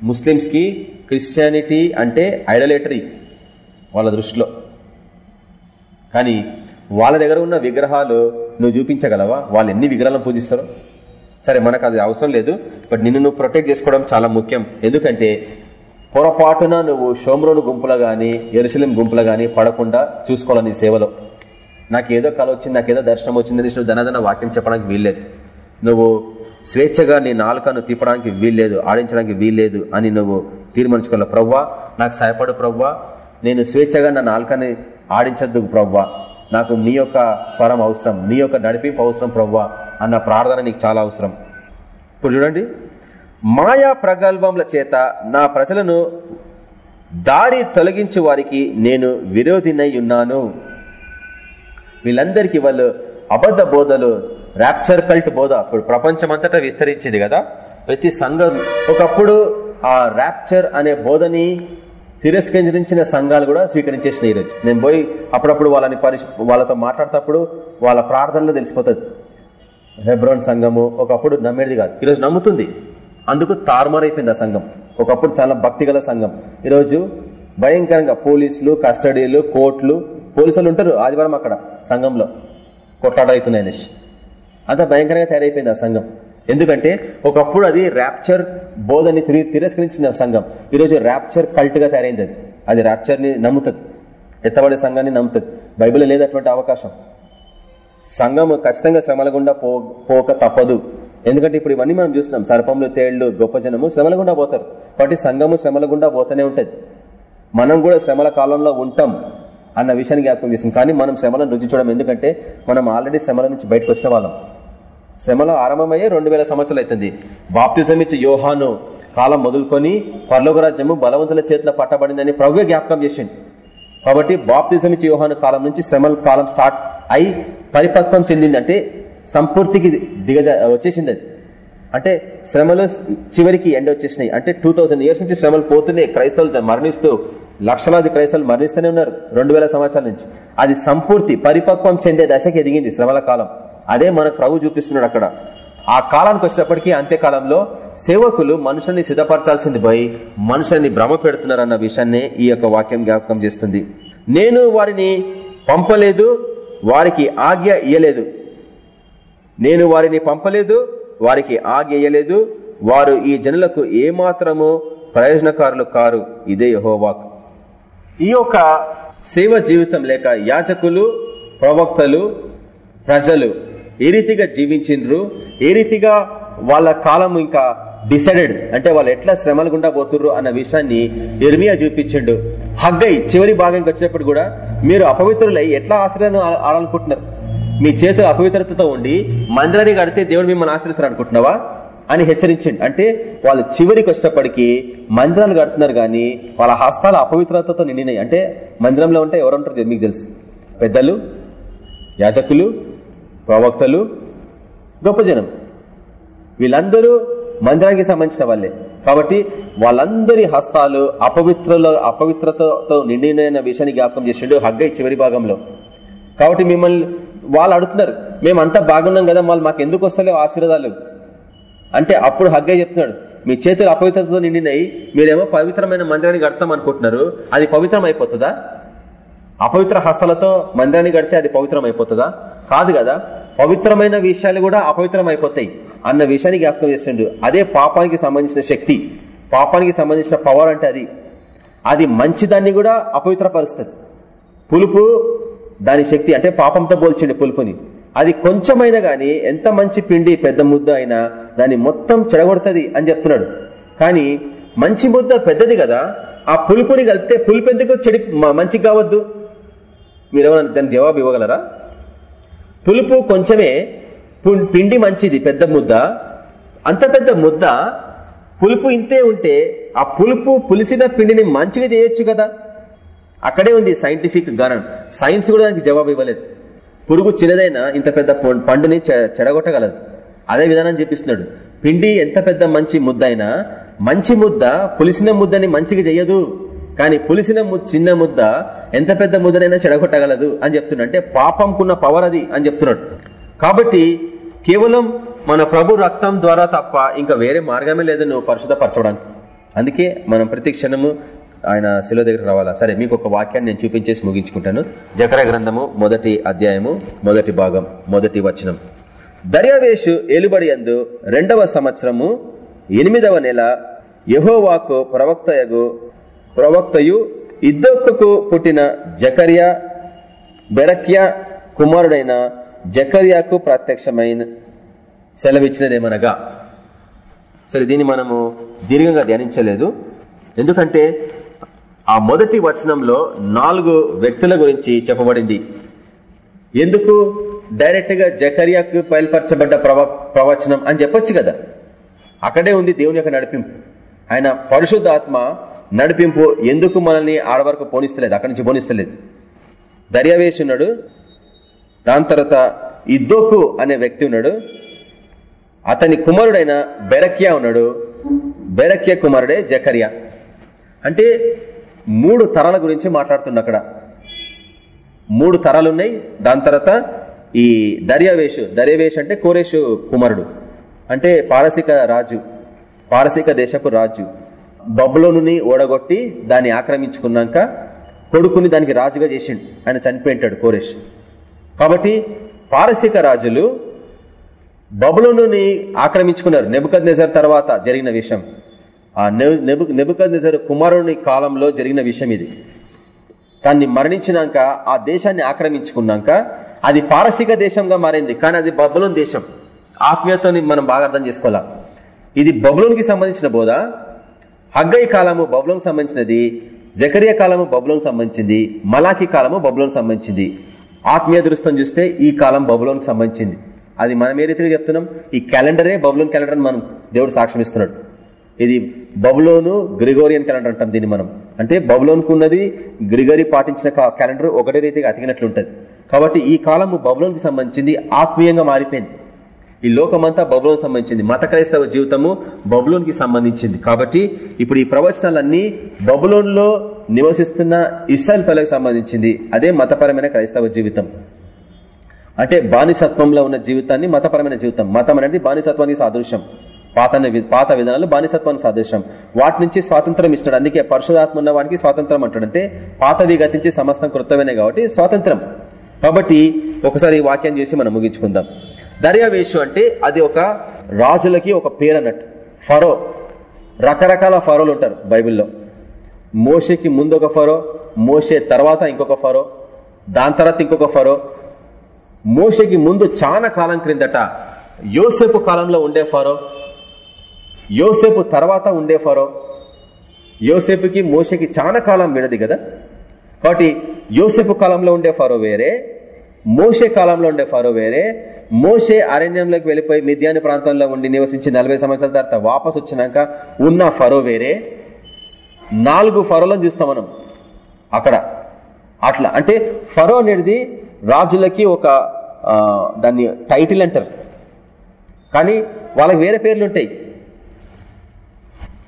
ముస్లిమ్స్కి క్రిస్టియానిటీ అంటే ఐడలేటరీ వాళ్ళ దృష్టిలో. కానీ వాళ్ళ దగ్గర ఉన్న విగ్రహాలు నువ్వు చూపించగలవా? వాళ్ళు ఎన్ని విగ్రహాలను పూజిస్తారో? సరే మనకు అది అవసరం లేదు బట్ నిన్ను నువ్వు ప్రొటెక్ట్ చేసుకోవడం చాలా ముఖ్యం. ఎందుకంటే పొరపాటున నువ్వు షోమ్రోను గుంపులో గాని ఎరుసలేం గుంపులో గాని పడకుండా చూసుకోవాలి నీ సేవలో. నాకు ఏదో కళ వచ్చింది నాకు ఏదో దర్శనం వచ్చిందని నువ్వు ధనధన వాక్యం చెప్పడానికి వీల్లేదు. నువ్వు స్వేచ్ఛగా నీ నాలుకను తిప్పడానికి వీల్లేదు ఆడించడానికి వీల్లేదు అని నువ్వు తీర్మానించుకోవాలి. ప్రవ్వా నాకు సహాయపడు ప్రవ్వా నేను స్వేచ్ఛగా నా నాలుకని ఆడించద్దు ప్రవ్వా. నాకు నీ యొక్క స్వరం అవసరం నీ యొక్క నడిపింపు అవసరం ప్రవ్వా అన్న ప్రార్థన నీకు చాలా అవసరం. ఇప్పుడు చూడండి. మాయా ప్రగల్భముల చేత నా ప్రజలను దారి తొలగించే వారికి నేను విరోధినై ఉన్నాను. వీళ్ళందరికీ వాళ్ళు అబద్ధ బోధలు ర్యాప్చర్ కల్ట్ బోధ. ఇప్పుడు ప్రపంచమంతటా విస్తరించింది కదా. ప్రతి సంఘం ఒకప్పుడు ఆ ర్యాప్చర్ అనే బోధని తిరస్కరించిన సంఘాలు కూడా స్వీకరించేసిన ఈరోజు నేను పోయి అప్పుడప్పుడు వాళ్ళని పరిశ వాళ్ళతో మాట్లాడేటప్పుడు వాళ్ళ ప్రార్థనలో తెలిసిపోతుంది. హెబ్రోన్ సంఘము ఒకప్పుడు నమ్మేది కాదు. ఈరోజు నమ్ముతుంది. అందుకు తారుమారైపోయింది ఆ సంఘం. ఒకప్పుడు చాలా భక్తిగల సంఘం. ఈరోజు భయంకరంగా పోలీసులు కస్టడీలు కోర్టులు పోలీసులు ఉంటారు ఆదివారం అక్కడ సంఘంలో. కొట్లాట అనేసి. అంత భయంకరంగా తయారైపోయింది ఆ సంఘం. ఎందుకంటే ఒకప్పుడు అది ర్యాప్చర్ బోధని తిరస్కరించిన సంఘం. ఈరోజు ర్యాప్చర్ కల్ట్గా తయారైంది అది. అది ర్యాప్చర్ని నమ్ముతుంది. ఎత్తబడే సంఘాన్ని నమ్ముతుంది. బైబిల్ లేదు అటువంటి అవకాశం. సంఘం ఖచ్చితంగా శ్రమల గుండా పోక తప్పదు. ఎందుకంటే ఇప్పుడు ఇవన్నీ మనం చూస్తున్నాం. సర్పములు తేళ్ళు గొప్ప జనము శ్రమల గుండా పోతారు. కాబట్టి సంఘము శ్రమల గుండా పోతూనే ఉంటుంది. మనం కూడా శ్రమల కాలంలో ఉంటాం అన్న విషయాన్ని జ్ఞాపకం చేసింది. కానీ మనం శ్రమలను రుచి చూడడం ఎందుకంటే మనం ఆల్రెడీ శ్రమల నుంచి బయటకు వచ్చిన వాళ్ళం. శ్రమలో ఆరంభమయ్యే రెండు వేల సంవత్సరాలు అవుతుంది బాప్తిజం ఇచ్చే యోహాను కాలం మొదలుకొని పర్లోకరాజ్యము బలవంతుల చేతిలో పట్టబడిందని ప్రభువే జ్ఞాపకం చేసింది కాబట్టి బాప్తిజం ఇచ్చే యోహాను కాలం నుంచి శ్రమల కాలం స్టార్ట్ అయి పరిపక్వం చెందింది. అంటే సంపూర్తికి దిగజ వచ్చేసింది అది. అంటే శ్రమలు చివరికి ఎండ వచ్చేసినాయి. అంటే టూ ఇయర్స్ నుంచి శ్రమలు పోతున్నాయి క్రైస్తవులు మరణిస్తూ లక్షలాది క్రైస్తవులు మరణిస్తూనే ఉన్నారు రెండు సంవత్సరాల నుంచి. అది సంపూర్తి పరిపక్వం చెందే దశకి ఎదిగింది శ్రమల కాలం. అదే మనకు ప్రభు చూపిస్తున్నాడు అక్కడ. ఆ కాలానికి వచ్చేటప్పటికీ అంత్యకాలంలో సేవకులు మనుషుల్ని సిద్ధపరచాల్సింది పోయి మనుషుల్ని భ్రమ పెడుతున్నారన్న విషయాన్ని ఈ యొక్క వాక్యం జ్ఞాపకం చేస్తుంది. నేను వారిని పంపలేదు వారికి ఆజ్ఞ ఇయ్యలేదు. నేను వారిని పంపలేదు వారికి ఆజ్ఞ ఇయ్యలేదు. వారు ఈ జనులకు ఏమాత్రము ప్రయోజనకారులు కారు. ఇదే యహోవాక్. ఈ యొక్క సేవ జీవితం లేక యాచకులు ప్రవక్తలు ప్రజలు ఏ రీతిగా జీవించిండ్రు? ఏ రీతిగా వాళ్ళ కాలం ఇంకా డిసైడెడ్? అంటే వాళ్ళు ఎట్లా శ్రమలు గుండా పోతుర్రు అన్న విషయాన్ని ఎర్మియా చూపించిండు. హగ్గై చివరి భాగానికి వచ్చినప్పుడు కూడా మీరు అపవిత్రులై ఎట్లా ఆశ్రయాన్ని ఆడాలనుకుంటున్నారు? మీ చేతులు అపవిత్రతతో ఉండి మందిరాన్ని కడితే దేవుడు మిమ్మల్ని ఆశ్రయిస్తారు అనుకుంటున్నావా అని హెచ్చరించండి. అంటే వాళ్ళు చివరికి వచ్చేటప్పటికి మందిరాలు కడుతున్నారు కానీ వాళ్ళ హస్తాలు అపవిత్రతతో నిండినాయి. అంటే మందిరంలో ఉంటే ఎవరుంటారు మీకు తెలుసు. పెద్దలు యాజకులు ప్రవక్తలు గొప్ప జనం. వీళ్ళందరూ మందిరానికి సంబంధించిన వాళ్ళే. కాబట్టి వాళ్ళందరి హస్తాలు అపవిత్రలో అపవిత్రతతో నిండిన విషయాన్ని జ్ఞాపకం చేసిండు హగ్గై చివరి భాగంలో. కాబట్టి మిమ్మల్ని వాళ్ళు అడుగుతున్నారు మేమంతా బాగున్నాం కదా వాళ్ళు మాకు ఎందుకు వస్తలేవు ఆశీర్వాదాలు? అంటే అప్పుడు హగ్గై చెప్తున్నాడు మీ చేతులు అపవిత్రతతో నిండినాయి మీరేమో పవిత్రమైన మందిరాన్ని కడతాం అనుకుంటున్నారు అది పవిత్రం అయిపోతుందా అపవిత్ర హస్తలతో మందిరాన్ని కడితే అది పవిత్రం అయిపోతుందా కాదు కదా. పవిత్రమైన విషయాలు కూడా అపవిత్రం అయిపోతాయి అన్న విషయాన్ని జ్ఞాపకం చేస్తుండ్రు అదే పాపానికి సంబంధించిన శక్తి. పాపానికి సంబంధించిన పవర్ అంటే అది. అది మంచిదాన్ని కూడా అపవిత్రపరుస్తుంది. పులుపు దాని శక్తి అంటే పాపంతో పోల్చిండి పులుపుని. అది కొంచెమైనా గాని ఎంత మంచి పిండి పెద్ద ముద్ద అయినా దాన్ని మొత్తం చెడగొడుతుంది అని చెప్తున్నాడు. కానీ మంచి ముద్ద పెద్దది కదా. ఆ పులుపుని కలిపితే పులుపు ఎందుకు చెడి మంచి కావద్దు? మీరేమన్నా దాని జవాబు ఇవ్వగలరా? పులుపు కొంచెమే పిండి మంచిది పెద్ద ముద్ద. అంత పెద్ద ముద్ద పులుపు ఇంతే ఉంటే ఆ పులుపు పులిసిన పిండిని మంచిగా చేయొచ్చు కదా? అక్కడే ఉంది సైంటిఫిక్ గణం సైన్స్ కూడా దానికి జవాబు ఇవ్వలేదు. పురుగు చిన్నదైనా ఇంత పెద్ద పండుని చెడగొట్టగలదు. అదే విధానం చూపిస్తున్నాడు పిండి ఎంత పెద్ద మంచి ముద్ద అయినా మంచి ముద్ద పులిసిన ముద్దని మంచిగా చెయ్యదు. కానీ పులిసిన చిన్న ముద్ద ఎంత పెద్ద ముద్దనైనా చెడగొట్టగలదు అని చెప్తున్నాడు. అంటే పాపంకున్న పవర్ అది అని చెప్తున్నాడు. కాబట్టి కేవలం మన ప్రభు రక్తం ద్వారా తప్ప ఇంకా వేరే మార్గమే లేదు నువ్వు పరిశుధపరచడానికి అందుకే మనం ప్రతి క్షణము ఆయన శిలో దగ్గర రావాలా? సరే మీకు ఒక వాక్యాన్ని నేను చూపించేసి ముగించుకుంటాను. జకర గ్రంథము మొదటి అధ్యాయము మొదటి భాగం మొదటి వచనం. దర్యావేషు ఏలుబడి అందు రెండవ సంవత్సరము ఎనిమిదవ నెల యహోవాకు ప్రవక్తయగు ప్రవక్తయు ఇద్దొక్కకు పుట్టిన జకర్యా బెరక్యా కుమారుడైన జకర్యాకు ప్రత్యక్షమైన సెలవిచ్చినదేమనగా. సరే దీన్ని మనము దీర్ఘంగా ధ్యానించలేదు. ఎందుకంటే ఆ మొదటి వచనంలో నాలుగు వ్యక్తుల గురించి చెప్పబడింది. ఎందుకు? డైరెక్ట్గా జకర్యాకు బయలుపరచబడ్డ ప్రవచనం అని చెప్పొచ్చు కదా. అక్కడే ఉంది దేవుని యొక్క నడిపింపు. ఆయన పరిశుద్ధాత్మ నడిపింపు ఎందుకు మనల్ని ఆడవరకు పోనిస్తలేదు అక్కడి నుంచి పోనిస్తలేదు? దర్యావేష్ ఉన్నాడు దాని తర్వాత ఇద్దోకు అనే వ్యక్తి ఉన్నాడు అతని కుమారుడైన బెరక్యా ఉన్నాడు బెరక్య కుమారుడే జకరియా. అంటే మూడు తరాల గురించి మాట్లాడుతున్నా అక్కడ. మూడు తరాలు ఉన్నాయి దాని తర్వాత ఈ దర్యావేషు దర్యావేష్ అంటే కోరేషు కుమారుడు అంటే పారసిక రాజు పారసిక దేశపు రాజు. బబులోనుని ఓడగొట్టి దాన్ని ఆక్రమించుకున్నాక కొడుకుని దానికి రాజుగా చేసిండు. ఆయన చనిపోయింటాడు కోరేష్. కాబట్టి పారసీక రాజులు బబులోనుని ఆక్రమించుకున్నారు. నెబుకద్ నెజర్ తర్వాత జరిగిన విషయం. ఆ నెబుకద్ నెజర్ కుమారుని కాలంలో జరిగిన విషయం ఇది. దాన్ని మరణించినాక ఆ దేశాన్ని ఆక్రమించుకున్నాక అది పారసీక దేశంగా మారింది కానీ అది బబులోన్ దేశం. ఆత్మీయతని మనం బాగా అర్థం చేసుకోవాలా? ఇది బబులోన్కి సంబంధించిన బోధ. హగ్గై కాలము బబులోన్ సంబంధించినది జకరియా కాలము బబులోన్ సంబంధించింది మలాకి కాలము బబులోన్ సంబంధించింది. ఆత్మీయ దృష్టం చూస్తే ఈ కాలం బబులోన్ సంబంధించింది. అది మనం ఏ రీతిగా చెప్తున్నాం? ఈ క్యాలెండరే బబులోన్ క్యాలెండర్ మనం దేవుడు సాక్ష్యం ఇస్తున్నాడు. ఇది బబులోను గ్రిగోరియన్ క్యాలెండర్ అంటాం దీన్ని మనం. అంటే బబులోన్కు ఉన్నది గ్రిగోరి పాటించిన క్యాలెండర్ ఒకటే రీతిగా అతికినట్లుంటది. కాబట్టి ఈ కాలము బబులోన్కి సంబంధించింది ఆత్మీయంగా మారిపోయింది. ఈ లోకమంతా బబులోన్ సంబంధించింది. మత క్రైస్తవ జీవితము బబులోన్కి సంబంధించింది. కాబట్టి ఇప్పుడు ఈ ప్రవచనాలన్నీ బబులోన్లో నివసిస్తున్న ఇస్రాయల్ పిల్లలకు సంబంధించింది. అదే మతపరమైన క్రైస్తవ జీవితం. అంటే బానిసత్వంలో ఉన్న జీవితాన్ని మతపరమైన జీవితం. మతం అనేది బానిసత్వానికి సాదృశ్యం. పాత పాత విధానాలు బానిసత్వానికి సాదృశ్యం. వాటి నుంచి స్వాతంత్రం ఇస్తాడు అందుకే పరశురాత్మ ఉన్న వాడికి స్వాతంత్రం అంటాడు అంటే పాతవి గతించి సమస్తం కృతమైన కాబట్టి స్వాతంత్రం. కాబట్టి ఒకసారి ఈ వాక్యం చేసి మనం ముగించుకుందాం. దర్యావేషు అంటే అది ఒక రాజులకి ఒక పేరు అన్నట్టు. ఫరో. రకరకాల ఫరోలు ఉంటారు బైబిల్లో. మోషేకి ముందు ఒక ఫరో మోషే తర్వాత ఇంకొక ఫరో దాని తర్వాత ఇంకొక ఫరో. మోషకి ముందు చాలా కాలం క్రిందట యోసేపు కాలంలో ఉండే ఫరో యోసేపు తర్వాత ఉండే ఫరో. యోసేపుకి మోషకి చాలా కాలం వినది కదా. కాబట్టి యోసేపు కాలంలో ఉండే ఫరో వేరే మోషే కాలంలో ఉండే ఫరో వేరే మోషే అరణ్యంలోకి వెళ్ళిపోయి మిద్యాని ప్రాంతంలో ఉండి నివసించి నలభై సంవత్సరాల తర్వాత వాపస్ వచ్చినాక ఉన్న ఫరో వేరే. నాలుగు ఫరోలను చూస్తాం మనం. అక్కడ. అట్లా. అంటే ఫరో అనేది రాజులకి ఒక దాన్ని టైటిల్ అంటారు. కానీ వాళ్ళకి వేరే పేర్లు ఉంటాయి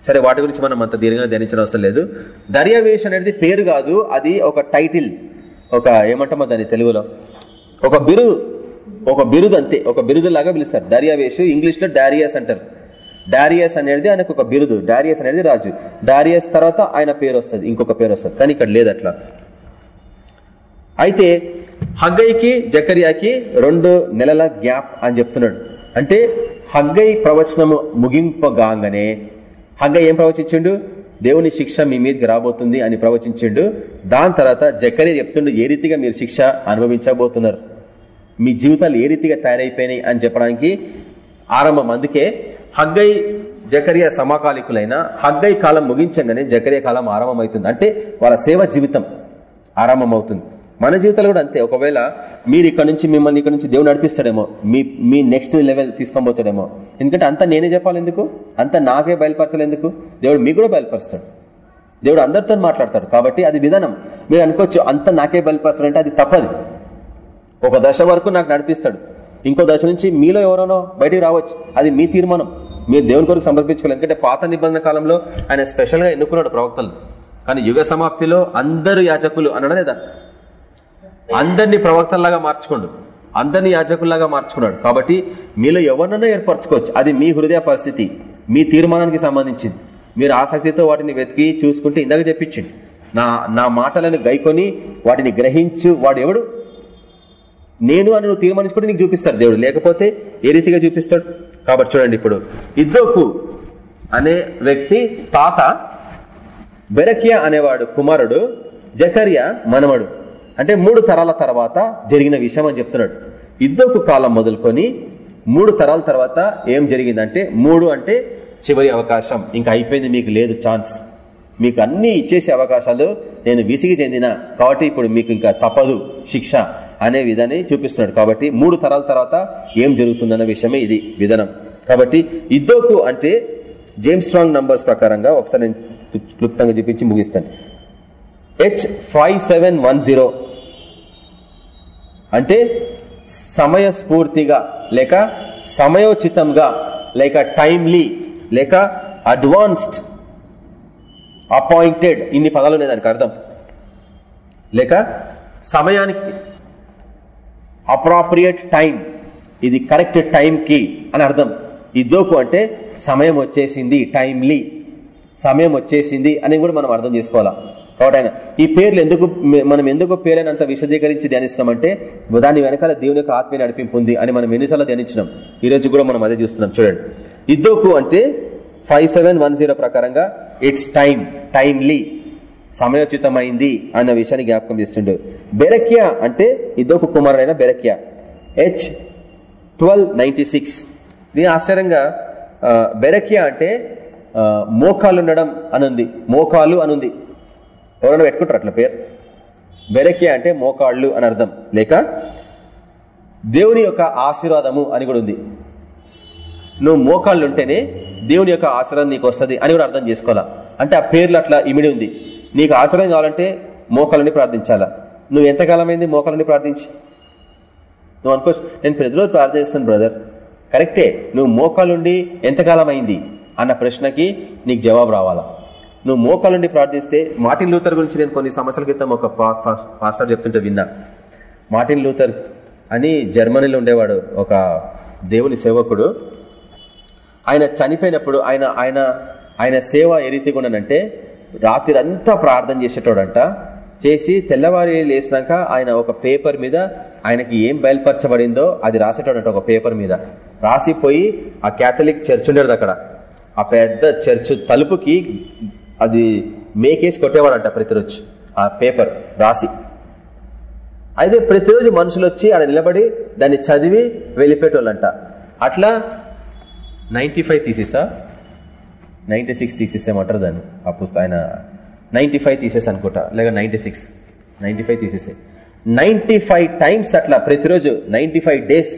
సరే వాటి గురించి మనం అంత దీర్ఘంగా ధ్యానించిన అవసరం లేదు. దర్యావేష్ అనేది పేరు కాదు అది ఒక టైటిల్. ఒక ఏమంటామో దాన్ని తెలుగులో? ఒక బిరుదు. ఒక బిరుదు అంతే ఒక బిరుదు లాగా పిలుస్తారు. దర్యావేషు ఇంగ్లీష్లో డారియస్ అంటారు. డారియస్ అనేది ఆయనకు ఒక బిరుదు డారియస్ అనేది రాజు. డారియస్ తర్వాత ఆయన పేరు వస్తుంది ఇంకొక పేరు వస్తుంది కానీ ఇక్కడ లేదు అట్లా. అయితే హగ్గైకి జకరియాకి రెండు నెలల గ్యాప్ అని చెప్తున్నాడు. అంటే హగ్గై ప్రవచనము ముగింపగానే హగ్గై ఏం ప్రవచించిండు? దేవుని శిక్ష మీ మీదకి రాబోతుంది అని ప్రవచించిండు. దాని తర్వాత జకరి చెప్తుండు ఏ రీతిగా మీరు శిక్ష అనుభవించబోతున్నారు? మీ జీవితాలు ఏ రీతిగా తయారైపోయినాయి అని చెప్పడానికి ఆరంభం. అందుకే హగ్గై జకరియా సమకాలికులైన హగ్గై కాలం ముగించగానే జకరియా కాలం ఆరంభమవుతుంది. అంటే వాళ్ళ సేవ జీవితం ఆరంభమవుతుంది. మన జీవితాలు కూడా అంతే. ఒకవేళ మీరు ఇక్కడ నుంచి మిమ్మల్ని ఇక్కడ నుంచి దేవుడు నడిపిస్తాడేమో మీ మీ నెక్స్ట్ లెవెల్ తీసుకొని ఎందుకంటే అంతా నేనే చెప్పాలి ఎందుకు? అంతా నాకే బయలుపరచలేందుకు? దేవుడు మీకు కూడా బయలుపరుస్తాడు. దేవుడు అందరితో మాట్లాడతాడు. కాబట్టి అది విధానం. మీరు అనుకోవచ్చు అంత నాకే బయలుపరచాలంటే అది తప్పది. ఒక దశ వరకు నాకు నడిపిస్తాడు. ఇంకో దశ నుంచి మీలో ఎవరోనో బయటికి రావచ్చు. అది మీ తీర్మానం. మీరు దేవుని కొరకు సమర్పించుకోవాలి. ఎందుకంటే పాత నిబంధన కాలంలో ఆయన స్పెషల్గా ఎన్నుకున్నాడు ప్రవక్తలు. కానీ యుగ సమాప్తిలో అందరు యాచకులు అనడా లేదా? అందరినీ ప్రవక్తల్లాగా మార్చుకోండు. అందరినీ యాజకుల్లాగా మార్చుకున్నాడు. కాబట్టి మీలో ఎవరినైనా ఏర్పరచుకోవచ్చు. అది మీ హృదయ పరిస్థితి. మీ తీర్మానానికి సంబంధించింది. మీరు ఆసక్తితో వాటిని వెతికి చూసుకుంటే ఇందాక చెప్పించండి నా నా మాటలను గైకొని వాటిని గ్రహించు వాడు ఎవడు? నేను అని నువ్వు తీర్మానించుకుంటే నీకు చూపిస్తాడు దేవుడు. లేకపోతే ఏ రీతిగా చూపిస్తాడు? కాబట్టి చూడండి ఇప్పుడు. ఇద్దోకు అనే వ్యక్తి తాత బెరకియా అనేవాడు కుమారుడు జకరియా మనవడు. అంటే మూడు తరాల తర్వాత జరిగిన విషయం అని చెప్తున్నాడు. ఇద్దోకు కాలం మొదలుకొని మూడు తరాల తర్వాత ఏం జరిగిందంటే మూడు అంటే చివరి అవకాశం. ఇంకా అయిపోయింది మీకు లేదు ఛాన్స్. మీకు అన్ని ఇచ్చేసే అవకాశాలు నేను విసిగి చెందిన. కాబట్టి ఇప్పుడు మీకు ఇంకా తప్పదు శిక్ష. అనే విధాన్ని చూపిస్తున్నాడు. కాబట్టి మూడు తరాల తర్వాత ఏం జరుగుతుందన్న విషయమే ఇది విధానం. కాబట్టి ఇద్దోకు అంటే జేమ్స్ స్ట్రాంగ్ నంబర్స్ ప్రకారంగా ఒకసారి నేను క్లుప్తంగా చూపించి ముగిస్తాను. H five seven one zero అంటే సమయస్ఫూర్తిగా లేక సమయోచితంగా లేక టైమ్లీ లేక అడ్వాన్స్డ్ అపాయింటెడ్ ఇన్ని పదాలు ఉన్నాయి దానికి అర్థం. లేక సమయానికి అప్రాప్రియేట్ టైం ఇది కరెక్ట్ టైంకి అని అర్థం. ఇద్దోకు అంటే సమయం వచ్చేసింది టైమ్లీ సమయం వచ్చేసింది అని కూడా మనం అర్థం చేసుకోవాలా? కాబట్టి ఆయన ఈ పేర్లు ఎందుకు మనం ఎందుకు పేర్లను అంత విశదీకరించి ధ్యానిస్తున్నామంటే దాని వెనకాల దేవుని యొక్క ఆత్మీయ నడిపింపుంది అని మనం ఎన్నిసార్లు ధ్యానించినాం. ఈ రోజు కూడా మనం అదే చూస్తున్నాం. చూడండి. ఇద్దోకు అంటే ఫైవ్ సెవెన్ వన్ జీరో ప్రకారంగా ఇట్స్ టైం టైమ్లీ సమయోచితమైంది అన్న విషయాన్ని జ్ఞాపకం చేస్తుండు. బెరక్యా అంటే ఇద్దొక కుమారుడైన Berechiah. H twelve ninety six దీని ఆశ్చర్యంగా బెరక్యా అంటే మోకాలు ఉండడం అనుంది. మోకాలు అనుంది. ఎవరైనా పెట్టుకుంటారు అట్లా పేరు? బెరక్యా అంటే మోకాళ్ళు అని అర్థం. లేక దేవుని యొక్క ఆశీర్వాదము అని కూడా ఉంది. నువ్వు మోకాళ్ళు ఉంటేనే దేవుని యొక్క ఆశీర్వాదం నీకు వస్తుంది అని కూడా అర్థం చేసుకోవాలా? అంటే ఆ పేర్లు అట్లా ఇమిడి ఉంది. నీకు ఆశ్రయం కావాలంటే మోకాలని ప్రార్థించాలా? నువ్వు ఎంతకాలమైంది మోకాలని ప్రార్థించి? నువ్వు అనుకో నేను ప్రతిరోజు ప్రార్థిస్తాను బ్రదర్. కరెక్టే నువ్వు మోకాలుండి ఎంతకాలం అయింది అన్న ప్రశ్నకి నీకు జవాబు రావాలా? నువ్వు మోకాలుండి ప్రార్థిస్తే మార్టిన్ లూథర్ గురించి నేను కొన్ని సంవత్సరాల క్రితం ఒక పాస్టర్ చెప్తుంటే విన్నా. మార్టిన్ లూథర్ అని జర్మనీలో ఉండేవాడు ఒక దేవుని సేవకుడు. ఆయన చనిపోయినప్పుడు ఆయన ఆయన ఆయన సేవ ఏ రీతిగా ఉండనంటే రాత్రి అంతా ప్రార్థన చేసేటోడంట. చేసి తెల్లవారి లేచినాక ఆయన ఒక పేపర్ మీద ఆయనకి ఏం బయలుపరచబడిందో అది రాసేటోడంట ఒక పేపర్ మీద. రాసిపోయి ఆ క్యాథలిక్ చర్చ్ ఉండేది అక్కడ. ఆ పెద్ద చర్చ్ తలుపుకి అది మేకేసి కొట్టేవాడంట ప్రతిరోజు. ఆ పేపర్ రాసి. అయితే ప్రతిరోజు మనుషులు వచ్చి ఆడ నిలబడి దాన్ని చదివి వెళ్ళిపోయేటోళ్ళంట. అట్లా నైన్టీ ఫైవ్ తీసేసా నైన్టీ సిక్స్ తీసేసేమంటారు దాన్ని? ఆ పుస్తకం ఆయన నైన్టీ ఫైవ్ తీసేసి అనుకుంటా. లేక నైన్టీ సిక్స్ నైన్టీ ఫైవ్ తీసేసే నైన్టీ ఫైవ్ టైమ్స్ అట్లా ప్రతిరోజు నైన్టీ ఫైవ్ డేస్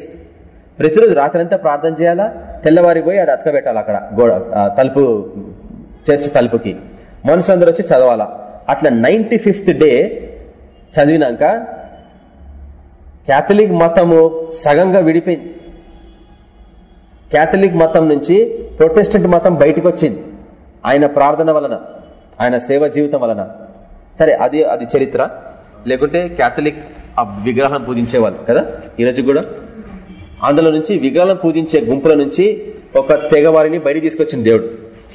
ప్రతిరోజు రాత్రంతా ప్రార్థన చేయాలా? తెల్లవారి పోయి అది అతకబెట్టాలి అక్కడ? గోడ తలుపు చర్చ్ తలుపుకి. మనుషులందరూ వచ్చి చదవాలా? అట్లా నైన్టీ ఫిఫ్త్ డే చదివినాక క్యాథలిక్ మతము సగంగా విడిపోయింది. క్యాథలిక్ మతం నుంచి ప్రొటెస్టెంట్ మతం బయటకు వచ్చింది ఆయన ప్రార్థన వలన ఆయన సేవ జీవితం వలన. సరే అది అది చరిత్ర. లేకుంటే క్యాథలిక్ ఆ విగ్రహం పూజించేవాళ్ళు కదా? ఈరోజు కూడా. అందులో నుంచి విగ్రహం పూజించే గుంపుల నుంచి ఒక తెగవారిని బయట తీసుకొచ్చిన దేవుడు.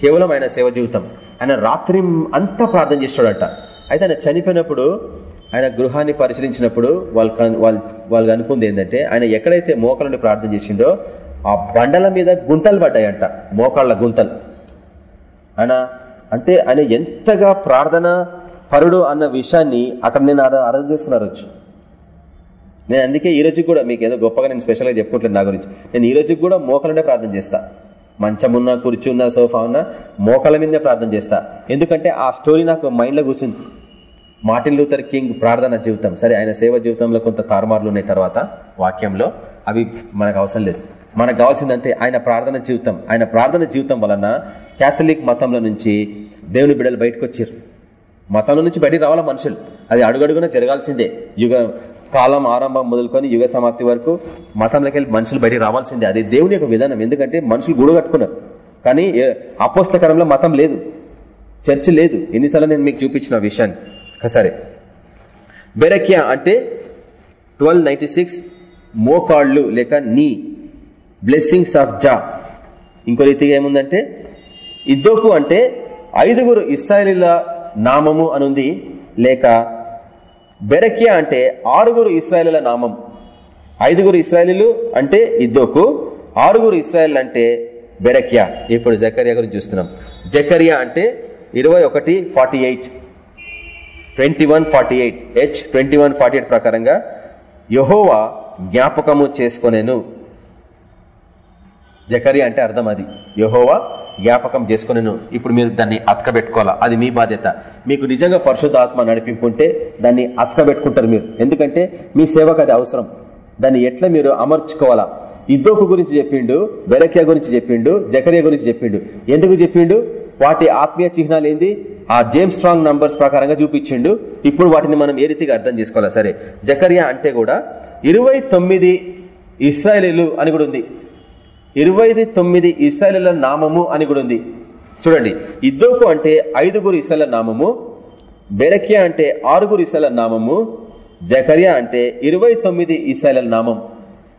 కేవలం ఆయన సేవ జీవితం. ఆయన రాత్రి అంతా ప్రార్థన చేస్తాడట. అయితే ఆయన చనిపోయినప్పుడు ఆయన గృహాన్ని పరిశీలించినప్పుడు వాళ్ళు వాళ్ళు వాళ్ళకి అనుకుంది ఏంటంటే ఆయన ఎక్కడైతే మోకాలని ప్రార్థన చేసిండో ఆ బండల మీద గుంతలు పడ్డాయంట మోకాళ్ళ గుంతలు. ఆయన అంటే ఆయన ఎంతగా ప్రార్థన పరుడు అన్న విషయాన్ని అక్కడ నేను అర్థం చేసుకున్నారు నేను అందుకే ఈ రోజు కూడా మీకు ఏదో గొప్పగా నేను స్పెషల్గా చెప్పుకుంటున్నాను నా గురించి. నేను ఈ రోజు కూడా మోకలనే ప్రార్థన చేస్తా. మంచమున్నా కుర్చీ ఉన్నా సోఫా ఉన్నా మోకల మీదే ప్రార్థన చేస్తా. ఎందుకంటే ఆ స్టోరీ నాకు మైండ్లో కూర్చుంది. మార్టిన్ లూథర్ కింగ్ ప్రార్థన జీవితం. సరే ఆయన సేవ జీవితంలో కొంత తారుమార్లు ఉన్నాయి తర్వాత వాక్యంలో. అవి మనకు అవసరం లేదు. మనకు కావాల్సిందంటే ఆయన ప్రార్థన జీవితం. ఆయన ప్రార్థన జీవితం వలన కేథలిక్ మతంలో నుంచి దేవుని బిడ్డలు బయటకు వచ్చారు మతంలో నుంచి బయటికి రావాలి మనుషులు? అది అడుగడుగున జరగాల్సిందే. యుగ కాలం ఆరంభం మొదలుకొని యుగ సమాప్తి వరకు మతంలోకి వెళ్ళి మనుషులు బయటికి రావాల్సిందే. అది దేవుని యొక్క విధానం. ఎందుకంటే మనుషులు గూడు కట్టుకున్నారు. కానీ అపోస్తకరంలో మతం లేదు. చర్చ్ లేదు. ఎన్నిసార్లు నేను మీకు చూపించిన విషయాన్ని. సరే బెరకియా అంటే ట్వెల్వ్ నైన్టీ సిక్స్ మోకాళ్ళు లేక నీ. బ్లెస్సింగ్స్ ఆఫ్ జా ఇంకో రీతిగా ఏముందంటే ఇద్దోకు అంటే ఐదుగురు ఇస్రాయలీల నామము అనుంది లేక బెరకియా అంటే ఆరుగురు ఇస్రాయలీల నామం. ఐదుగురు ఇస్రాయలీలు అంటే ఇద్దోకు ఆరుగురు ఇస్రాయల్ అంటే బెరక్యా. ఇప్పుడు జకరియా గురించి చూస్తున్నాం. జకరియా అంటే ఇరవై ఒకటి forty eight. Twenty one forty eight. H twenty one forty eight ప్రకారంగా యహోవా జ్ఞాపకము చేసుకునేను. జకరియా అంటే అర్థం అది. యహోవా జ్ఞాపకం చేసుకునేను ఇప్పుడు మీరు దాన్ని అతకబెట్టుకోవాలా? అది మీ బాధ్యత. మీకు నిజంగా పరిశుద్ధ ఆత్మ నడిపింపుంటే దాన్ని అతకబెట్టుకుంటారు మీరు. ఎందుకంటే మీ సేవకు అది అవసరం. దాన్ని ఎట్లా మీరు అమర్చుకోవాలా? ఇద్దోకు గురించి చెప్పిండు బెరక్య గురించి చెప్పిండు జకరియా గురించి చెప్పిండు. ఎందుకు చెప్పిండు? వాటి ఆత్మీయ చిహ్నాలు ఏంది? ఆ జేమ్స్ స్ట్రాంగ్ నంబర్స్ ప్రకారంగా చూపించిండు. ఇప్పుడు వాటిని మనం ఏ రీతిగా అర్థం చేసుకోవాలా? సరే జకరియా అంటే కూడా ఇరవై తొమ్మిది ఇస్రాయలీలు అని కూడా ఉంది. ఇరవై తొమ్మిది ఇసైల నామము అని కూడా ఉంది. చూడండి ఇద్దోకు అంటే ఐదుగురు ఇసల నామము బెరకియా అంటే ఆరుగురు ఇసల నామము జకరియా అంటే ఇరవై తొమ్మిది ఇసల నామం.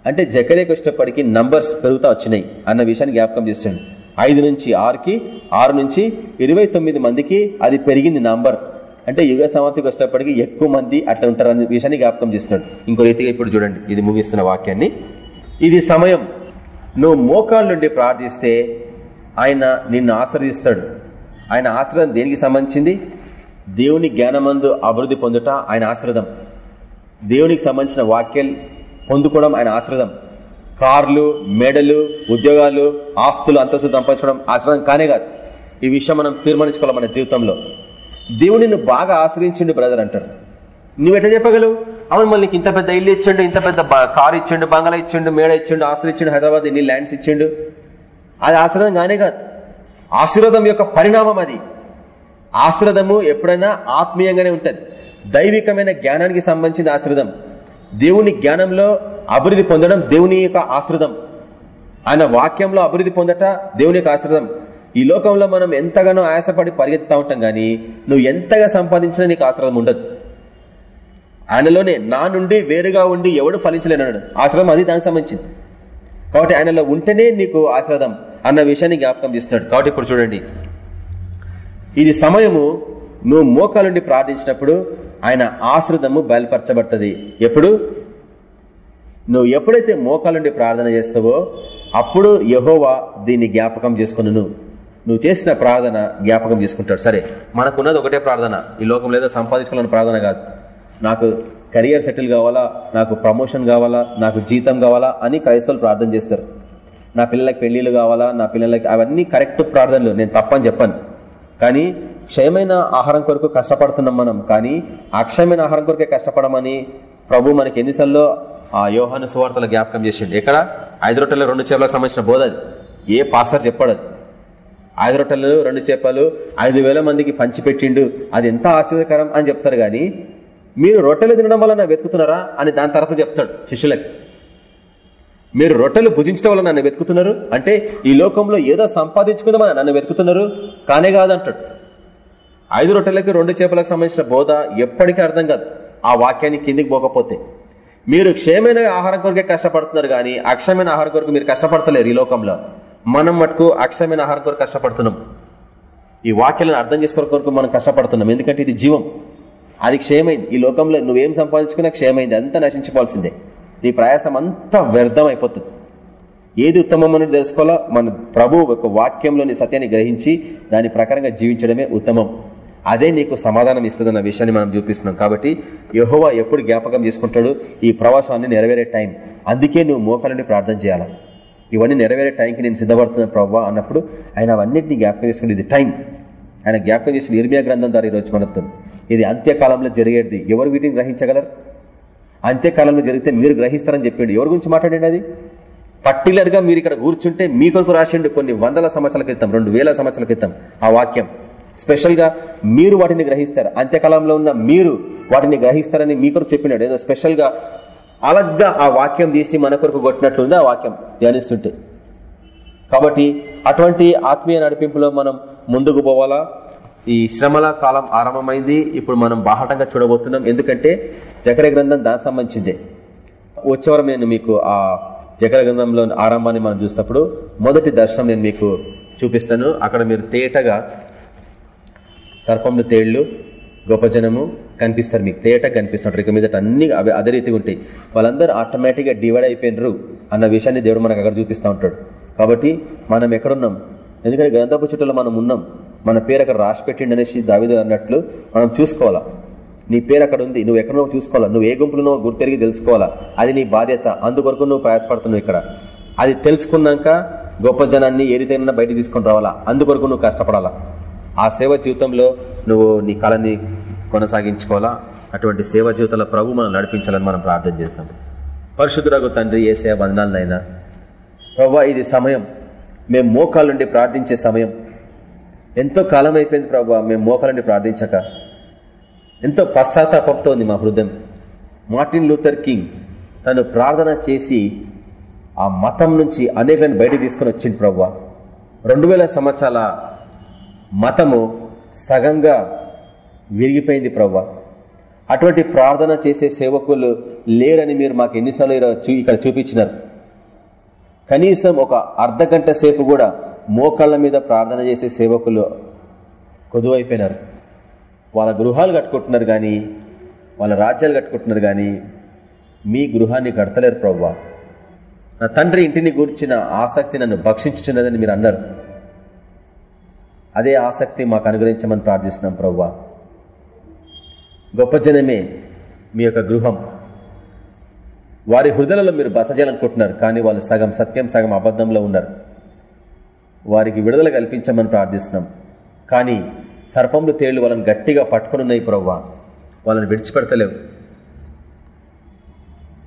అంటే జకరియకు వచ్చేటప్పటికి నంబర్స్ పెరుగుతా వచ్చినాయి అన్న విషయాన్ని జ్ఞాపకం చేస్తాడు ఐదు నుంచి ఆరుకి ఆరు నుంచి ఇరవై తొమ్మిది మందికి అది పెరిగింది నంబర్. అంటే యుగ సమాప్తికి వచ్చేటప్పటికి ఎక్కువ మంది అట్లా ఉంటారు అనే విషయాన్ని జ్ఞాపకం చేస్తున్నాడు. ఇంకో రీతిగా ఇప్పుడు చూడండి ఇది ముగిస్తున్న వాక్యాన్ని. ఇది సమయం. నువ్వు మోకాళ్ళ నుండి ప్రార్థిస్తే ఆయన నిన్ను ఆశ్రయిస్తాడు. ఆయన ఆశ్రయం దేనికి సంబంధించింది? దేవుని జ్ఞానమందు అభివృద్ధి పొందుట ఆయన ఆశ్రదం. దేవునికి సంబంధించిన వాక్యాలు పొందుకోవడం ఆయన ఆశ్రదం. కార్లు మెడలు ఉద్యోగాలు ఆస్తులు అంతస్తు సంపాదించుకోవడం ఆశ్రదం కానే కాదు. ఈ విషయం మనం తీర్మానించుకోవాలి మన జీవితంలో. దేవుని బాగా ఆశ్రయించిండు బ్రదర్ అంటారు నువ్వు చెప్పగలవు? అవును మళ్ళీ ఇంత పెద్ద ఇల్లు ఇచ్చిండు ఇంత పెద్ద కారు ఇచ్చిండు బంగళ ఇచ్చిండు మేడ ఇచ్చిండు ఆస్తులు ఇచ్చిండు హైదరాబాద్ ఇన్ని ల్యాండ్స్ ఇచ్చిండు. అది ఆశీర్వాదం కానే కాదు. ఆశీర్వాదం యొక్క పరిణామం అది. ఆశీర్వాదము ఎప్పుడైనా ఆత్మీయంగానే ఉంటది. దైవికమైన జ్ఞానానికి సంబంధించిన ఆశ్రదం దేవుని జ్ఞానంలో అభివృద్ధి పొందడం దేవుని యొక్క ఆశ్రదం ఆయన వాక్యంలో అభివృద్ధి పొందట దేవుని యొక్క ఆశ్రదం ఈ లోకంలో మనం ఎంతగానో ఆయాసపడి పరిగెత్తుతా ఉంటాం గానీ నువ్వు ఎంతగా సంపాదించినా నీకు ఆశ్రదం ఉండదు. ఆయనలోనే నా నుండి వేరుగా ఉండి ఎవడు ఫలించలేనాడు ఆశ్రదం అది దానికి సంబంధించింది. కాబట్టి ఆయనలో ఉంటేనే నీకు ఆశ్రదం అన్న విషయాన్ని జ్ఞాపకం చేస్తున్నాడు. కాబట్టి ఇప్పుడు చూడండి. ఇది సమయము నువ్వు మోకాలుండి ప్రార్థించినప్పుడు ఆయన ఆశ్రదము బయలుపరచబడుతుంది. ఎప్పుడు? నువ్వు ఎప్పుడైతే మోకాలుండి ప్రార్థన చేస్తావో అప్పుడు యహోవా దీన్ని జ్ఞాపకం చేసుకును నువ్వు చేసిన ప్రార్థన జ్ఞాపకం చేసుకుంటాడు. సరే మనకున్నది ఒకటే ప్రార్థన. ఈ లోకం లేదా సంపాదించుకోవాలని ప్రార్థన కాదు. నాకు కెరియర్ సెటిల్ కావాలా? నాకు ప్రమోషన్ కావాలా? నాకు జీతం కావాలా? అని క్రైస్తవులు ప్రార్థన చేస్తారు. నా పిల్లలకి పెళ్ళిళ్ళు కావాలా? నా పిల్లలకి అవన్నీ కరెక్ట్ ప్రార్థనలు. నేను తప్పని చెప్పాను. కానీ క్షయమైన ఆహారం కొరకు కష్టపడుతున్నాం మనం. కానీ అక్షయమైన ఆహారం కొరకే కష్టపడమని ప్రభు మనకి ఎన్నిసార్లు ఆ యోహాను సువార్తల జ్ఞాపకం చేసిండు. ఎక్కడ? ఐదు రొట్టెలు రెండు చేపలకు సంబంధించిన బోధ అది. ఏ పాస్టర్ చెప్పాడు ఐదు రొట్టెలు రెండు చేపలు ఐదు వేల మందికి పంచిపెట్టిండు. అది ఎంత ఆశ్చర్యకరం అని చెప్తారు గాని మీరు రొట్టెలు తినడం వల్ల నన్ను వెతుకుతున్నారా అని దాని తర్వాత చెప్తాడు శిష్యులకి. మీరు రొట్టెలు భుజించడం వల్ల నన్ను వెతుకుతున్నారు? అంటే ఈ లోకంలో ఏదో సంపాదించుకుందామని నన్ను వెతుకుతున్నారు? కానే కాదంటాడు. ఐదు రొట్టెలకి రెండు చేపలకు సంబంధించిన బోధ ఎప్పటికీ అర్థం కాదు. ఆ వాక్యాన్ని కిందికి పోకపోతే. మీరు క్షేమైన ఆహారం కొరకే కష్టపడుతున్నారు కానీ అక్షయమైన ఆహారం కొరకు మీరు కష్టపడతలేరు ఈ లోకంలో. మనం మటుకు అక్షయమైన ఆహారం కొరకు కష్టపడుతున్నాం. ఈ వాక్యాలను అర్థం చేసుకోవడం కొరకు మనం కష్టపడుతున్నాం. ఎందుకంటే ఇది జీవం. అది క్షయమైంది. ఈ లోకంలో నువ్వేం సంపాదించుకున్నా క్షయమైంది. అంతా నశించుకోవాల్సిందే నీ ప్రయాసం అంతా వ్యర్థం అయిపోతుంది. ఏది ఉత్తమం తెలుసుకోవాలో మన ప్రభు ఒక వాక్యంలోని సత్యాన్ని గ్రహించి దాని ప్రకారంగా జీవించడమే ఉత్తమం. అదే నీకు సమాధానం ఇస్తుందన్న విషయాన్ని మనం చూపిస్తున్నాం. కాబట్టి యహోవా ఎప్పుడు జ్ఞాపకం చేసుకుంటాడు? ఈ ప్రవాసాన్ని నెరవేరే టైం. అందుకే నువ్వు మోకాలని ప్రార్థన చేయాలా? ఇవన్నీ నెరవేరే టైంకి నేను సిద్ధపడుతున్న ప్రవ్వా అన్నప్పుడు ఆయన అవన్నింటినీ జ్ఞాపకం చేసుకుని ఇది టైం. ఆయన జ్ఞాపకం చేసిన ఇర్మియా గ్రంథం ద్వారా ఈరోజు మనతో ఇది అంత్యకాలంలో జరిగేది. ఎవరు వీటిని గ్రహించగలరు? అంత్యకాలంలో జరిగితే మీరు గ్రహిస్తారని చెప్పిండు. ఎవరి గురించి మాట్లాడండి అది? పర్టికులర్గా మీరు ఇక్కడ కూర్చుంటే మీ కొరకు రాసిండు కొన్ని వందల సంవత్సరాల క్రితం రెండు వేల సంవత్సరాల క్రితం ఆ వాక్యం. స్పెషల్గా మీరు వాటిని గ్రహిస్తారు. అంత్యకాలంలో ఉన్న మీరు వాటిని గ్రహిస్తారని మీ కొరకు చెప్పినాడు. ఏదో స్పెషల్గా అలగ్గా ఆ వాక్యం తీసి మన కొరకు కొట్టినట్లుంది ఆ వాక్యం. ధ్యానిస్తుంటే. కాబట్టి అటువంటి ఆత్మీయ నడిపింపులో మనం ముందుకు పోవాలా? ఈ శ్రమల కాలం ఆరంభమైంది. ఇప్పుడు మనం బాహటంగా చూడబోతున్నాం. ఎందుకంటే జకర గ్రంథం దానికి సంబంధించిందే. వచ్చేవరం నేను మీకు ఆ జకర గ్రంథంలో ఆరంభాన్ని మనం చూసినప్పుడు మొదటి దర్శనం నేను మీకు చూపిస్తాను. అక్కడ మీరు తేటగా సర్పంలు తేళ్ళు గొప్ప జనము కనిపిస్తారు. మీకు తేట కనిపిస్తుంటారు. ఇక మీద అన్ని అవి అదే రీతిగా ఉంటాయి. వాళ్ళందరూ ఆటోమేటిక్గా డివైడ్ అయిపోయినరు అన్న విషయాన్ని దేవుడు మనకు అక్కడ చూపిస్తూ ఉంటాడు. కాబట్టి మనం ఎక్కడున్నాం? ఎందుకంటే గ్రంథపు చుట్టూలో మనం ఉన్నాం. మన పేరు అక్కడ రాసిపెట్టిండి అనేసి దావిదు అన్నట్లు మనం చూసుకోవాలా? నీ పేరు అక్కడ ఉంది నువ్వు ఎక్కడో చూసుకోవాలా? నువ్వు ఏ గుంపులో గుర్తెరిగి తెలుసుకోవాలా? అది నీ బాధ్యత అందుకొరకు నువ్వు ప్రయాసపడుతున్నావు ఇక్కడ. అది తెలుసుకున్నాక గొప్ప జనాన్ని ఏ రీతైనా బయటకు తీసుకొని రావాలా? అందుకొరకు నువ్వు కష్టపడాలా? ఆ సేవ జీవితంలో నువ్వు నీ కళని కొనసాగించుకోవాలా? అటువంటి సేవ జీవితంలో ప్రభు మనం నడిపించాలని మనం ప్రార్థన చేస్తాం. పరిశుద్ధురాగు తండ్రి ఏ సేవ బంధనాలనైనా ప్రభా ఇది సమయం. మేము మోకాళ్ళ నుండి ప్రార్థించే సమయం. ఎంతో కాలం అయిపోయింది ప్రభు మేము మోకాళ్ళ ప్రార్థించక. ఎంతో పశ్చాత్తాపంతో ఉంది మా హృదయం. మార్టిన్ లూథర్ కింగ్ తను ప్రార్థన చేసి ఆ మతం నుంచి అనేకలను బయటకు తీసుకొని వచ్చింది ప్రవ్వా రెండు వేల సంవత్సరాల మతము సగంగా విరిగిపోయింది ప్రవ్వా అటువంటి ప్రార్థన చేసే సేవకులు లేరని మీరు మాకు ఎన్నిసార్లు ఇక్కడ చూపించినారు. కనీసం ఒక అర్ధ గంట సేపు కూడా మోకాళ్ళ మీద ప్రార్థన చేసే సేవకులు కొదువైపోయినారు. వాళ్ళ గృహాలు కట్టుకుంటున్నారు కానీ వాళ్ళ రాజ్యాలు కట్టుకుంటున్నారు కానీ మీ గృహాన్ని కడతలేరు ప్రవ్వా. నా తండ్రి ఇంటిని గూర్చిన ఆసక్తి నన్ను భక్షించుచున్నదని మీరు అన్నారు. అదే ఆసక్తి మాకు అనుగ్రహించమని ప్రార్థిస్తున్నాం ప్రవ్వా. గొప్ప జనమే మీ యొక్క గృహం. వారి హృదయలలో మీరు బస చేయాలనుకుంటున్నారు కానీ వాళ్ళు సగం సత్యం సగం అబద్ధంలో ఉన్నారు. వారికి విడుదల కల్పించమని ప్రార్థిస్తున్నాం. కానీ సర్పములు తేళ్ళు వాళ్ళని గట్టిగా పట్టుకునున్నాయి ప్రవ్వా. వాళ్ళని విడిచిపెడతలేవు.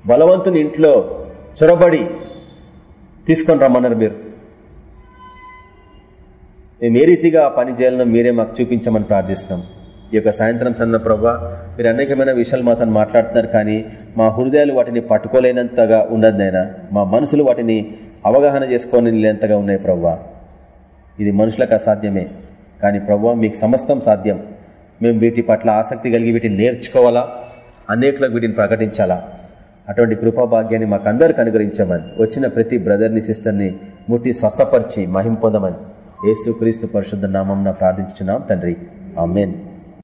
బలవంతుని ఇంట్లో చొరబడి తీసుకొని రమ్మన్నారు మీరు. మేము ఏ రీతిగా పని చేయాలనో మీరే మాకు చూపించమని ప్రార్థిస్తున్నాం. ఈ యొక్క సాయంత్రం సన్న ప్రభా మీరు అనేకమైన విషయాలు మాతో మాట్లాడుతున్నారు కానీ మా హృదయాలు వాటిని పట్టుకోలేనంతగా ఉన్నదైనా మా మనసులు వాటిని అవగాహన చేసుకోలేంతగా ఉన్నాయి ప్రవ్వా. ఇది మనుషులకు అసాధ్యమే. కానీ ప్రవ్వా మీకు సమస్తం సాధ్యం. మేము వీటి పట్ల ఆసక్తి కలిగి వీటిని నేర్చుకోవాలా? అనేకులకు వీటిని ప్రకటించాలా? అటువంటి కృపాభాగ్యాన్ని మాకు అందరికి అనుగ్రహించమని వచ్చిన ప్రతి బ్రదర్ని సిస్టర్ని ముట్టి స్వస్థపరిచి మహిం పొందమని యేసు క్రీస్తు పరిశుద్ధ నామం ప్రార్థించున్నాం తండ్రి. ఆమెన్.